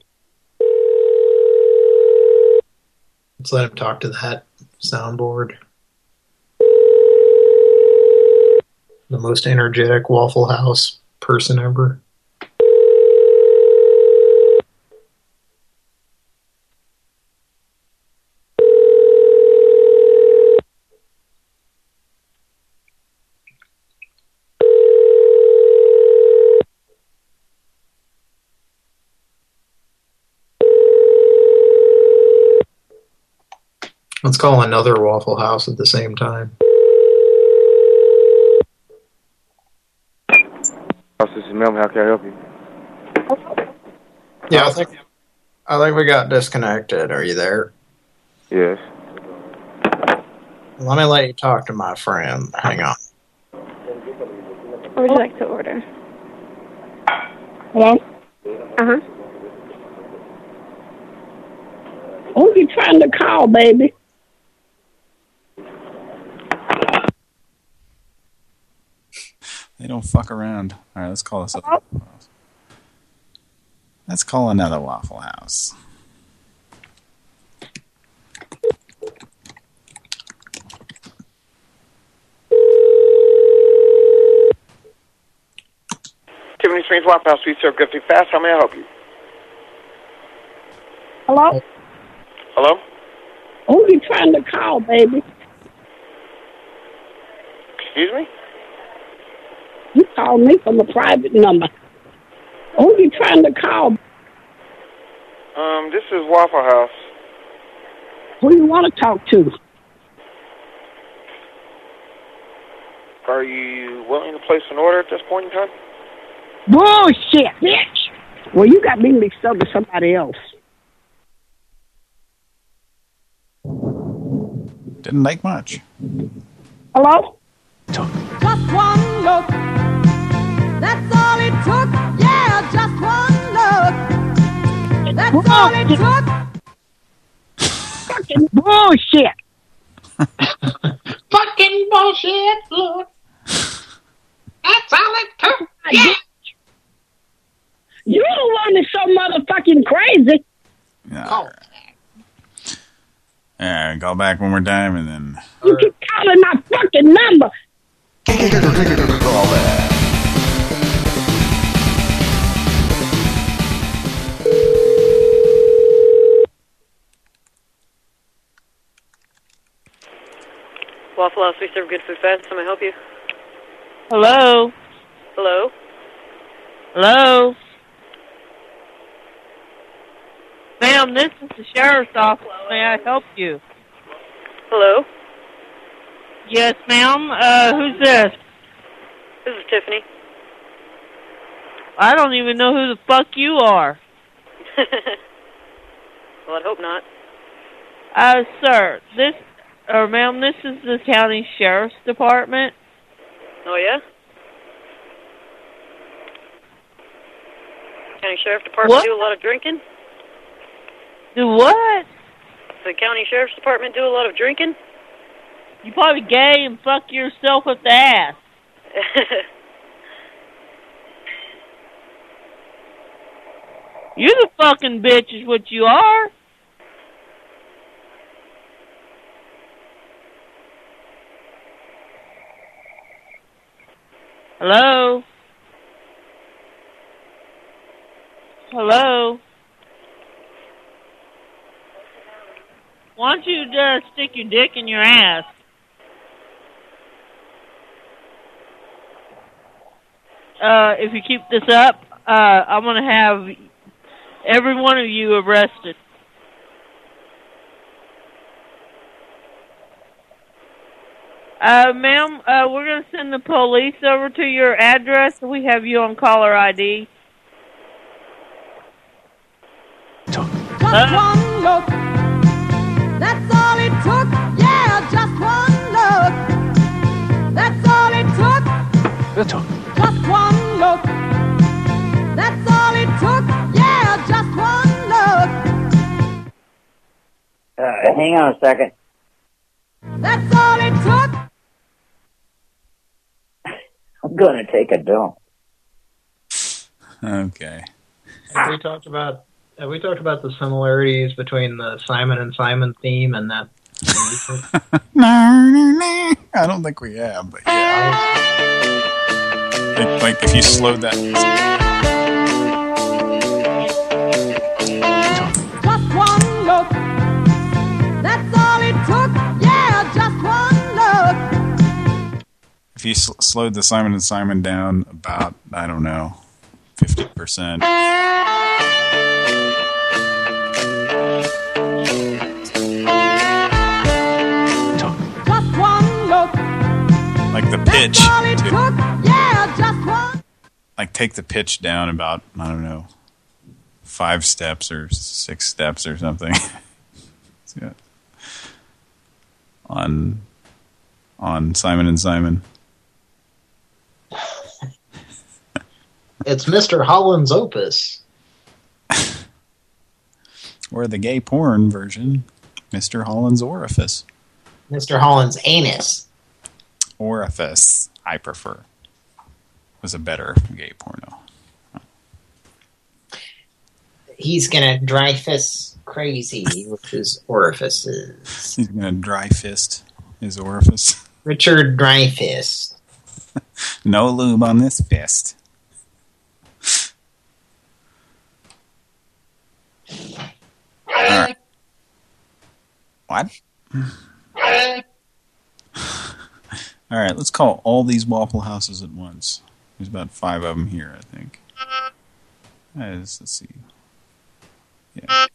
Let's let him talk to that soundboard. The most energetic Waffle House person ever. Let's call another Waffle House at the same time. House, this is Mel. How can I help you? Yeah, I think I think we got disconnected. Are you there? Yes. Let me let you talk to my friend. Hang on. What would you like to order? Hello? Uh-huh. Who you trying to call, baby? They don't fuck around. All right, let's call this other uh-huh. Waffle House. Let's call another Waffle House. Tiffany Springs Waffle House. We serve good food fast. How may I help you? Hello? Hello? Who are you trying to call, baby? Excuse me? You called me from a private number. Who are you trying to call? Um, this is Waffle House. Who do you want to talk to? Are you willing to place an order at this point in time? Bullshit, bitch! Well, you got me mixed up with somebody else. Didn't like much. Hello? Talk. Just one look. Look. That's all it took. Fucking bullshit! Fucking bullshit. Look. That's all it took. Yeah. You the one that's so motherfucking crazy. Yeah. Oh. Yeah, call back one more time and then. You keep calling my fucking number. Waffle House, we serve good food fast. Can I help you? Hello? Hello? Hello? Ma'am, this is the sheriff's office. May I help you? Hello? Yes, ma'am. Uh, who's this? This is Tiffany. I don't even know who the fuck you are. well, I'd hope not. Uh, sir, this, or ma'am, this is the county sheriff's department. Oh, yeah? County Sheriff Department What? do a lot of drinking? Do what? The County Sheriff's Department do a lot of drinking? You probably gay and fuck yourself with the ass. You're the fucking bitch is what you are. Hello? Hello? Why don't you just stick your dick in your ass? Uh, if you keep this up, uh, I'm gonna have every one of you arrested. Uh, ma'am, uh, we're gonna send the police over to your address. We have you on caller ID. Just one look. That's all it took. Yeah, just one look. That's all it took. Just one look. That's all it took. Yeah, just one look. Uh, hang on a second. That's all it took. I'm gonna take a dump. Okay. Have we talked about have we talked about the similarities between the Simon and Simon theme and that? I don't think we have, but yeah. Like, like if you slowed that. If you sl slowed the Simon and Simon down about, I don't know, 50%. Just one look. Like the pitch. That's all it too. took. Yeah. Like take the pitch down about, I don't know, five steps or six steps or something. yeah. On, on Simon and Simon. It's Mr. Holland's opus. Or the gay porn version, Mr. Holland's Orifice. Mr. Holland's anus. Orifice, I prefer. Was a better gay porno. He's gonna Dreyfus crazy with his orifices. He's gonna dry fist his orifice. Richard Dreyfuss. No lube on this fist. Alright. What? Alright, let's call all these Waffle Houses at once. There's about five of them here, I think. Let's, let's see. Yeah.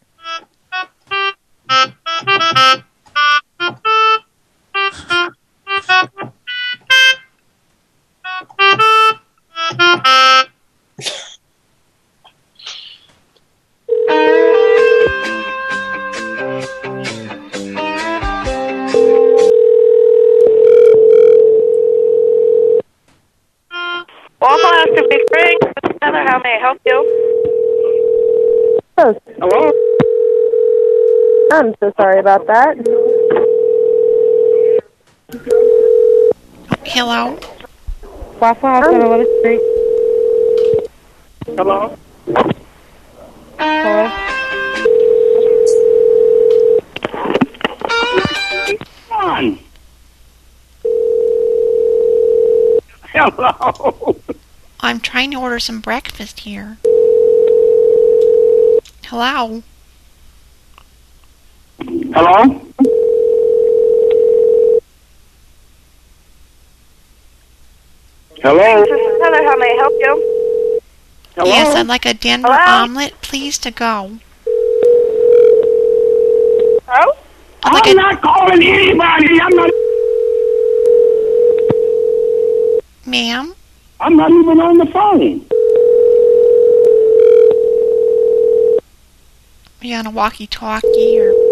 I'm so sorry about that. Hello? Waffle House on 11th Street. Hello? Hello. on? Hello? I'm trying to order some breakfast here. Hello? Hello? Hello? Hello, how may I help you? Hello? Yes, I'd like a Denver Hello? omelet, please, to go. Hello? I'd like I'm not calling anybody. I'm not... Ma'am? I'm not even on the phone. Are you on a walkie-talkie or...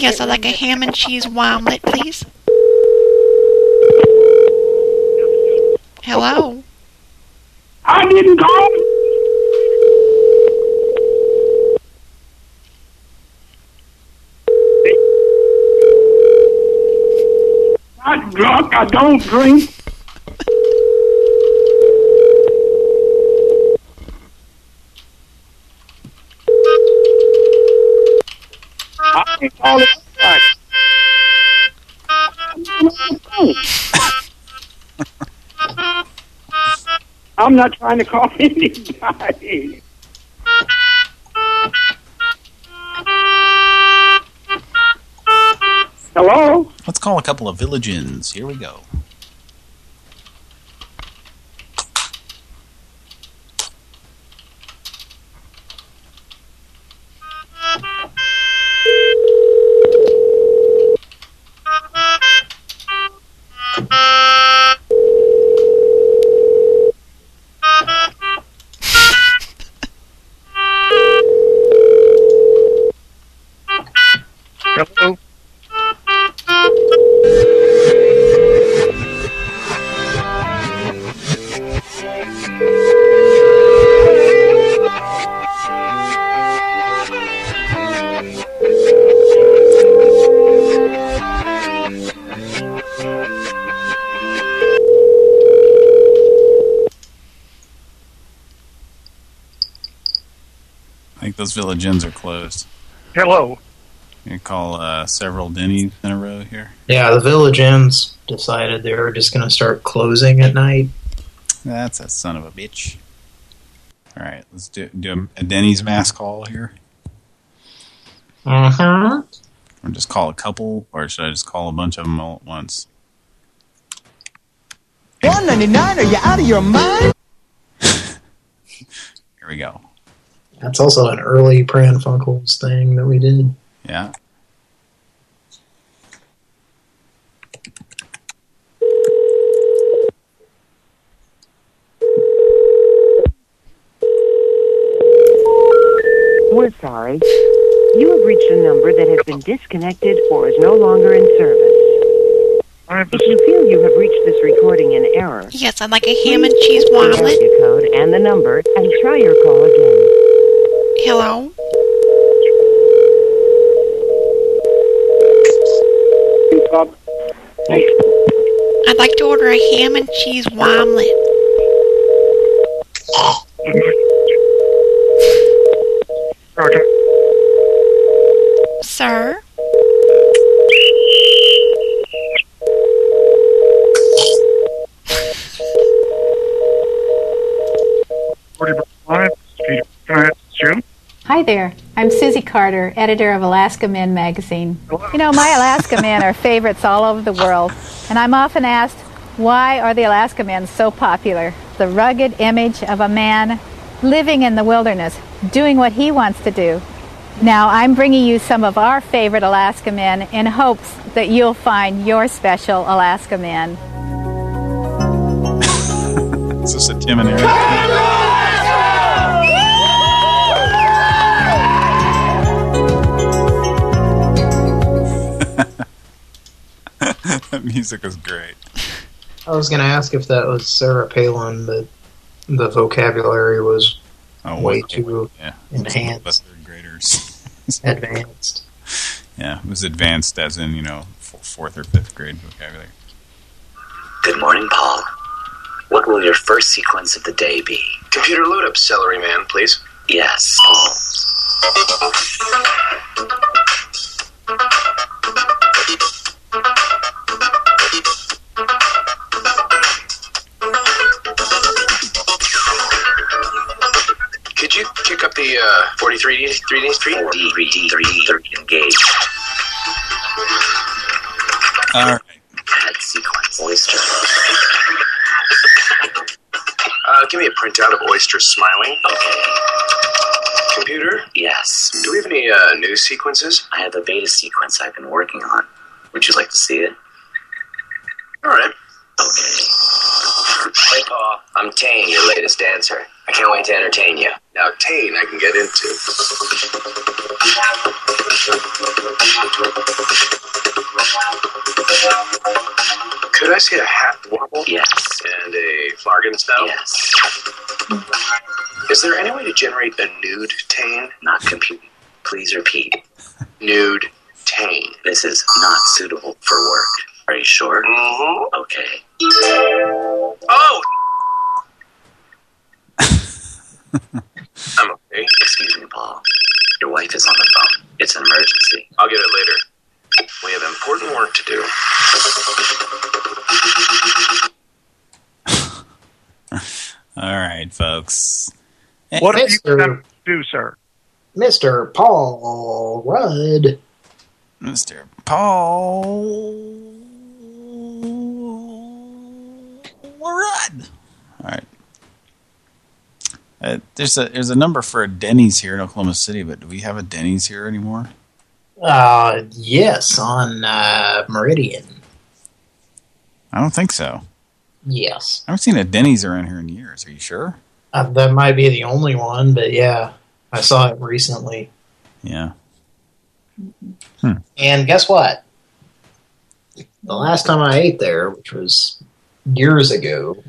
Yes, I'd like a ham and cheese omelet, please. Hello. I didn't call. I'm drunk. I don't drink. Back. I'm not trying to call anybody. Hello? Let's call a couple of villages. Here we go. I think those village inns are closed. Hello? You call uh, several Denny's in a row here. Yeah, the Village Inns decided they were just going to start closing at night. That's a son of a bitch. All right, let's do do a, a Denny's mass call here. Uh-huh. Or just call a couple, or should I just call a bunch of them all at once? 199, are you out of your mind? Here we go. That's also an early Pran Funkels thing that we did. Yeah. We're sorry. You have reached a number that has been disconnected or is no longer in service. If you feel you have reached this recording in error, Yes, I'd like a ham and cheese the omelet. area code and the number and try your call again. Hello. I'd like to order a ham and cheese omelet. Oh, Sir? Hi there. I'm Susie Carter, editor of Alaska Men magazine. You know, my Alaska men are favorites all over the world, and I'm often asked, why are the Alaska men so popular? The rugged image of a man living in the wilderness, doing what he wants to do. Now, I'm bringing you some of our favorite Alaska men in hopes that you'll find your special Alaska men. Is this a Tim and Eric? that music was great. I was going to ask if that was Sarah Palin, but the vocabulary was Oh, way well, too yeah. enhanced, third graders. advanced. Yeah, it was advanced as in, you know, fourth or fifth grade vocabulary. Good morning, Paul. What will your first sequence of the day be? Computer load up, celery man, please. Yes, Paul. Could you kick up the uh, 43 3 D Street? 43 3 engaged. All right. Add sequence. Oyster. Uh, give me a printout of Oyster smiling. Okay. Computer? Yes. Do we have any uh, new sequences? I have a beta sequence I've been working on. Would you like to see it? All right. Okay. Hey, Paul. I'm Tayne, your latest dancer. I can't wait to entertain you. Now, Tayne, I can get into. Could I see a hat wobble? Yes. And a bargain spout? Yes. Is there any way to generate a nude Tayne? Not compute. Please repeat. nude Tayne. This is not suitable for work. Are you sure? Mm-hmm. Okay. Oh! I'm okay. Excuse me, Paul. Your wife is on the phone. It's an emergency. I'll get it later. We have important work to do. All right, folks. What are you Mr. gonna do, sir? Mr. Paul Rudd. Mr. Paul All right. Uh, there's a there's a number for a Denny's here in Oklahoma City, but do we have a Denny's here anymore? Uh, yes, on uh, Meridian. I don't think so. Yes. I haven't seen a Denny's around here in years. Are you sure? Uh, that might be the only one, but yeah, I saw it recently. Yeah. And guess what? The last time I ate there, which was years ago,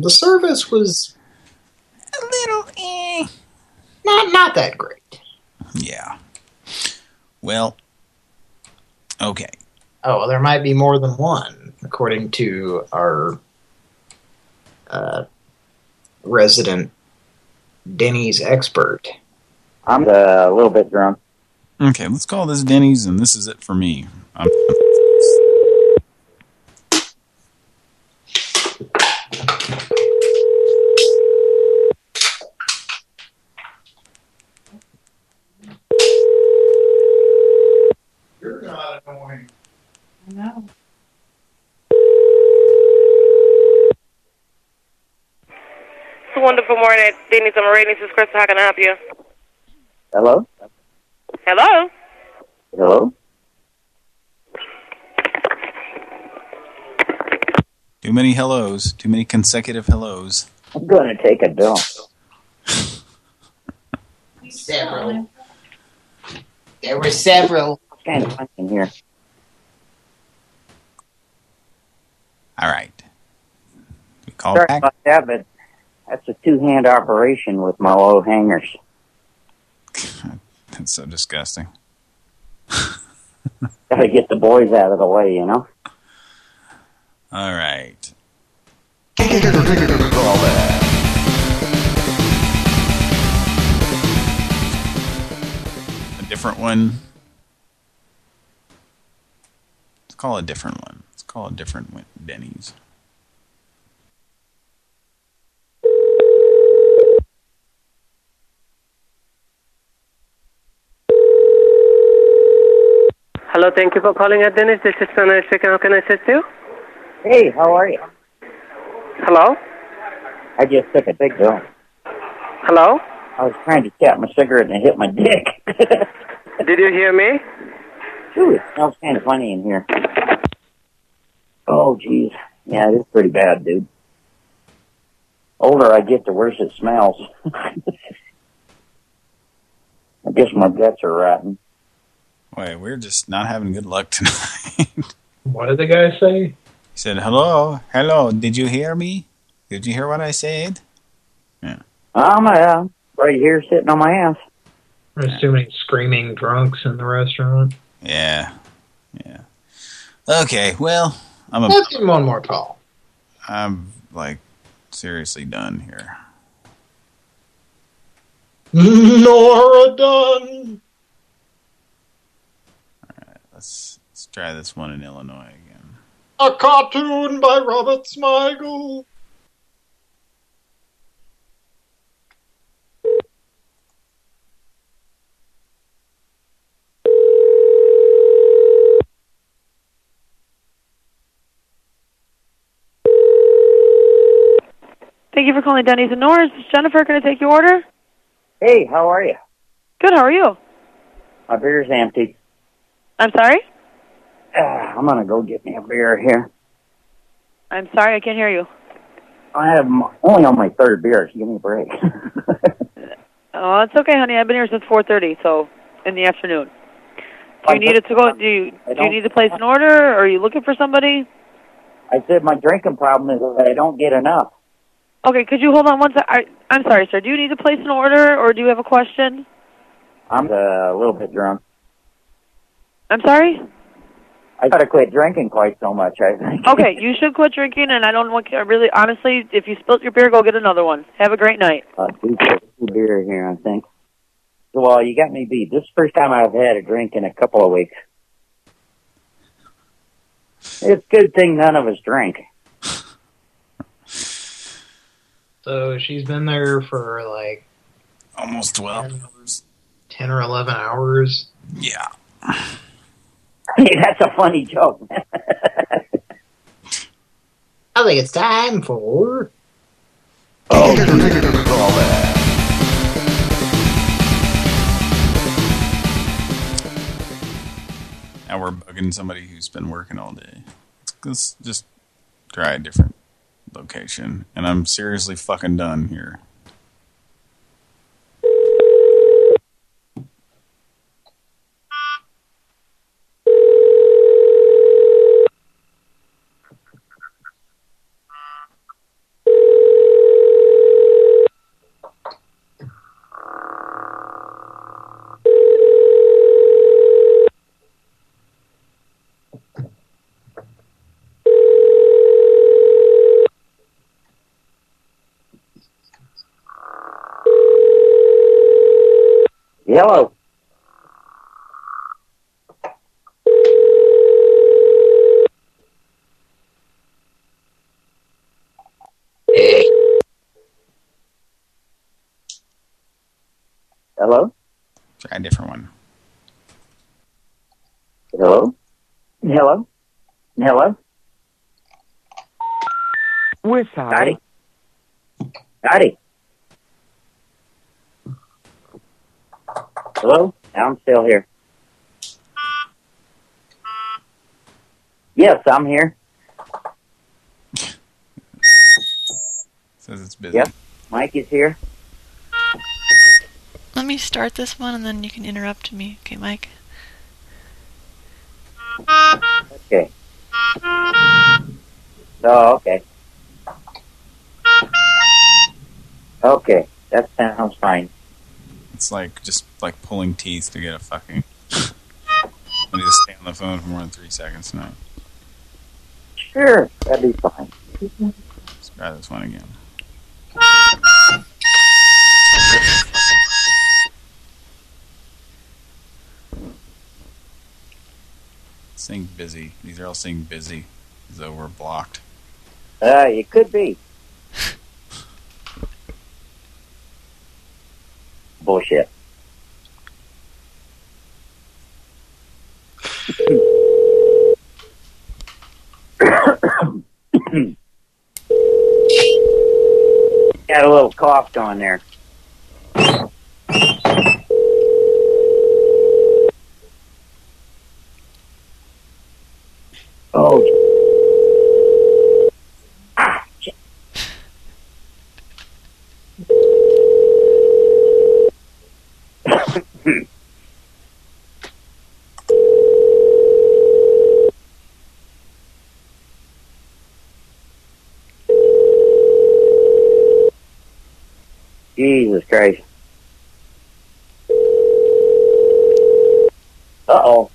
the service was a little eh, not not that great. Yeah. Well, okay. Oh, well, there might be more than one, according to our uh, resident Denny's expert. I'm uh, a little bit drunk. Okay, let's call this Denny's, and this is it for me. I'm You're not annoying. No. It's a wonderful morning at Denny's. I'm This is Crystal. How can I help you? Hello? Hello? Hello? Too many hellos. Too many consecutive hellos. I'm going to take a dump. Several. There were several. kind of funny in here. All right. We call Sorry back. about that, but that's a two-hand operation with my low hangers. That's so disgusting. Got to get the boys out of the way, you know? All right. A different one. Let's call a different one. Let's call a different one. Denny's. Hello, thank you for calling at Denny's. This is Sanay speaking. How can I assist you? Hey, how are you? Hello? I just took a big dump. Hello? I was trying to cap my cigarette and it hit my dick. Did you hear me? Ooh, it smells kind of funny in here. Oh, jeez. Yeah, it is pretty bad, dude. Older I get, the worse it smells. I guess my guts are rotten. Wait, we're just not having good luck tonight. What did the guy say? He said, hello, hello, did you hear me? Did you hear what I said? Yeah. I'm uh, right here sitting on my ass. There's too many screaming drunks in the restaurant. Yeah, yeah. Okay, well, I'm a, Let's give him one more call. I'm like seriously done here. Nora Dunn. Let's let's try this one in Illinois again. A cartoon by Robert Smigel. Thank you for calling Denny's and Norris. Is Jennifer. Can I take your order? Hey, how are you? Good. How are you? My beer's empty. I'm sorry. Uh, I'm gonna go get me a beer here. I'm sorry, I can't hear you. I am only on my third beer. So give me a break. Oh, it's okay, honey. I've been here since 4:30, so in the afternoon. Do you need it to go? Do you do you need to place an order? Or are you looking for somebody? I said my drinking problem is that I don't get enough. Okay, could you hold on one sec? I, I'm sorry, sir. Do you need to place an order, or do you have a question? I'm uh, a little bit drunk. I'm sorry. I gotta quit drinking quite so much. I think. Okay, you should quit drinking, and I don't want to really honestly. If you spilt your beer, go get another one. Have a great night. Uh, two, two beer here, I think. Well, you got me beat. This is the first time I've had a drink in a couple of weeks. It's a good thing none of us drank. So she's been there for like almost 12 hours. 10 or 11 hours. Yeah. Hey, that's a funny joke. I think it's time for... Oh, Now we're bugging somebody who's been working all day. Let's just try a different location. And I'm seriously fucking done here. Hello. Hello? Try a different one. Hello? Hello? Hello? We're sorry. Howdy. Hello? I'm still here. Yes, I'm here. Says it's busy. Yep, Mike is here. Let me start this one and then you can interrupt me. Okay, Mike? Okay. Oh, okay. Okay, that sounds fine. It's like just like pulling teeth to get a fucking. I need to stay on the phone for more than three seconds now. Sure, that'd be fine. Let's try this one again. Saying busy. These are all saying busy as though we're blocked. Uh, it could be. Bullshit. Got a little cough going there. Oh. Ah, shit. Jesus Christ. Uh-oh.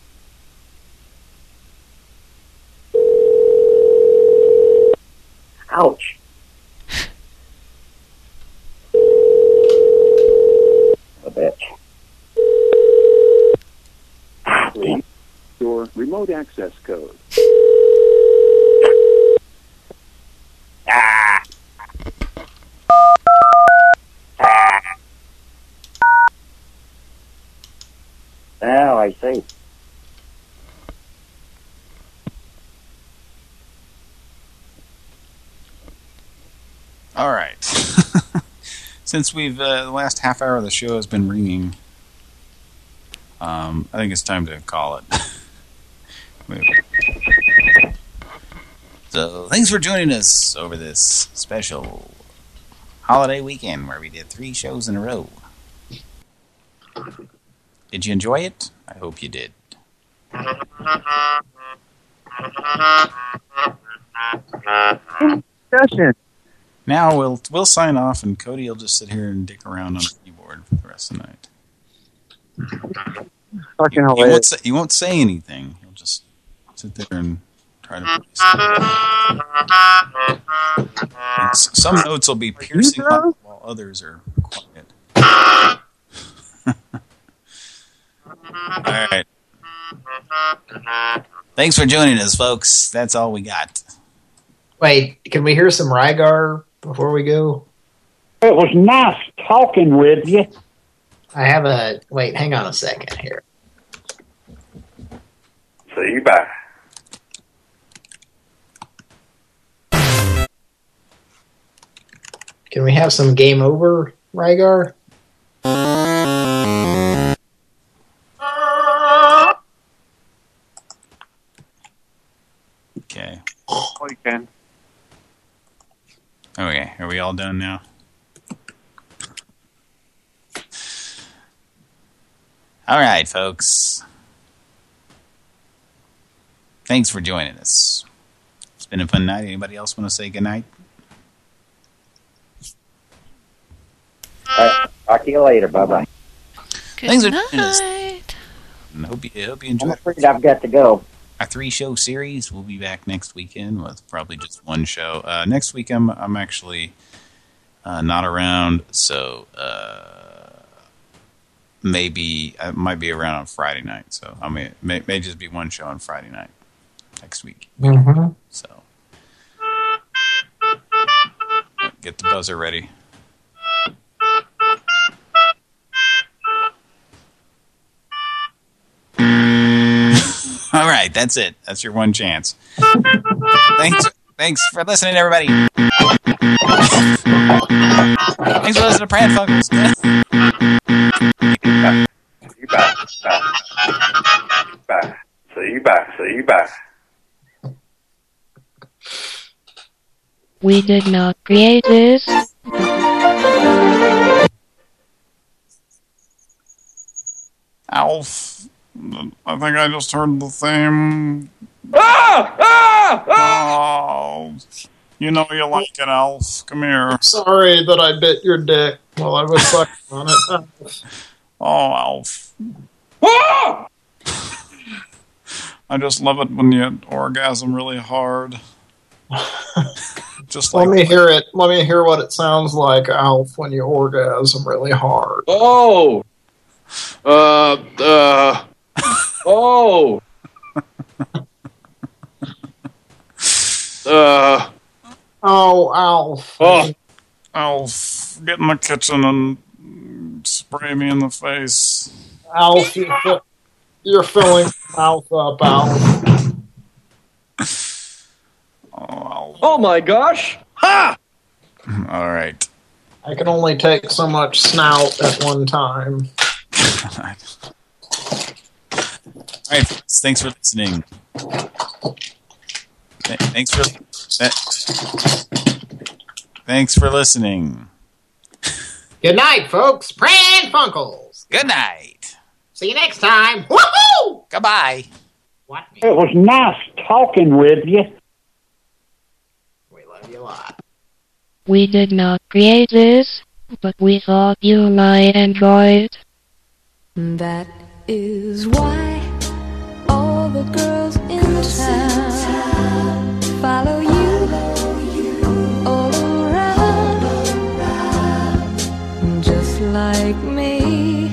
Ouch. A bitch. Ah, damn. Your remote access code. Ah. Oh, I see. All right. Since we've uh, the last half hour of the show has been ringing, um, I think it's time to call it. So thanks for joining us over this special holiday weekend where we did three shows in a row. Did you enjoy it? I hope you did. Discussion. Now we'll we'll sign off and Cody will just sit here and dick around on the keyboard for the rest of the night. Fucking He won't say, he won't say anything. He'll just sit there and try to. And some notes will be piercing loud while others are quiet. All right. Thanks for joining us, folks. That's all we got. Wait, can we hear some Rygar before we go? It was nice talking with you. I have a... Wait, hang on a second here. See you bye. Can we have some game over, Rygar? Okay. Oh, you can. Okay, are we all done now? All right, folks. Thanks for joining us. It's been a fun night. Anybody else want to say goodnight? All right, talk to you later. Bye bye. Good Thanks for night. joining hope you hope you enjoy. I'm afraid I've got to go. our three show series. We'll be back next weekend with probably just one show. Uh, next week I'm I'm actually uh, not around, so uh, maybe I might be around on Friday night. So I mean, may may just be one show on Friday night next week. Mm-hmm. So get the buzzer ready. Right, that's it. That's your one chance. Thanks, thanks for listening, everybody. thanks for listening to Pran Funkels. See you bye. Bye. Bye. See you bye. See you bye. We did not create this. Alf, I think I just heard the theme. Ah! Ah! Ah! Oh, you know you like it, Alf. Come here. Sorry that I bit your dick while I was sucking on it. Oh, Alf. Ah! I just love it when you orgasm really hard. Just Let like me hear it. Let me hear what it sounds like, Alf, when you orgasm really hard. Oh. Uh. Uh. Oh. Uh. Oh, Alf. Oh. Alf, get in the kitchen and spray me in the face. Alf, you fi- you're filling Alf up, Alf. Oh my gosh. Ha! All right. I can only take so much snout at one time. All right, folks, thanks for listening. Th- Thanks for th- thanks for listening. Good night, folks. Pran Funkels. Good night. See you next time. Woohoo! Goodbye. What? It was nice talking with you. We love you a lot. We did not create this, but we thought you might enjoy it. That is why all girls in town follow you all around. Just like me,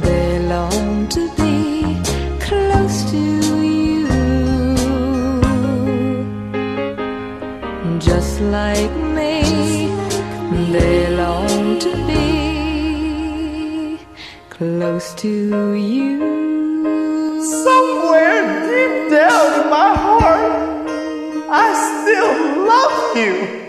they long to be close to you. Just like me, they long to be close to you. Down in my heart, I still love you.